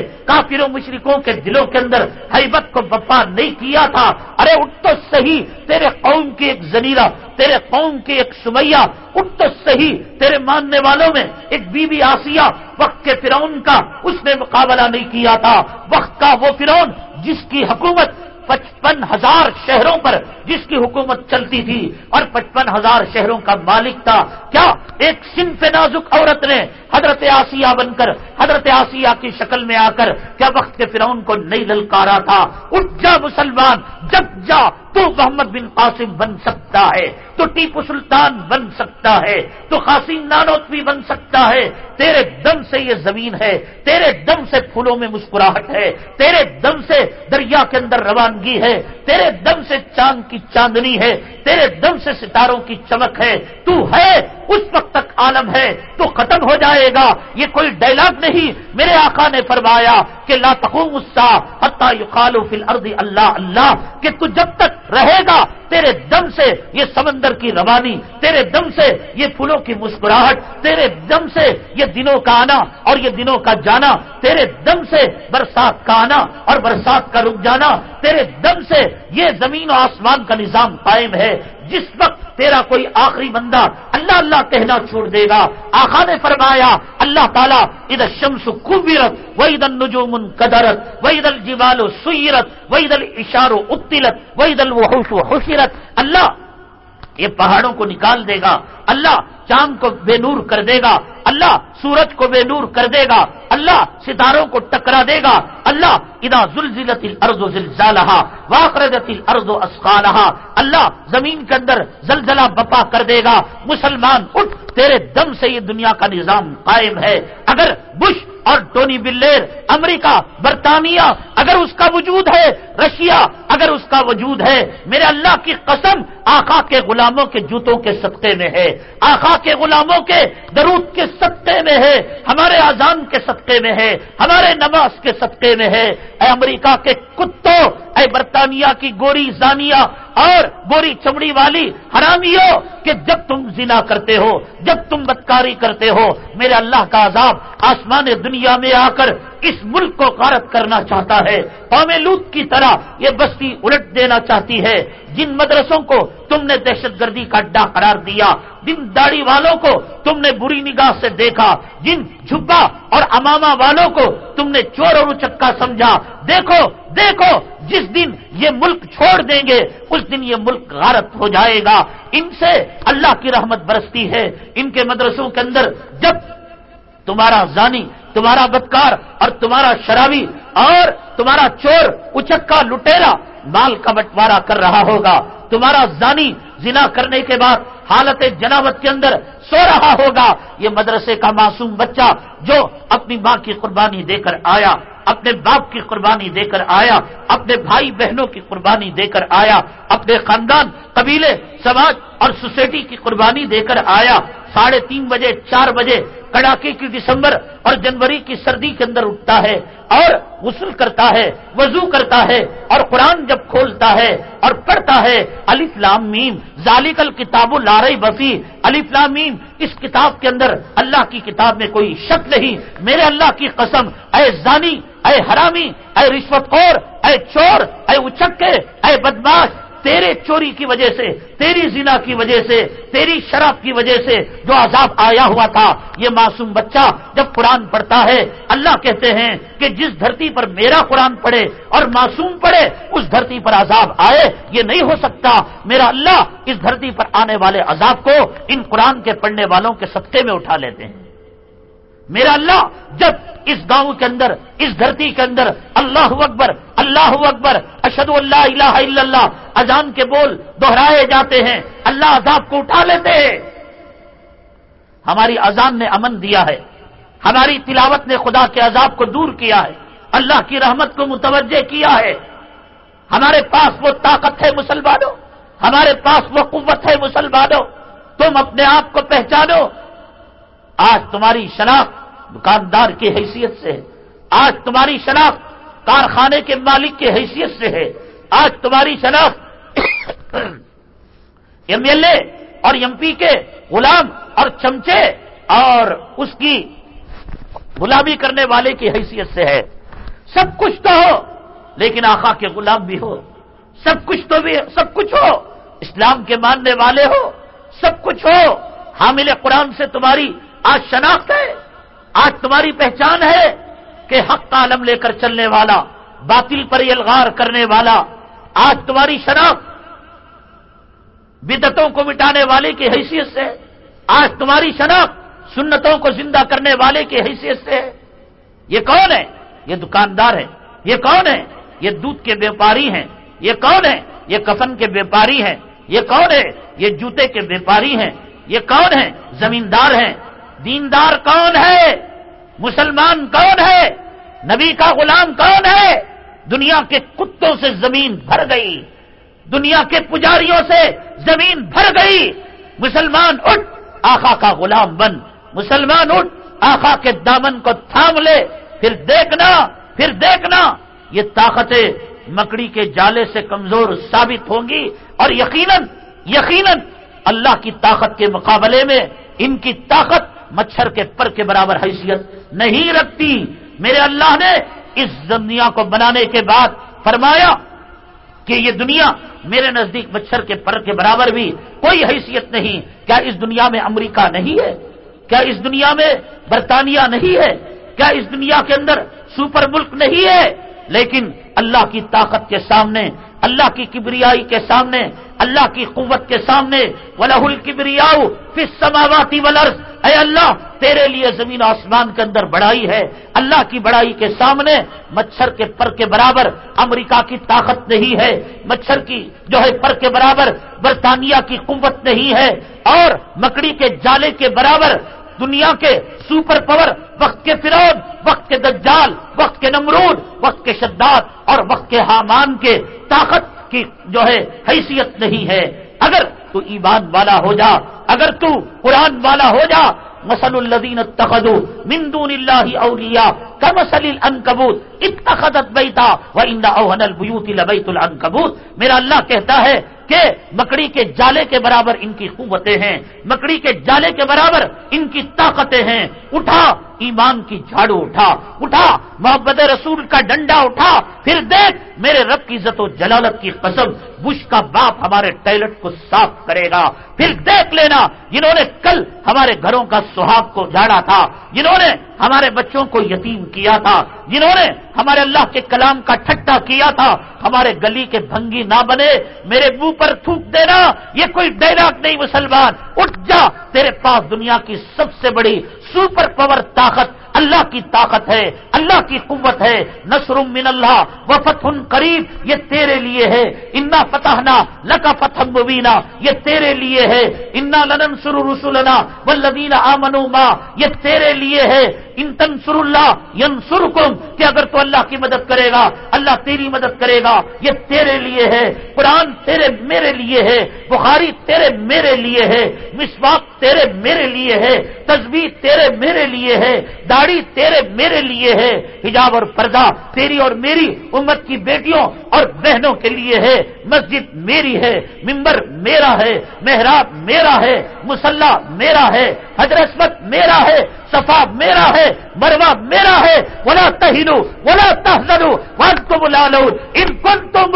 کافروں مشرقوں کے دلوں کے اندر حیبت کو بپا نہیں کیا تھا۔ ارے اٹھ تو صحیح، تیرے قوم کی ایک زنیرہ تیرے قوم کی ایک سمیا اٹھ تو صحیح، تیرے ماننے والوں میں ایک بی بی آسیہ، وقت کے فرعون کا اس نے مقابلہ نہیں کیا تھا۔ وقت کا وہ فرعون جس کی حکومت پچپن ہزار شہروں پر جس کی حکومت چلتی تھی اور پچپن ہزار شہروں کا مالک تھا۔ کیا ایک صنف نازک عورت نے حضرت آسیہ بن کر، حضرت آسیہ کی شکل میں آ کر، کیا وقت کے فرعون کو نہیں للکارا تھا؟ اٹھ جا مسلمان جب جا، تو محمد بن قاسم بن سکتا ہے، تو ٹیپو سلطان بن سکتا ہے، تو قاسم نانوتوی بن سکتا ہے۔ تیرے دم سے یہ زمین ہے، تیرے دم سے پھولوں میں مسکراہٹ ہے، تیرے دم سے دریا کے اندر روانگی ہے۔ تیرے دم سے چاند کی چاندنی ہے۔ تیرے دم سے ستاروں کی چمک ہے۔ تو ہے، اس وقت تک عالم ہے۔ تو ختم ہو جائے گا۔ یہ کوئی ڈائلگ نہیں۔ میرے آقا نے فرمایا کہ لا تقوم حتى یقال فی الارض اللہ اللہ کہ تو جب تک رہے گا، تیرے دم سے یہ سمندر کی روانی، تیرے دم سے یہ پھولوں کی مسکراہٹ، تیرے دم سے یہ دنوں کا آنا اور یہ دنوں کا جانا، تیرے دم سے برسات کا آنا اور برسات کا رک جانا، تیرے دم سے یہ زمین و آسمان کا نظام قائم ہے۔ جس وقت تیرا کوئی آخری بندہ اللہ اللہ کہنا چھوڑ دے گا آخا نے فرمایا، اللہ تعالیٰ ادھر شمس کبیرت وہی ادل نجوم قدرت وہ ادل و سیرت وہ ادل اشارو اتلت وہ ادل وہ حسیرت اللہ یہ پہاڑوں کو نکال دے گا۔ اللہ چاند کو بے نور کر دے گا۔ اللہ سورج کو بے نور کر دے گا۔ اللہ ستاروں کو ٹکرا دے گا۔ اللہ ادا زلزلت الارض زلزالہا واقردت الارض اسقالہا۔ اللہ زمین کے اندر زلزلہ بپا کر دے گا۔ مسلمان اٹھ، تیرے دم سے یہ دنیا کا نظام قائم ہے۔ اگر بش اور ٹونی بلیر، امریکہ، برطانیہ، اگر اس کا وجود ہے، رشیا، اگر اس کا وجود ہے، میرے اللہ کی قسم آخا کے غلاموں کے جوتوں کے صدقے میں ہے آخا کے غلاموں کے درود کے صدقے میں ہے، ہمارے اذان کے صدقے میں ہے، ہمارے نماز کے صدقے میں ہے۔ اے امریکہ کے کتوں، اے برطانیہ کی گوری زانیہ اور گوری چمڑی والی حرامیوں کہ جب تم زنا کرتے ہو، جب تم بدکاری کرتے ہو، میرے اللہ کا عذاب آسمان دنیا میں آ کر اس ملک کو غارت کرنا چاہتا ہے۔ قوم لوت کی طرح یہ بستی الٹ دینا چاہتی ہے۔ جن مدرسوں کو تم نے دہشت گردی کا اڈا قرار دیا، جن داڑھی والوں کو تم نے بری نگاہ سے دیکھا، جن جھبا اور اماما والوں کو تم نے چور اور اچکا سمجھا۔ دیکھو دیکھو، جس دن یہ ملک چھوڑ دیں گے، اس دن یہ ملک غارت ہو جائے گا۔ ان سے اللہ کی رحمت برستی ہے۔ ان کے مدرسوں کے اندر جب تمہارا زانی، تمہارا بدکار اور تمہارا شرابی اور تمہارا چور، اچکا لٹیرا مال کا بٹوارا کر رہا ہوگا۔ تمہارا زانی زنا کرنے کے بعد حالت جنابت کے اندر سو رہا ہوگا۔ یہ مدرسے کا معصوم بچہ جو اپنی ماں کی قربانی دے کر آیا، اپنے باپ کی قربانی دے کر آیا، اپنے بھائی بہنوں کی قربانی دے کر آیا، اپنے خاندان، قبیلے، سماج اور سوسائٹی کی قربانی دے کر آیا ساڑھے تین بجے، چار بجے، کڑاکے کی دسمبر اور جنوری کی سردی کے اندر اٹھتا ہے اور غسل کرتا ہے، وضو کرتا ہے اور قرآن جب کھولتا ہے اور پڑھتا ہے علی فلام میم ذالکل کتاب لارئی بفی علی میم، اس کتاب کے اندر اللہ کی کتاب میں کوئی شک نہیں، میرے اللہ کی قسم، اے زانی، اے حرامی، اے رشوت خور اے چور، اے اچکے، اے بدماش تیرے چوری کی وجہ سے، تیری زنا کی وجہ سے، تیری شراب کی وجہ سے جو عذاب آیا ہوا تھا، یہ معصوم بچہ جب قرآن پڑھتا ہے، اللہ کہتے ہیں کہ جس دھرتی پر میرا قرآن پڑھے اور معصوم پڑھے، اس دھرتی پر عذاب آئے، یہ نہیں ہو سکتا۔ میرا اللہ اس دھرتی پر آنے والے عذاب کو ان قرآن کے پڑھنے والوں کے سطح میں اٹھا لیتے ہیں۔ میرا اللہ جب اس گاؤں کے اندر، اس دھرتی کے اندر، اللہ اکبر اللہ اکبر اشد اللہ الہ الا اللہ، اذان کے بول دہرائے جاتے ہیں، اللہ عذاب کو اٹھا لیتے ہیں۔ ہماری اذان نے امن دیا ہے، ہماری تلاوت نے خدا کے عذاب کو دور کیا ہے، اللہ کی رحمت کو متوجہ کیا ہے۔ ہمارے پاس وہ طاقت ہے مسلمانوں، ہمارے پاس وہ قوت ہے مسلمانوں۔ تم اپنے آپ کو پہچانو۔ آج تمہاری شناخت دکاندار کی حیثیت سے ہے۔ آج تمہاری شناخت کارخانے کے مالک کی حیثیت سے ہے۔ آج تمہاری شناخت ایم ایل اے اور ایم پی کے غلام اور چمچے اور اس کی غلامی کرنے والے کی حیثیت سے ہے۔ سب کچھ تو ہو، لیکن آخا کے غلام بھی ہو۔ سب کچھ تو بھی، سب کچھ ہو۔ اسلام کے ماننے والے ہو۔ سب کچھ ہو۔ حامل قرآن سے تمہاری آج شناخت ہے۔ آج تمہاری پہچان ہے کہ حق کا عالم لے کر چلنے والا، باطل پر یلغار کرنے والا، آج تمہاری شناخت بدتوں کو مٹانے والے کی حیثیت سے آج تمہاری شناخت سنتوں کو زندہ کرنے والے کی حیثیت سے یہ کون ہے؟ یہ دکاندار ہے۔ یہ کون ہے؟ یہ دودھ کے ویپاری ہیں۔ یہ کون ہے؟ یہ کفن کے بیپاری ہیں۔ یہ کون ہے؟ یہ جوتے کے بیپاری ہیں۔ یہ کون ہے؟ زمیندار ہیں۔ دیندار کون ہے؟ مسلمان کون ہے؟ نبی کا غلام کون ہے؟ دنیا کے کتوں سے زمین بھر گئی۔ دنیا کے پجاریوں سے زمین بھر گئی۔ مسلمان اٹھ آخا کا غلام بن۔ مسلمان اٹھ آخا کے دامن کو تھام لے۔ پھر دیکھنا پھر دیکھنا، یہ طاقتیں مکڑی کے جالے سے کمزور ثابت ہوں گی۔ اور یقیناً یقیناً اللہ کی طاقت کے مقابلے میں ان کی طاقت مچھر کے پر کے برابر حیثیت نہیں رکھتی۔ میرے اللہ نے اس دنیا کو بنانے کے بعد فرمایا کہ یہ دنیا میرے نزدیک مچھر کے پر کے برابر بھی کوئی حیثیت نہیں۔ کیا اس دنیا میں امریکہ نہیں ہے؟ کیا اس دنیا میں برطانیہ نہیں ہے؟ کیا اس دنیا کے اندر سپر ملک نہیں ہے؟ لیکن اللہ کی طاقت کے سامنے اللہ کی کبریائی کے سامنے، اللہ کی قوت کے سامنے ولہ الکبریاؤ پھر سماواتی ولرس اے اللہ، تیرے لیے زمین آسمان کے اندر بڑائی ہے۔ اللہ کی بڑائی کے سامنے مچھر کے پر کے برابر امریکہ کی طاقت نہیں ہے۔ مچھر کی جو ہے پر کے برابر برطانیہ کی قوت نہیں ہے۔ اور مکڑی کے جالے کے برابر دنیا کے سپر پاور، وقت کے فرون وقت کے دجال، وقت کے نمرود، وقت کے شداد اور وقت کے حامان کے طاقت کی جو ہے حیثیت نہیں ہے۔ اگر تو ایمان والا ہو جا، اگر تو قرآن والا ہو جا مسل الدین تخدو مندون اللہ اولیا کمسل العنکبوت اتخذت بیتا و ان اوہن البیوت لبیت العنکبوت میرا اللہ کہتا ہے کہ مکڑی کے جالے کے برابر ان کی قوتیں ہیں، مکڑی کے جالے کے برابر ان کی طاقتیں ہیں۔ اٹھا، ایمان کی جھاڑو اٹھا۔ اٹھا، محبت رسول کا ڈنڈا اٹھا۔ پھر دیکھ، میرے رب کی عزت و جلالت کی قسم، بش کا باپ ہمارے ٹائلٹ کو صاف کرے گا۔ پھر دیکھ لینا، جنہوں نے کل ہمارے گھروں کا سہاگ کو جھاڑا تھا، جنہوں نے ہمارے بچوں کو یتیم کیا تھا، جنہوں نے ہمارے اللہ کے کلام کا ٹھٹا کیا تھا۔ ہمارے گلی کے بھنگی نہ بنے، میرے منہ پر تھوک دینا، یہ کوئی ڈائلاگ نہیں مسلمان، اٹھ جا، تیرے پاس دنیا کی سب سے بڑی سپر پاور طاقت اللہ کی طاقت ہے، اللہ کی قوت ہے۔ نصر من اللہ و فتح قریب، یہ تیرے لیے ہے۔ انا فتح لکا فتح مبینہ یہ تیرے لیے ہے۔ انا لنن سر رسولنا ولدین آمنو ما، یہ تیرے لیے ہے۔ ان تنسر اللہ ینسرکم کہ اگر تو اللہ کی مدد کرے گا، اللہ تیری مدد کرے گا، یہ تیرے لیے ہے۔ قرآن تیرے میرے لیے ہے، بخاری تیرے میرے لیے ہے مسواق تیرے میرے لیے ہے تصویر تیرے میرے لیے ہے۔ داڑھی تیرے میرے لیے ہے حجاب اور پردہ تیری اور میری امت کی بیٹیوں اور بہنوں کے لیے ہے، مسجد میری ہے، ممبر میرا ہے، محراب میرا ہے، مسلح میرا ہے، حضرت میرا ہے، صفا میرا ہے مروا میرا ہے، ولا تہینو، ولا تحزنو ون کو بلا لو ان کن تم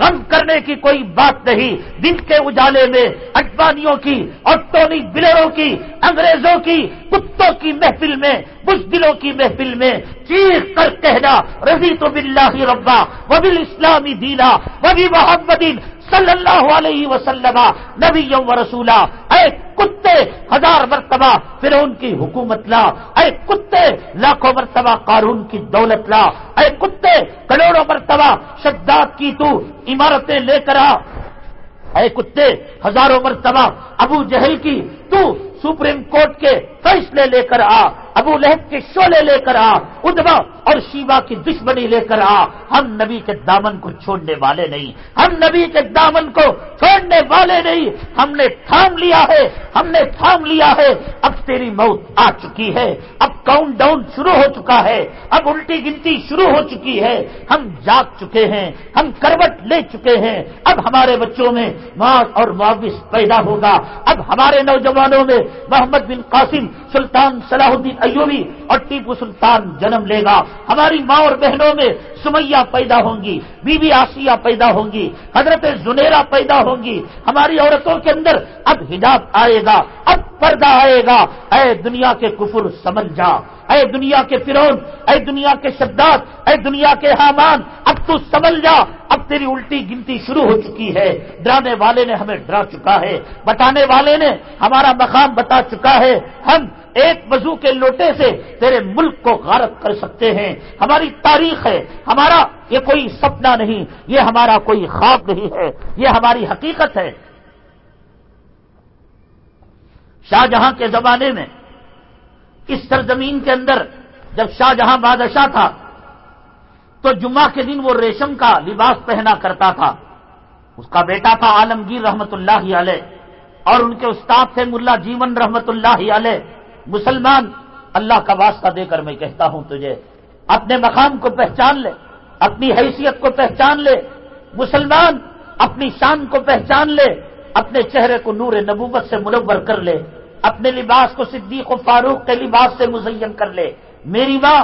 غم کرنے کی کوئی بات نہیں۔ دن کے اجالے میں اڈوانیوں کی اور ٹونی بلروں کی، انگریزوں کی، کتوں کی محفل میں، بزدلوں کی محفل میں چیخ کر کہنا رضی تو بلّہ ربا وہ بل دینا وہ بھی محمد صلی اللہ علیہ وسلم، نبی و رسولہ، اے کتے، ہزار مرتبہ پھر ان کی حکومت لا، اے کتے، لاکھوں مرتبہ قارون کی دولت لا، اے کتے، کروڑوں مرتبہ شداد کی تو عمارتیں لے کر آ، اے کتے، ہزاروں مرتبہ ابو جہل کی تو سپریم کورٹ کے فیصلے لے کر آ ابو لہب کے شولے لے کر آ، ادبا اور شیوا کی دشمنی لے کر آ۔ ہم نبی کے دامن کو چھوڑنے والے نہیں۔ ہم نبی کے دامن کو چھوڑنے والے نہیں۔ ہم نے تھام لیا ہے۔ ہم نے تھام لیا ہے۔ اب تیری موت آ چکی ہے۔ اب کاؤنٹ ڈاؤن شروع ہو چکا ہے۔ اب الٹی گنتی شروع ہو چکی ہے۔ ہم جاگ چکے ہیں۔ ہم کروٹ لے چکے ہیں۔ اب ہمارے بچوں میں ماں اور معاوث پیدا ہوگا۔ اب ہمارے نوجوانوں میں محمد بن قاسم سلطان صلاح الدین ایوبی اور ٹیپو سلطان جنم لے گا۔ ہماری ماں اور بہنوں میں سمیا پیدا ہوں گی، بی بی آسیہ پیدا ہوں گی، حضرت زنیرا پیدا ہوں گی۔ ہماری عورتوں کے اندر اب حجاب آئے گا، اب پردہ آئے گا۔ اے دنیا کے کفر سمجھ جا، اے دنیا کے فرون اے دنیا کے شداد، اے دنیا کے حامان، اب تو سمجھ جا۔ اب تیری الٹی گنتی شروع ہو چکی ہے۔ ڈرانے والے نے ہمیں ڈرا چکا ہے، بتانے والے نے ہمارا مقام بتا چکا ہے۔ ہم ایک وضو کے لوٹے سے تیرے ملک کو غارت کر سکتے ہیں۔ ہماری تاریخ ہے۔ ہمارا یہ کوئی سپنا نہیں۔ یہ ہمارا کوئی خواب نہیں ہے۔ یہ ہماری حقیقت ہے۔ شاہجہاں کے زمانے میں اس سرزمین کے اندر جب شاہجہاں بادشاہ تھا، تو جمعہ کے دن وہ ریشم کا لباس پہنا کرتا تھا۔ اس کا بیٹا تھا عالمگیر رحمت اللہ علیہ اور ان کے استاد تھے ملا جیون رحمت اللہ علیہ۔ مسلمان، اللہ کا واسطہ دے کر میں کہتا ہوں تجھے، اپنے مقام کو پہچان لے، اپنی حیثیت کو پہچان لے، مسلمان، اپنی شان کو پہچان لے، اپنے چہرے کو نور نبوت سے منور کر لے، اپنے لباس کو صدیق و فاروق کے لباس سے مزین کر لے۔ میری ماں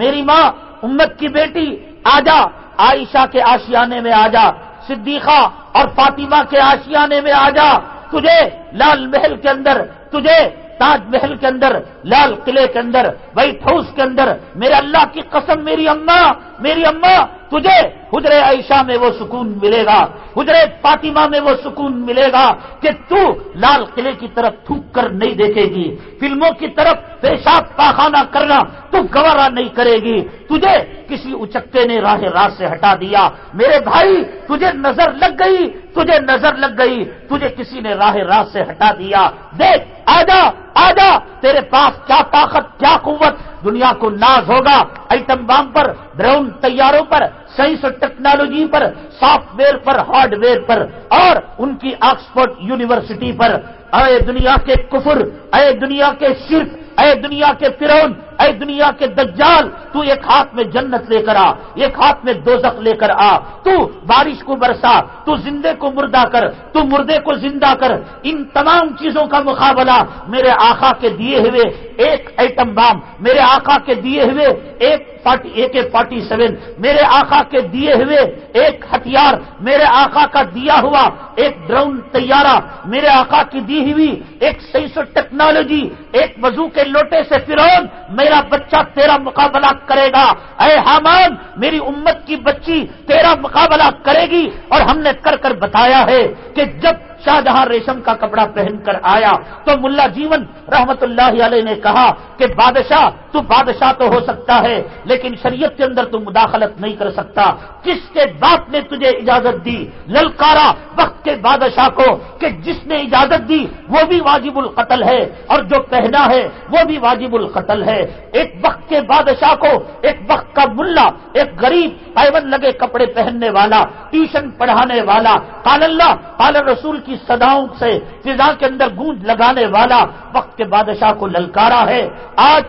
میری ماں، امت کی بیٹی آجا عائشہ کے آشیانے میں آجا صدیقہ اور فاطمہ کے آشیانے میں آجا تجھے لال محل کے اندر، تجھے تاج محل کے اندر، لال قلعے کے اندر وائٹ ہاؤس کے اندر، میرے اللہ کی قسم، میری اماں میری اماں تجھے حجر عائشہ میں وہ سکون ملے گا حجر فاطمہ میں وہ سکون ملے گا کہ تو لال قلعے کی طرف تھوک کر نہیں دیکھے گی، فلموں کی طرف پیشاب پاخانہ کرنا تو گوارا نہیں کرے گی۔ تجھے کسی اچکے نے راہ راہ سے ہٹا دیا۔ میرے بھائی، تجھے نظر لگ گئی، تجھے نظر لگ گئی۔ تجھے کسی نے راہ راہ سے ہٹا دیا۔ دیکھ، آجا آجا، تیرے پاس کیا طاقت، کیا قوت؟ دنیا کو ناز ہوگا۔ ایٹم بام پر، ڈرون تیاروں پر سائنس اور ٹیکنالوجی پر، سافٹ ویئر پر، ہارڈ ویئر پر، اور ان کی آکسفورڈ یونیورسٹی پر۔ اے دنیا کے کفر، اے دنیا کے شرک، اے دنیا کے فرون اے دنیا کے دجال، تو ایک ہاتھ میں جنت لے کر آ، ایک ہاتھ میں دوزخ لے کر آ۔ تو بارش کو برسا، تو زندے کو مردہ کر، تو مردے کو زندہ کر۔ ان تمام چیزوں کا مقابلہ میرے آخا کے دیے ہوئے ایک ایٹم بام، میرے آخا کے دیے ہوئے ایک اے کے فورٹی سیون، میرے آقا کے دیے ہوئے ایک ہتھیار، میرے آقا کا دیا ہوا ایک ڈرون تیارہ، میرے آقا کی دی ہوئی ایک سائنس ٹیکنالوجی، ایک وضو کے لوٹے سے فرون میرا بچہ تیرا مقابلہ کرے گا۔ اے حامان، میری امت کی بچی تیرا مقابلہ کرے گی۔ اور ہم نے کر کر بتایا ہے کہ جب شاہجہاں ریشم کا کپڑا پہن کر آیا تو ملا جیون رحمت اللہ علیہ نے کہا کہ بادشاہ، تو بادشاہ تو ہو سکتا ہے، لیکن شریعت کے اندر تو مداخلت نہیں کر سکتا۔ کس کے باپ نے تجھے اجازت دی؟ للکارا، وقت کے بادشاہ کو کہ جس نے اجازت دی، وہ بھی واجب القتل ہے۔ اور جو پہنا ہے، وہ بھی واجب القتل ہے۔ ایک وقت کے بادشاہ کو، ایک وقت کا ملا، ایک غریب پیون لگے کپڑے پہننے والا، ٹیوشن پڑھانے والا، قال اللہ، قال رسول کی سداؤں سے فضا کے اندر گونج لگانے والا وقت کے بادشاہ کو للکارا ہے۔ آج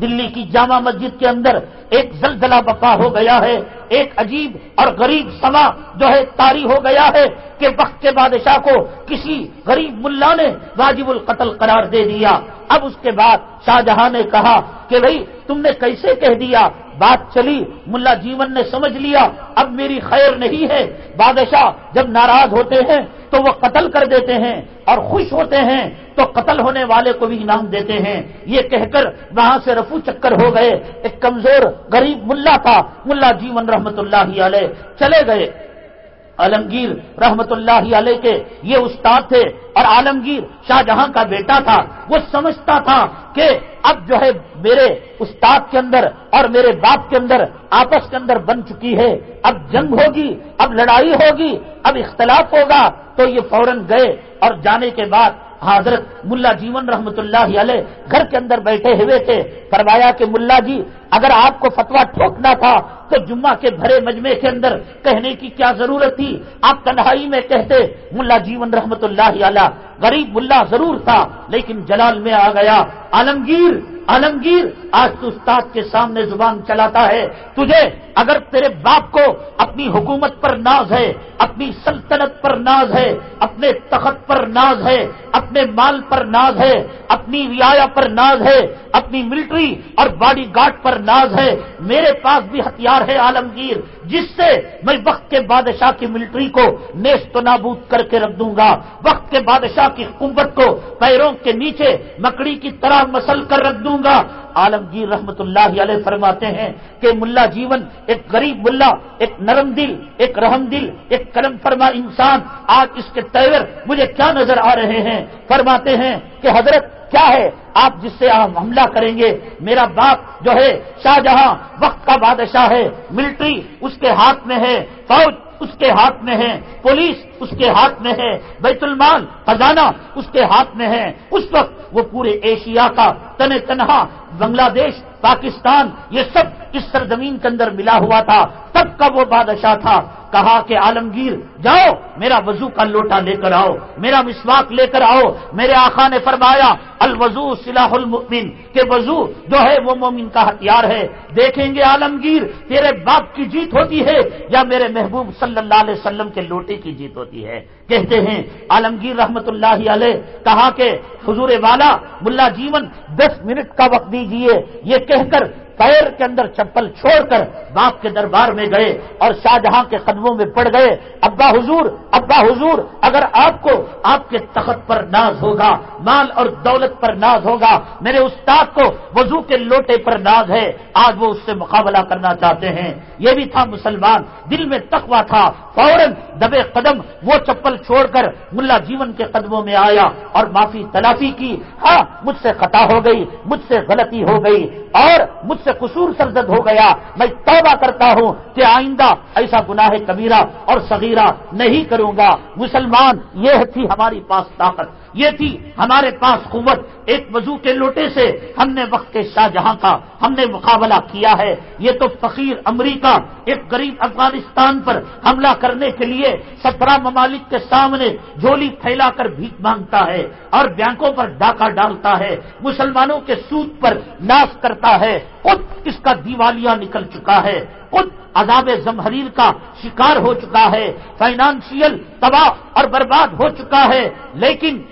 دلی کی جامع مسجد کے اندر ایک زلزلہ بپا ہو گیا ہے۔ ایک عجیب اور غریب سما جو ہے تاری ہو گیا ہے کہ وقت کے بادشاہ کو کسی غریب ملا نے واجب القتل قرار دے دیا۔ اب اس کے بعد شاہجہاں نے کہا کہ بھائی تم نے کیسے کہہ دیا بات چلی، ملا جیون نے سمجھ لیا، اب میری خیر نہیں ہے۔ بادشاہ جب ناراض ہوتے ہیں، تو وہ قتل کر دیتے ہیں اور خوش ہوتے ہیں، تو قتل ہونے والے کو بھی انعام دیتے ہیں۔ یہ کہہ کر وہاں سے رفو چکر ہو گئے۔ ایک کمزور غریب ملا تھا، ملا جیون رحمت اللہ علیہ، چلے گئے۔ عالمگیر رحمت اللہ علیہ کے یہ استاد تھے اور عالمگیر شاہ جہاں کا بیٹا تھا، وہ سمجھتا تھا کہ اب جو ہے میرے استاد کے اندر اور میرے باپ کے اندر آپس کے اندر بن چکی ہے۔ اب جنگ ہوگی، اب لڑائی ہوگی، اب اختلاف ہوگا۔ تو یہ فوراً گئے اور جانے کے بعد حضرت ملا جیون رحمت اللہ علیہ گھر کے اندر بیٹھے ہوئے تھے۔ فرمایا کہ ملا جی اگر آپ کو فتوا ٹھوکنا تھا تو جمعہ کے بھرے مجمے کے اندر کہنے کی کیا ضرورت تھی؟ آپ تنہائی میں کہتے، ملا جیون رحمت اللہ علیہ، غریب ملا ضرور تھا، لیکن جلال میں آ گیا۔ عالمگیر عالمگیر، آج تو استاد کے سامنے زبان چلاتا ہے۔ تجھے اگر تیرے باپ کو اپنی حکومت پر ناز ہے، اپنی سلطنت پر ناز ہے، اپنے تخت پر ناز ہے، اپنے مال پر ناز ہے، اپنی ریا پر ناز ہے، اپنی ملٹری اور باڈی گارڈ پر ناز ہے، میرے پاس بھی ہتھیار ہے عالمگیر، جس سے میں وقت کے بادشاہ کی ملٹری کو نیست و نابود کر کے رکھ دوں گا۔ وقت کے بادشاہ کی قوت کو پیروں کے نیچے مکڑی کی طرح مسل کر رکھ دوں گا۔ عالمگیر رحمت اللہ علیہ فرماتے ہیں کہ ملا جیون ایک غریب ملا، ایک نرم دل، ایک رحم دل، ایک کرم فرما انسان۔ آج اس کے تیور مجھے کیا نظر آ رہے ہیں؟ فرماتے ہیں کہ حضرت کیا ہے؟ آپ جس سے آپ حملہ کریں گے، میرا باپ جو ہے شاہجہاں وقت کا بادشاہ ہے، ملٹری اس کے ہاتھ میں ہے، فوج اس کے ہاتھ میں ہے، پولیس اس کے ہاتھ میں ہے، بیت المال، خزانہ اس کے ہاتھ میں ہے۔ اس وقت وہ پورے ایشیا کا تن تنہا، بنگلہ دیش، پاکستان، یہ سب اس سرزمین کے اندر ملا ہوا تھا۔ تب کا وہ بادشاہ تھا، کہا کہ عالمگیر، جاؤ، میرا وضو کا لوٹا لے کر آؤ، میرا مسواک لے کر آؤ۔ میرے آخا نے فرمایا، الوضو سلاح المؤمن، کہ وضو جو ہے وہ مومن کا ہتھیار ہے۔ دیکھیں گے عالمگیر، تیرے باپ کی جیت ہوتی ہے یا میرے محبوب صلی اللہ علیہ وسلم کے لوٹے کی جیت ہوتی ہے۔ کہتے ہیں، عالمگیر رحمت اللہ علیہ، کہا کہ، حضور والا، ملا جیون، دس منٹ کا وقت دیجیے۔ یہ کہہ کر پیر کے اندر چپل چھوڑ کر باپ کے دربار میں گئے اور شاہجہاں کے قدموں میں پڑ گئے۔ ابا حضور ابا حضور، اگر آپ کو آپ کے تخت پر ناز ہوگا، مال اور دولت پر ناز ہوگا، میرے استاد کو وضو کے لوٹے پر ناز ہے۔ آج وہ اس سے مقابلہ کرنا چاہتے ہیں۔ یہ بھی تھا مسلمان، دل میں تقوا تھا۔ فوراً دبے قدم وہ چپل چھوڑ کر ملا جیون کے قدموں میں آیا اور معافی تلافی کی۔ ہاں مجھ سے خطا ہو گئی، مجھ سے غلطی ہو گئی اور مجھ سے قصور سرزد ہو گیا۔ میں توبہ کرتا ہوں کہ آئندہ ایسا گناہ کبیرہ اور صغیرہ نہیں کروں گا۔ مسلمان، یہ تھی ہماری پاس طاقت۔ یہ تھی ہمارے پاس قوت۔ ایک وضو کے لوٹے سے ہم نے وقت کے شاہ جہاں کا، ہم نے مقابلہ کیا ہے۔ یہ تو فقیر امریکہ، ایک غریب افغانستان پر حملہ کرنے کے لیے سترہ ممالک کے سامنے جھولی پھیلا کر بھیک مانگتا ہے اور بینکوں پر ڈاکہ ڈالتا ہے، مسلمانوں کے سوت پر ناس کرتا ہے۔ خود اس کا دیوالیہ نکل چکا ہے۔ خود عذاب زمحریر کا شکار ہو چکا ہے۔ فائنانشیل تباہ اور برباد ہو چکا ہے۔ لیکن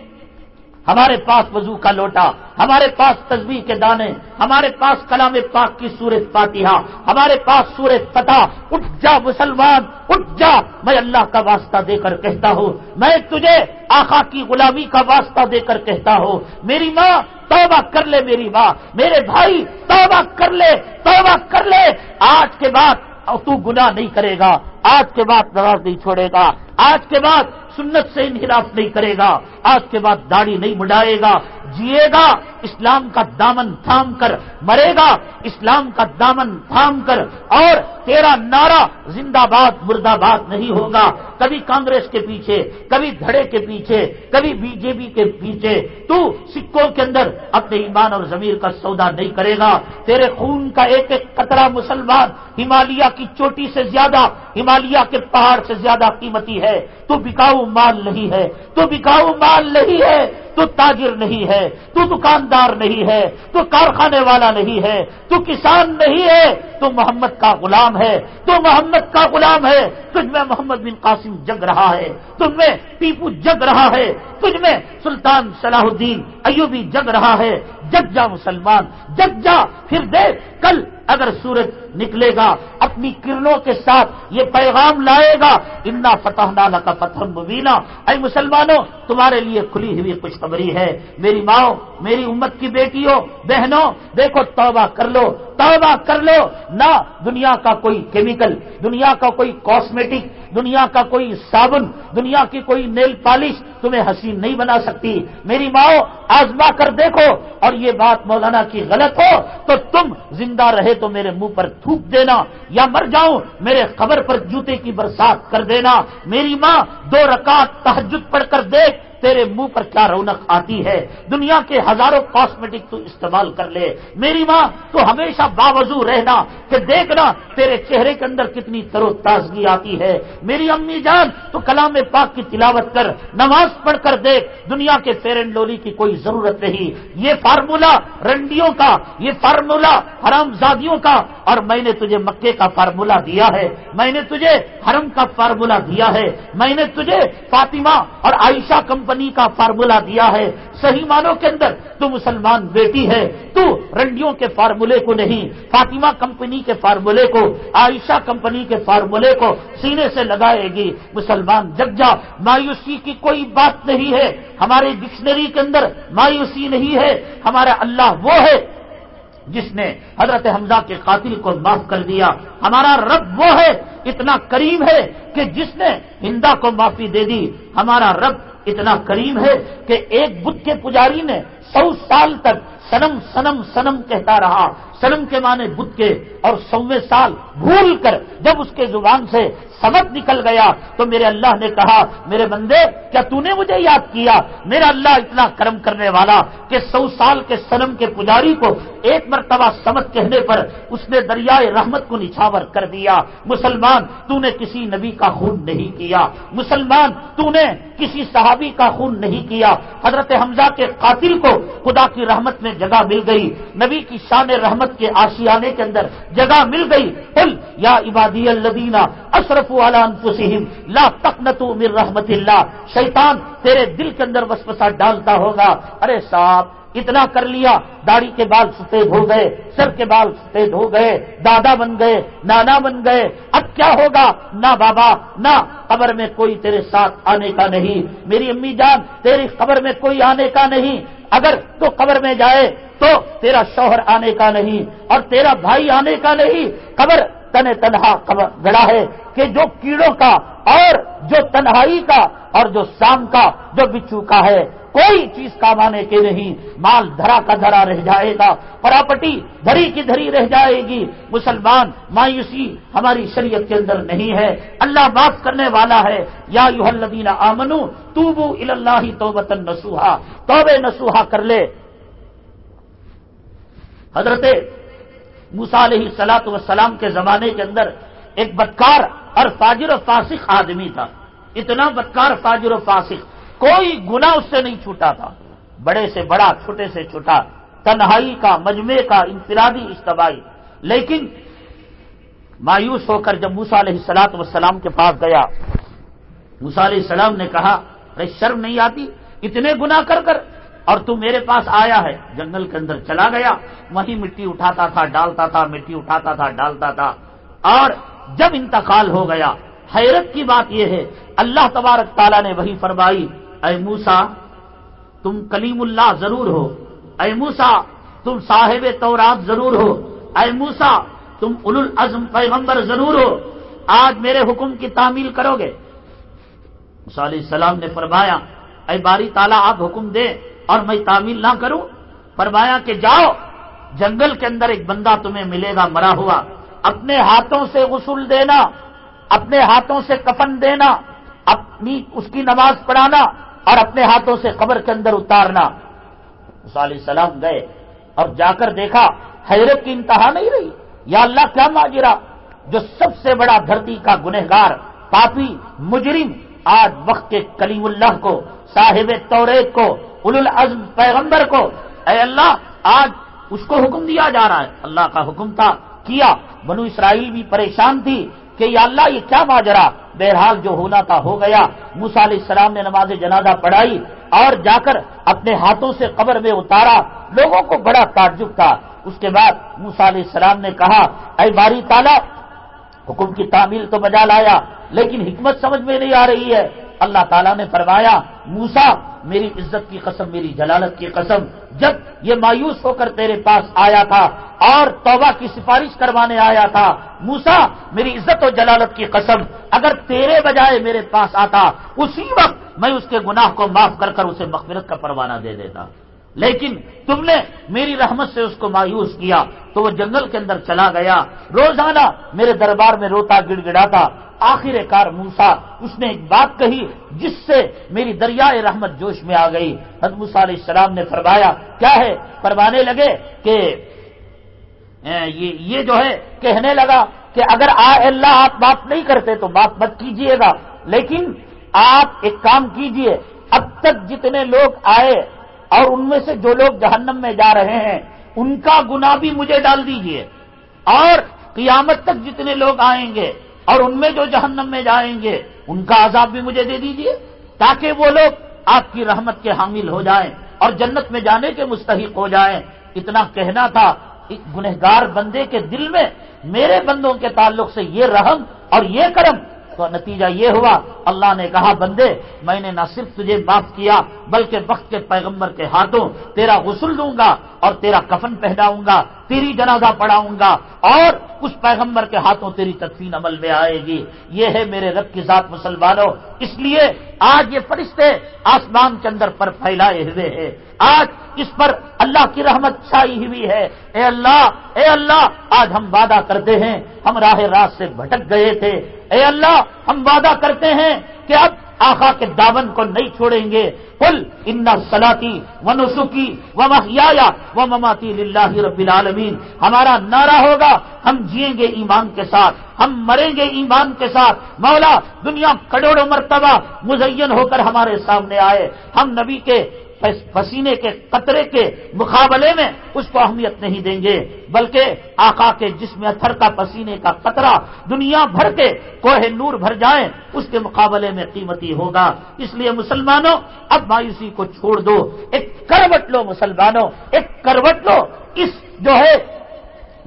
ہمارے پاس وضو کا لوٹا، ہمارے پاس تصویر کے دانے، ہمارے پاس کلام پاک کی سورت فاتحہ، ہمارے پاس سورت فتح، اٹھ جا مسلمان، اٹھ جا، میں اللہ کا واسطہ دے کر کہتا ہوں، میں تجھے آخا کی غلامی کا واسطہ دے کر کہتا ہوں، میری ماں توبہ کر لے میری ماں، میرے بھائی توبہ کر لے، توبہ کر لے، آج کے بعد تو گناہ نہیں کرے گا، آج کے بعد نواز نہیں چھوڑے گا، آج کے بعد سنت سے انحراف نہیں کرے گا آج کے بعد داڑھی نہیں مڈائے گا، جیے گا، اسلام کا دامن تھام کر مرے گا، اسلام کا دامن تھام کر اور تیرا نعرہ زندہ باد، مردہ باد نہیں ہوگا۔ کبھی کانگریس کے پیچھے، کبھی دھڑے کے پیچھے، کبھی بی جے پی کے پیچھے، تو سکوں کے اندر اپنے ایمان اور ضمیر کا سودا نہیں کرے گا۔ تیرے خون کا ایک ایک قطرہ مسلمان ہمالیہ کی چوٹی سے زیادہ، ہمالیہ کے پہاڑ سے زیادہ قیمتی ہے۔ تو بکاؤ مال نہیں ہے، تو بکاؤ مال نہیں ہے۔ تو تاجر نہیں ہے، تو دکاندار نہیں ہے، تو کارخانے والا نہیں ہے، تو کسان نہیں ہے، تو محمد کا غلام ہے۔ تو محمد کا غلام ہے، تجھ میں محمد بن قاسم جگ رہا ہے، تجھ میں ٹیپو جگ رہا ہے، تجھ میں سلطان صلاح الدین ایوبی جگ رہا ہے۔ جگ جا مسلمان، جگ جا، پھر دیکھ، کل اگر سورج نکلے گا، اپنی کرنوں کے ساتھ یہ پیغام لائے گا، انا فتح نالا کا فتح مبینہ اے مسلمانوں، تمہارے لیے کھلی ہوئی خوشخبری ہے۔ میری ماں میری امت کی بیٹیوں، بہنوں، دیکھو، توبہ کر لو، توبہ کر لو۔ نہ دنیا کا کوئی کیمیکل، دنیا کا کوئی کاسمیٹک، دنیا کا کوئی صابن، دنیا کی کوئی نیل پالش تمہیں حسین نہیں بنا سکتی۔ میری ماں، آزما کر دیکھو۔ اور یہ بات مولانا کی غلط ہو، تو تم زندہ رہے تو میرے منہ پر تھوک دینا، یا مر جاؤں میرے خبر پر جوتے کی برسات کر دینا۔ میری ماں دو رکعت تحجد پڑھ کر دیکھ تیرے منہ پر کیا رونق آتی ہے؟ دنیا کے ہزاروں کاسمیٹک تو استعمال کر لے۔ میری ماں، تو ہمیشہ باوضو رہنا کہ دیکھنا تیرے چہرے کے اندر کتنی ترو تازگی آتی ہے۔ میری امی جان، تو کلام پاک کی تلاوت کر، نماز پڑھ کر دیکھ۔ دنیا کے فیئر اینڈ لولی کی کوئی ضرورت نہیں۔ یہ فارمولا رنڈیوں کا، یہ فارمولا حرام زادیوں کا۔ اور میں نے تجھے مکے کا فارمولا دیا ہے۔ میں نے تجھے حرم کا فارمولا دیا ہے۔ میں نے تجھے فاطمہ اور عائشہ کمپنی کمپنی کا فارمولا دیا ہے۔ صحیح مانوں کے اندر تو مسلمان بیٹی ہے، تو رنڈیوں کے فارمولے کو نہیں، فاطمہ کمپنی کے فارمولے کو، عائشہ کمپنی کے فارمولے کو سینے سے لگائے گی۔ مسلمان جگ جا، مایوسی کی کوئی بات نہیں ہے۔ ہمارے ڈکشنری کے اندر مایوسی نہیں ہے، ہمارا اللہ وہ ہے جس نے حضرت حمزہ کے قاتل کو معاف کر دیا۔ ہمارا رب وہ ہے، اتنا کریم ہے کہ جس نے ہندا کو معافی دے دی۔ ہمارا رب اتنا کریم ہے کہ ایک بدھ کے پجاری نے سو سال تک سنم سنم سنم کہتا رہا۔ سنم کے معنی بدھ کے اور سویں سال بھول کر جب اس کے زبان سے سبق نکل گیا تو میرے اللہ نے کہا، میرے بندے، کیا تو نے مجھے یاد کیا؟ میرا اللہ اتنا کرم کرنے والا کہ سو سال کے سنم کے پجاری کو ایک مرتبہ سمت کہنے پر اس نے دریائے رحمت کو نچھاور کر دیا۔ مسلمان، تو نے کسی نبی کا خون نہیں کیا۔ مسلمان، تو نے کسی صحابی کا خون نہیں کیا۔ حضرت حمزہ کے قاتل کو خدا کی رحمت میں جگہ مل گئی۔ نبی کی شان رحمت کے آشیانے کے اندر جگہ مل گئی۔ قل یا عبادی الدینہ اشرف انفسہم لا تقنطوا من رحمت اللہ۔ شیطان تیرے دل کے اندر وسوسہ ڈالتا ہوگا۔ ارے صاحب اتنا کر لیا، داڑھی کے بال سفید ہو گئے، سر کے بال سفید ہو گئے، دادا بن گئے، نانا بن گئے، اب کیا ہوگا؟ نہ بابا، نہ قبر میں کوئی تیرے ساتھ آنے کا نہیں، میری امی جان، تیری قبر میں کوئی آنے کا نہیں، اگر تو قبر میں جائے تو تیرا شوہر آنے کا نہیں، اور تیرا بھائی آنے کا نہیں، قبر تن تنہا گڑا ہے کہ جو کیڑوں کا اور جو تنہائی کا اور جو سام کا، جو بچو کا ہے، کوئی چیز کام آنے کے نہیں۔ مال دھرا کا دھرا رہ جائے گا، پراپرٹی دھری کی دھری رہ جائے گی۔ مسلمان مایوسی ہماری شریعت کے اندر نہیں ہے۔ اللہ معاف کرنے والا ہے۔ یا یو الدین آمنو تو اللہ تو وطن نسوہا توبے نسوہا کر لے۔ حضرت موسا علیہ سلاط وسلام کے زمانے کے اندر ایک بدکار اور فاجر و فاسق آدمی تھا۔ اتنا بدکار، فاجر و فاسق، کوئی گنا اس سے نہیں چھوٹا تھا۔ بڑے سے بڑا، چھوٹے سے چھوٹا، تنہائی کا مجمے کا، انفرادی اجتباعی لیکن مایوس ہو کر جب موسا علیہ السلاط وسلام کے پاس گیا موسا علیہ السلام نے کہا، ارے، شرم نہیں آتی؟ اتنے گنا کر کر اور تو میرے پاس آیا ہے۔ جنگل کے اندر چلا گیا۔ وہیں مٹی اٹھاتا تھا، ڈالتا تھا، مٹی اٹھاتا تھا، ڈالتا تھا۔ اور جب انتقال ہو گیا، حیرت کی بات یہ ہے، اللہ تبارک تعالیٰ نے وہی فرمائی، اے موسا تم کلیم اللہ ضرور ہو۔ اے موسا تم صاحب تورات ضرور ہو۔ اے موسا تم اول العزم پیغمبر ضرور ہو۔ آج میرے حکم کی تعمیل کرو گے۔ علیہ السلام نے فرمایا، اے باری تعالیٰ، آپ حکم دیں۔ اور میں تعمیل نہ کروں فرمایا کہ جاؤ، جنگل کے اندر ایک بندہ تمہیں ملے گا، مرا ہوا۔ اپنے ہاتھوں سے غسل دینا، اپنے ہاتھوں سے کفن دینا، اپنی اس کی نماز پڑھانا اور اپنے ہاتھوں سے قبر کے اندر اتارنا۔ علیہ السلام گئے اور جا کر دیکھا، حیرت کی انتہا نہیں رہی۔ یا اللہ، کیا ماجرا؟ جو سب سے بڑا دھرتی کا گنہگار، پاپی، مجرم، آج وقت کے کلیم اللہ کو، صاحب توریت کو العزم پیغمبر کو، اے اللہ، آج اس کو حکم دیا جا رہا ہے۔ اللہ کا حکم تھا، کیا۔ بنو اسرائیل بھی پریشان تھی کہ یا اللہ، یہ کیا ماجرا؟ بہرحال جو ہونا تھا ہو گیا۔ موسا علیہ السلام نے نماز جنازہ پڑھائی اور جا کر اپنے ہاتھوں سے قبر میں اتارا۔ لوگوں کو بڑا تعجب تھا۔ اس کے بعد موسا علیہ السلام نے کہا، اے باری تالا حکم کی تعمیل تو بجا لایا، لیکن حکمت سمجھ میں نہیں آ رہی ہے۔ اللہ تعالیٰ نے فرمایا موسا میری عزت کی قسم، میری جلالت کی قسم، جب یہ مایوس ہو کر تیرے پاس آیا تھا، اور توبہ کی سفارش کروانے آیا تھا موسا میری عزت و جلالت کی قسم، اگر تیرے بجائے میرے پاس آتا، اسی وقت میں اس کے گناہ کو معاف کر کر اسے مغفرت کا پروانہ دے دیتا۔ لیکن تم نے میری رحمت سے اس کو مایوس کیا تو وہ جنگل کے اندر چلا گیا۔ روزانہ میرے دربار میں روتا گڑ گڑاتا آخر کار موسا اس نے ایک بات کہی جس سے میری دریائے رحمت جوش میں آ گئی۔ موسا علیہ السلام نے فرمایا، کیا ہے؟ فرمانے لگے کہ یہ جو ہے، کہنے لگا کہ اگر آ اللہ آپ بات نہیں کرتے تو بات مت کیجیے گا۔ لیکن آپ ایک کام کیجیے، اب تک جتنے لوگ آئے اور ان میں سے جو لوگ جہنم میں جا رہے ہیں، ان کا گنا بھی مجھے ڈال دیجیے۔ اور قیامت تک جتنے لوگ آئیں گے اور ان میں جو جہنم میں جائیں گے، ان کا عذاب بھی مجھے دے دیجیے۔ تاکہ وہ لوگ آپ کی رحمت کے حامل ہو جائیں اور جنت میں جانے کے مستحق ہو جائیں۔ اتنا کہنا تھا گنہگار بندے کے دل میں، میرے بندوں کے تعلق سے یہ رحم اور یہ کرم تو نتیجہ یہ ہوا، اللہ نے کہا، بندے، میں نے نہ صرف تجھے معاف کیا، بلکہ وقت کے پیغمبر کے ہاتھوں تیرا غسل دوں گا اور تیرا کفن پہناؤں گا، تیری جنازہ پڑھاؤں گا اور اس پیغمبر کے ہاتھوں تیری تدفین عمل میں آئے گی۔ یہ ہے میرے رب کی ذات مسلمانوں۔ اس لیے آج یہ فرشتے آسمان کے اندر پر پھیلائے ہوئے ہیں۔ آج اس پر اللہ کی رحمت چھائی ہوئی ہے۔ اے اللہ اے اللہ، آج ہم وعدہ کرتے ہیں، ہم راہ راست سے بھٹک گئے تھے۔ اے اللہ، ہم وعدہ کرتے ہیں کہ اب آخا کے دامن کو نہیں چھوڑیں گے۔ کل ان سلاتی و نسخی و محیا و مماتی اللہ رب العالمین۔ ہمارا نعرہ ہوگا، ہم جیئیں گے ایمان کے ساتھ۔ ہم مریں گے ایمان کے ساتھ۔ مولا، دنیا کروڑوں مرتبہ مزین ہو کر ہمارے سامنے آئے۔ ہم نبی کے پسینے کے قطرے کے مقابلے میں اس کو اہمیت نہیں دیں گے، بلکہ آقا کے جسم اتھر کا پسینے کا قطرہ دنیا بھر کے کوہ نور بھر جائیں اس کے مقابلے میں قیمتی ہوگا۔ اس لیے مسلمانوں، اب مایوسی کو چھوڑ دو۔ ایک کروٹ لو مسلمانوں، ایک کروٹ لو۔ اس جو ہے،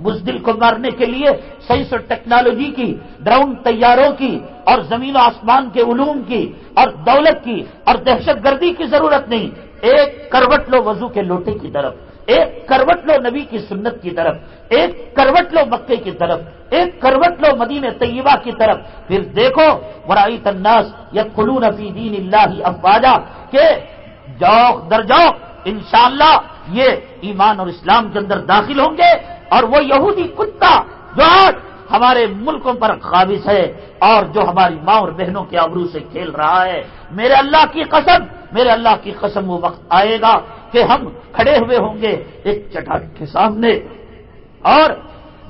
بزدل کو مارنے کے لیے سائنس اور ٹیکنالوجی کی، ڈرون طیاروں کی، اور زمین و آسمان کے علوم کی، اور دولت کی، اور دہشت گردی کی ضرورت نہیں۔ ایک کروٹ لو وضو کے لوٹے کی طرف، ایک کروٹ لو نبی کی سنت کی طرف، ایک کروٹ لو مکے کی طرف، ایک کروٹ لو مدین طیبہ کی طرف۔ پھر دیکھو برائی تناس یا خلون فی دین اللہ افواجہ کہ جوک در جوک انشاءاللہ یہ ایمان اور اسلام کے اندر داخل ہوں گے اور وہ یہودی کتا جو آج ہمارے ملکوں پر قابض ہے اور جو ہماری ماں اور بہنوں کے ابرو سے کھیل رہا ہے، میرے اللہ کی قسم، میرے اللہ کی قسم وہ وقت آئے گا کہ ہم کھڑے ہوئے ہوں گے ایک چٹان کے سامنے اور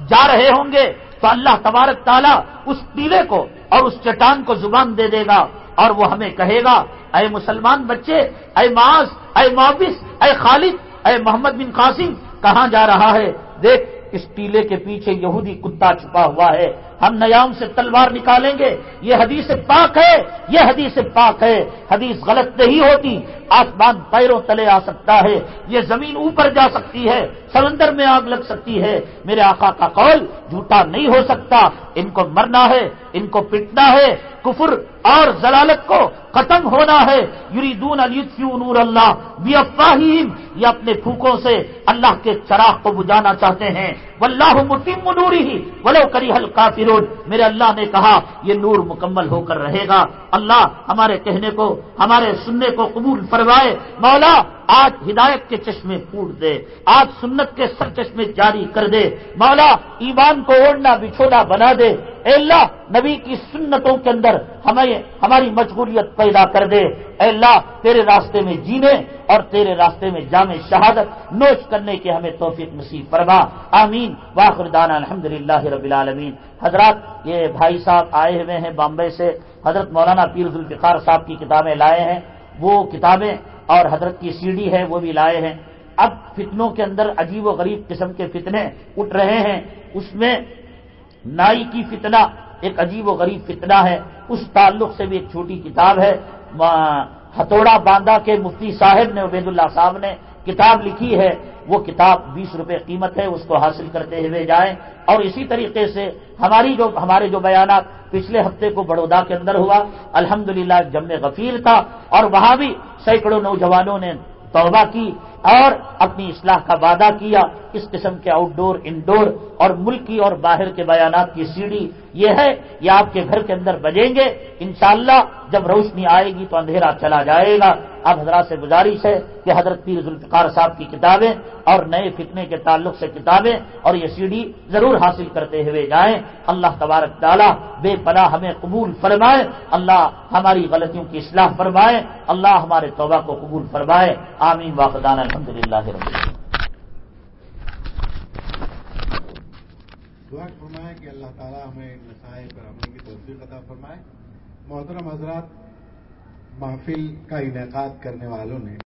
جا رہے ہوں گے تو اللہ تبارک تعالیٰ اس ٹیلے کو اور اس چٹان کو زبان دے دے گا اور وہ ہمیں کہے گا، اے مسلمان بچے، اے معاذ، اے معافظ اے خالد، اے محمد بن قاسم، کہاں جا رہا ہے؟ دیکھ اس ٹیلے کے پیچھے یہودی کتا چھپا ہوا ہے۔ ہم نیام سے تلوار نکالیں گے۔ یہ حدیث پاک ہے، یہ حدیث پاک ہے۔ حدیث غلط نہیں ہوتی۔ آسمان پیروں تلے آ سکتا ہے۔ یہ زمین اوپر جا سکتی ہے، سمندر میں آگ لگ سکتی ہے۔ میرے آقا کا قول جھوٹا نہیں ہو سکتا۔ ان کو مرنا ہے، ان کو پٹنا ہے۔ کفر اور ضلالت کو ختم ہونا ہے۔ یریدون نور اللہ بی افواہیم یہ اپنے پھوکوں سے اللہ کے چراغ کو بجانا چاہتے ہیں۔ واللہ متم نوری ہی ولو کری حل کافرون میرے اللہ نے کہا، یہ نور مکمل ہو کر رہے گا۔ اللہ ہمارے کہنے کو، ہمارے سننے کو قبول فرمائے۔ مولا آج ہدایت کے چشمے پھوٹ دے، آج سنت کے سر چشمے جاری کر دے۔ مولا، ایمان کو اوڑھنا بچھوڑا بنا دے۔ اے اللہ، نبی کی سنتوں کے اندر ہمیں، ہماری مجبوریت پیدا کر دے۔ اے اللہ، تیرے راستے میں جینے اور تیرے راستے میں جامع شہادت نوش کرنے کے ہمیں توفیق نصیب فرما۔ آمین۔ واخر دانا الحمد للہ رب العالمین۔ حضرات، یہ بھائی صاحب آئے ہوئے ہیں بامبے سے۔ حضرت مولانا پیر ذوالفقار صاحب کی کتابیں لائے ہیں۔ وہ کتابیں اور حضرت کی سیڑھی ہے، وہ بھی لائے ہیں۔ اب فتنوں کے اندر عجیب و غریب قسم کے فتنے اٹھ رہے ہیں۔ اس میں نائی کی فتنہ ایک عجیب و غریب فتنہ ہے۔ اس تعلق سے بھی ایک چھوٹی کتاب ہے۔ ہتوڑا باندھا کے مفتی صاحب نے عبید اللہ صاحب نے کتاب لکھی ہے، وہ کتاب بیس روپے قیمت ہے، اس کو حاصل کرتے ہوئے جائیں۔ اور اسی طریقے سے ہماری جو ہمارے جو بیانات پچھلے ہفتے کو بڑودا کے اندر ہوا، الحمدللہ للہ غفیر تھا اور وہاں بھی سینکڑوں نوجوانوں نے توبہ کی اور اپنی اصلاح کا وعدہ کیا۔ اس قسم کے آؤٹ ڈور انڈور اور ملکی اور باہر کے بیانات کی سیڑھی یہ ہے یہ آپ کے گھر کے اندر بجیں گے انشاءاللہ جب روشنی آئے گی تو اندھیرا چلا جائے گا اب حضرات سے گزارش ہے کہ حضرت پیر ذوالفقار صاحب کی کتابیں اور نئے فتنے کے تعلق سے کتابیں اور یہ سیڑھی ضرور حاصل کرتے ہوئے جائیں اللہ تبارک تعالیٰ بے پناہ ہمیں قبول فرمائے اللہ ہماری غلطیوں کی اصلاح فرمائے اللہ ہمارے توبہ کو قبول فرمائے آمین واقدان الحمد للہ دعا فرمائے کہ اللہ تعالیٰ ہمیں نسائے پر عمل کی توفیق عطا فرمائے۔ محترم حضرات، محفل کا انعقاد کرنے والوں نے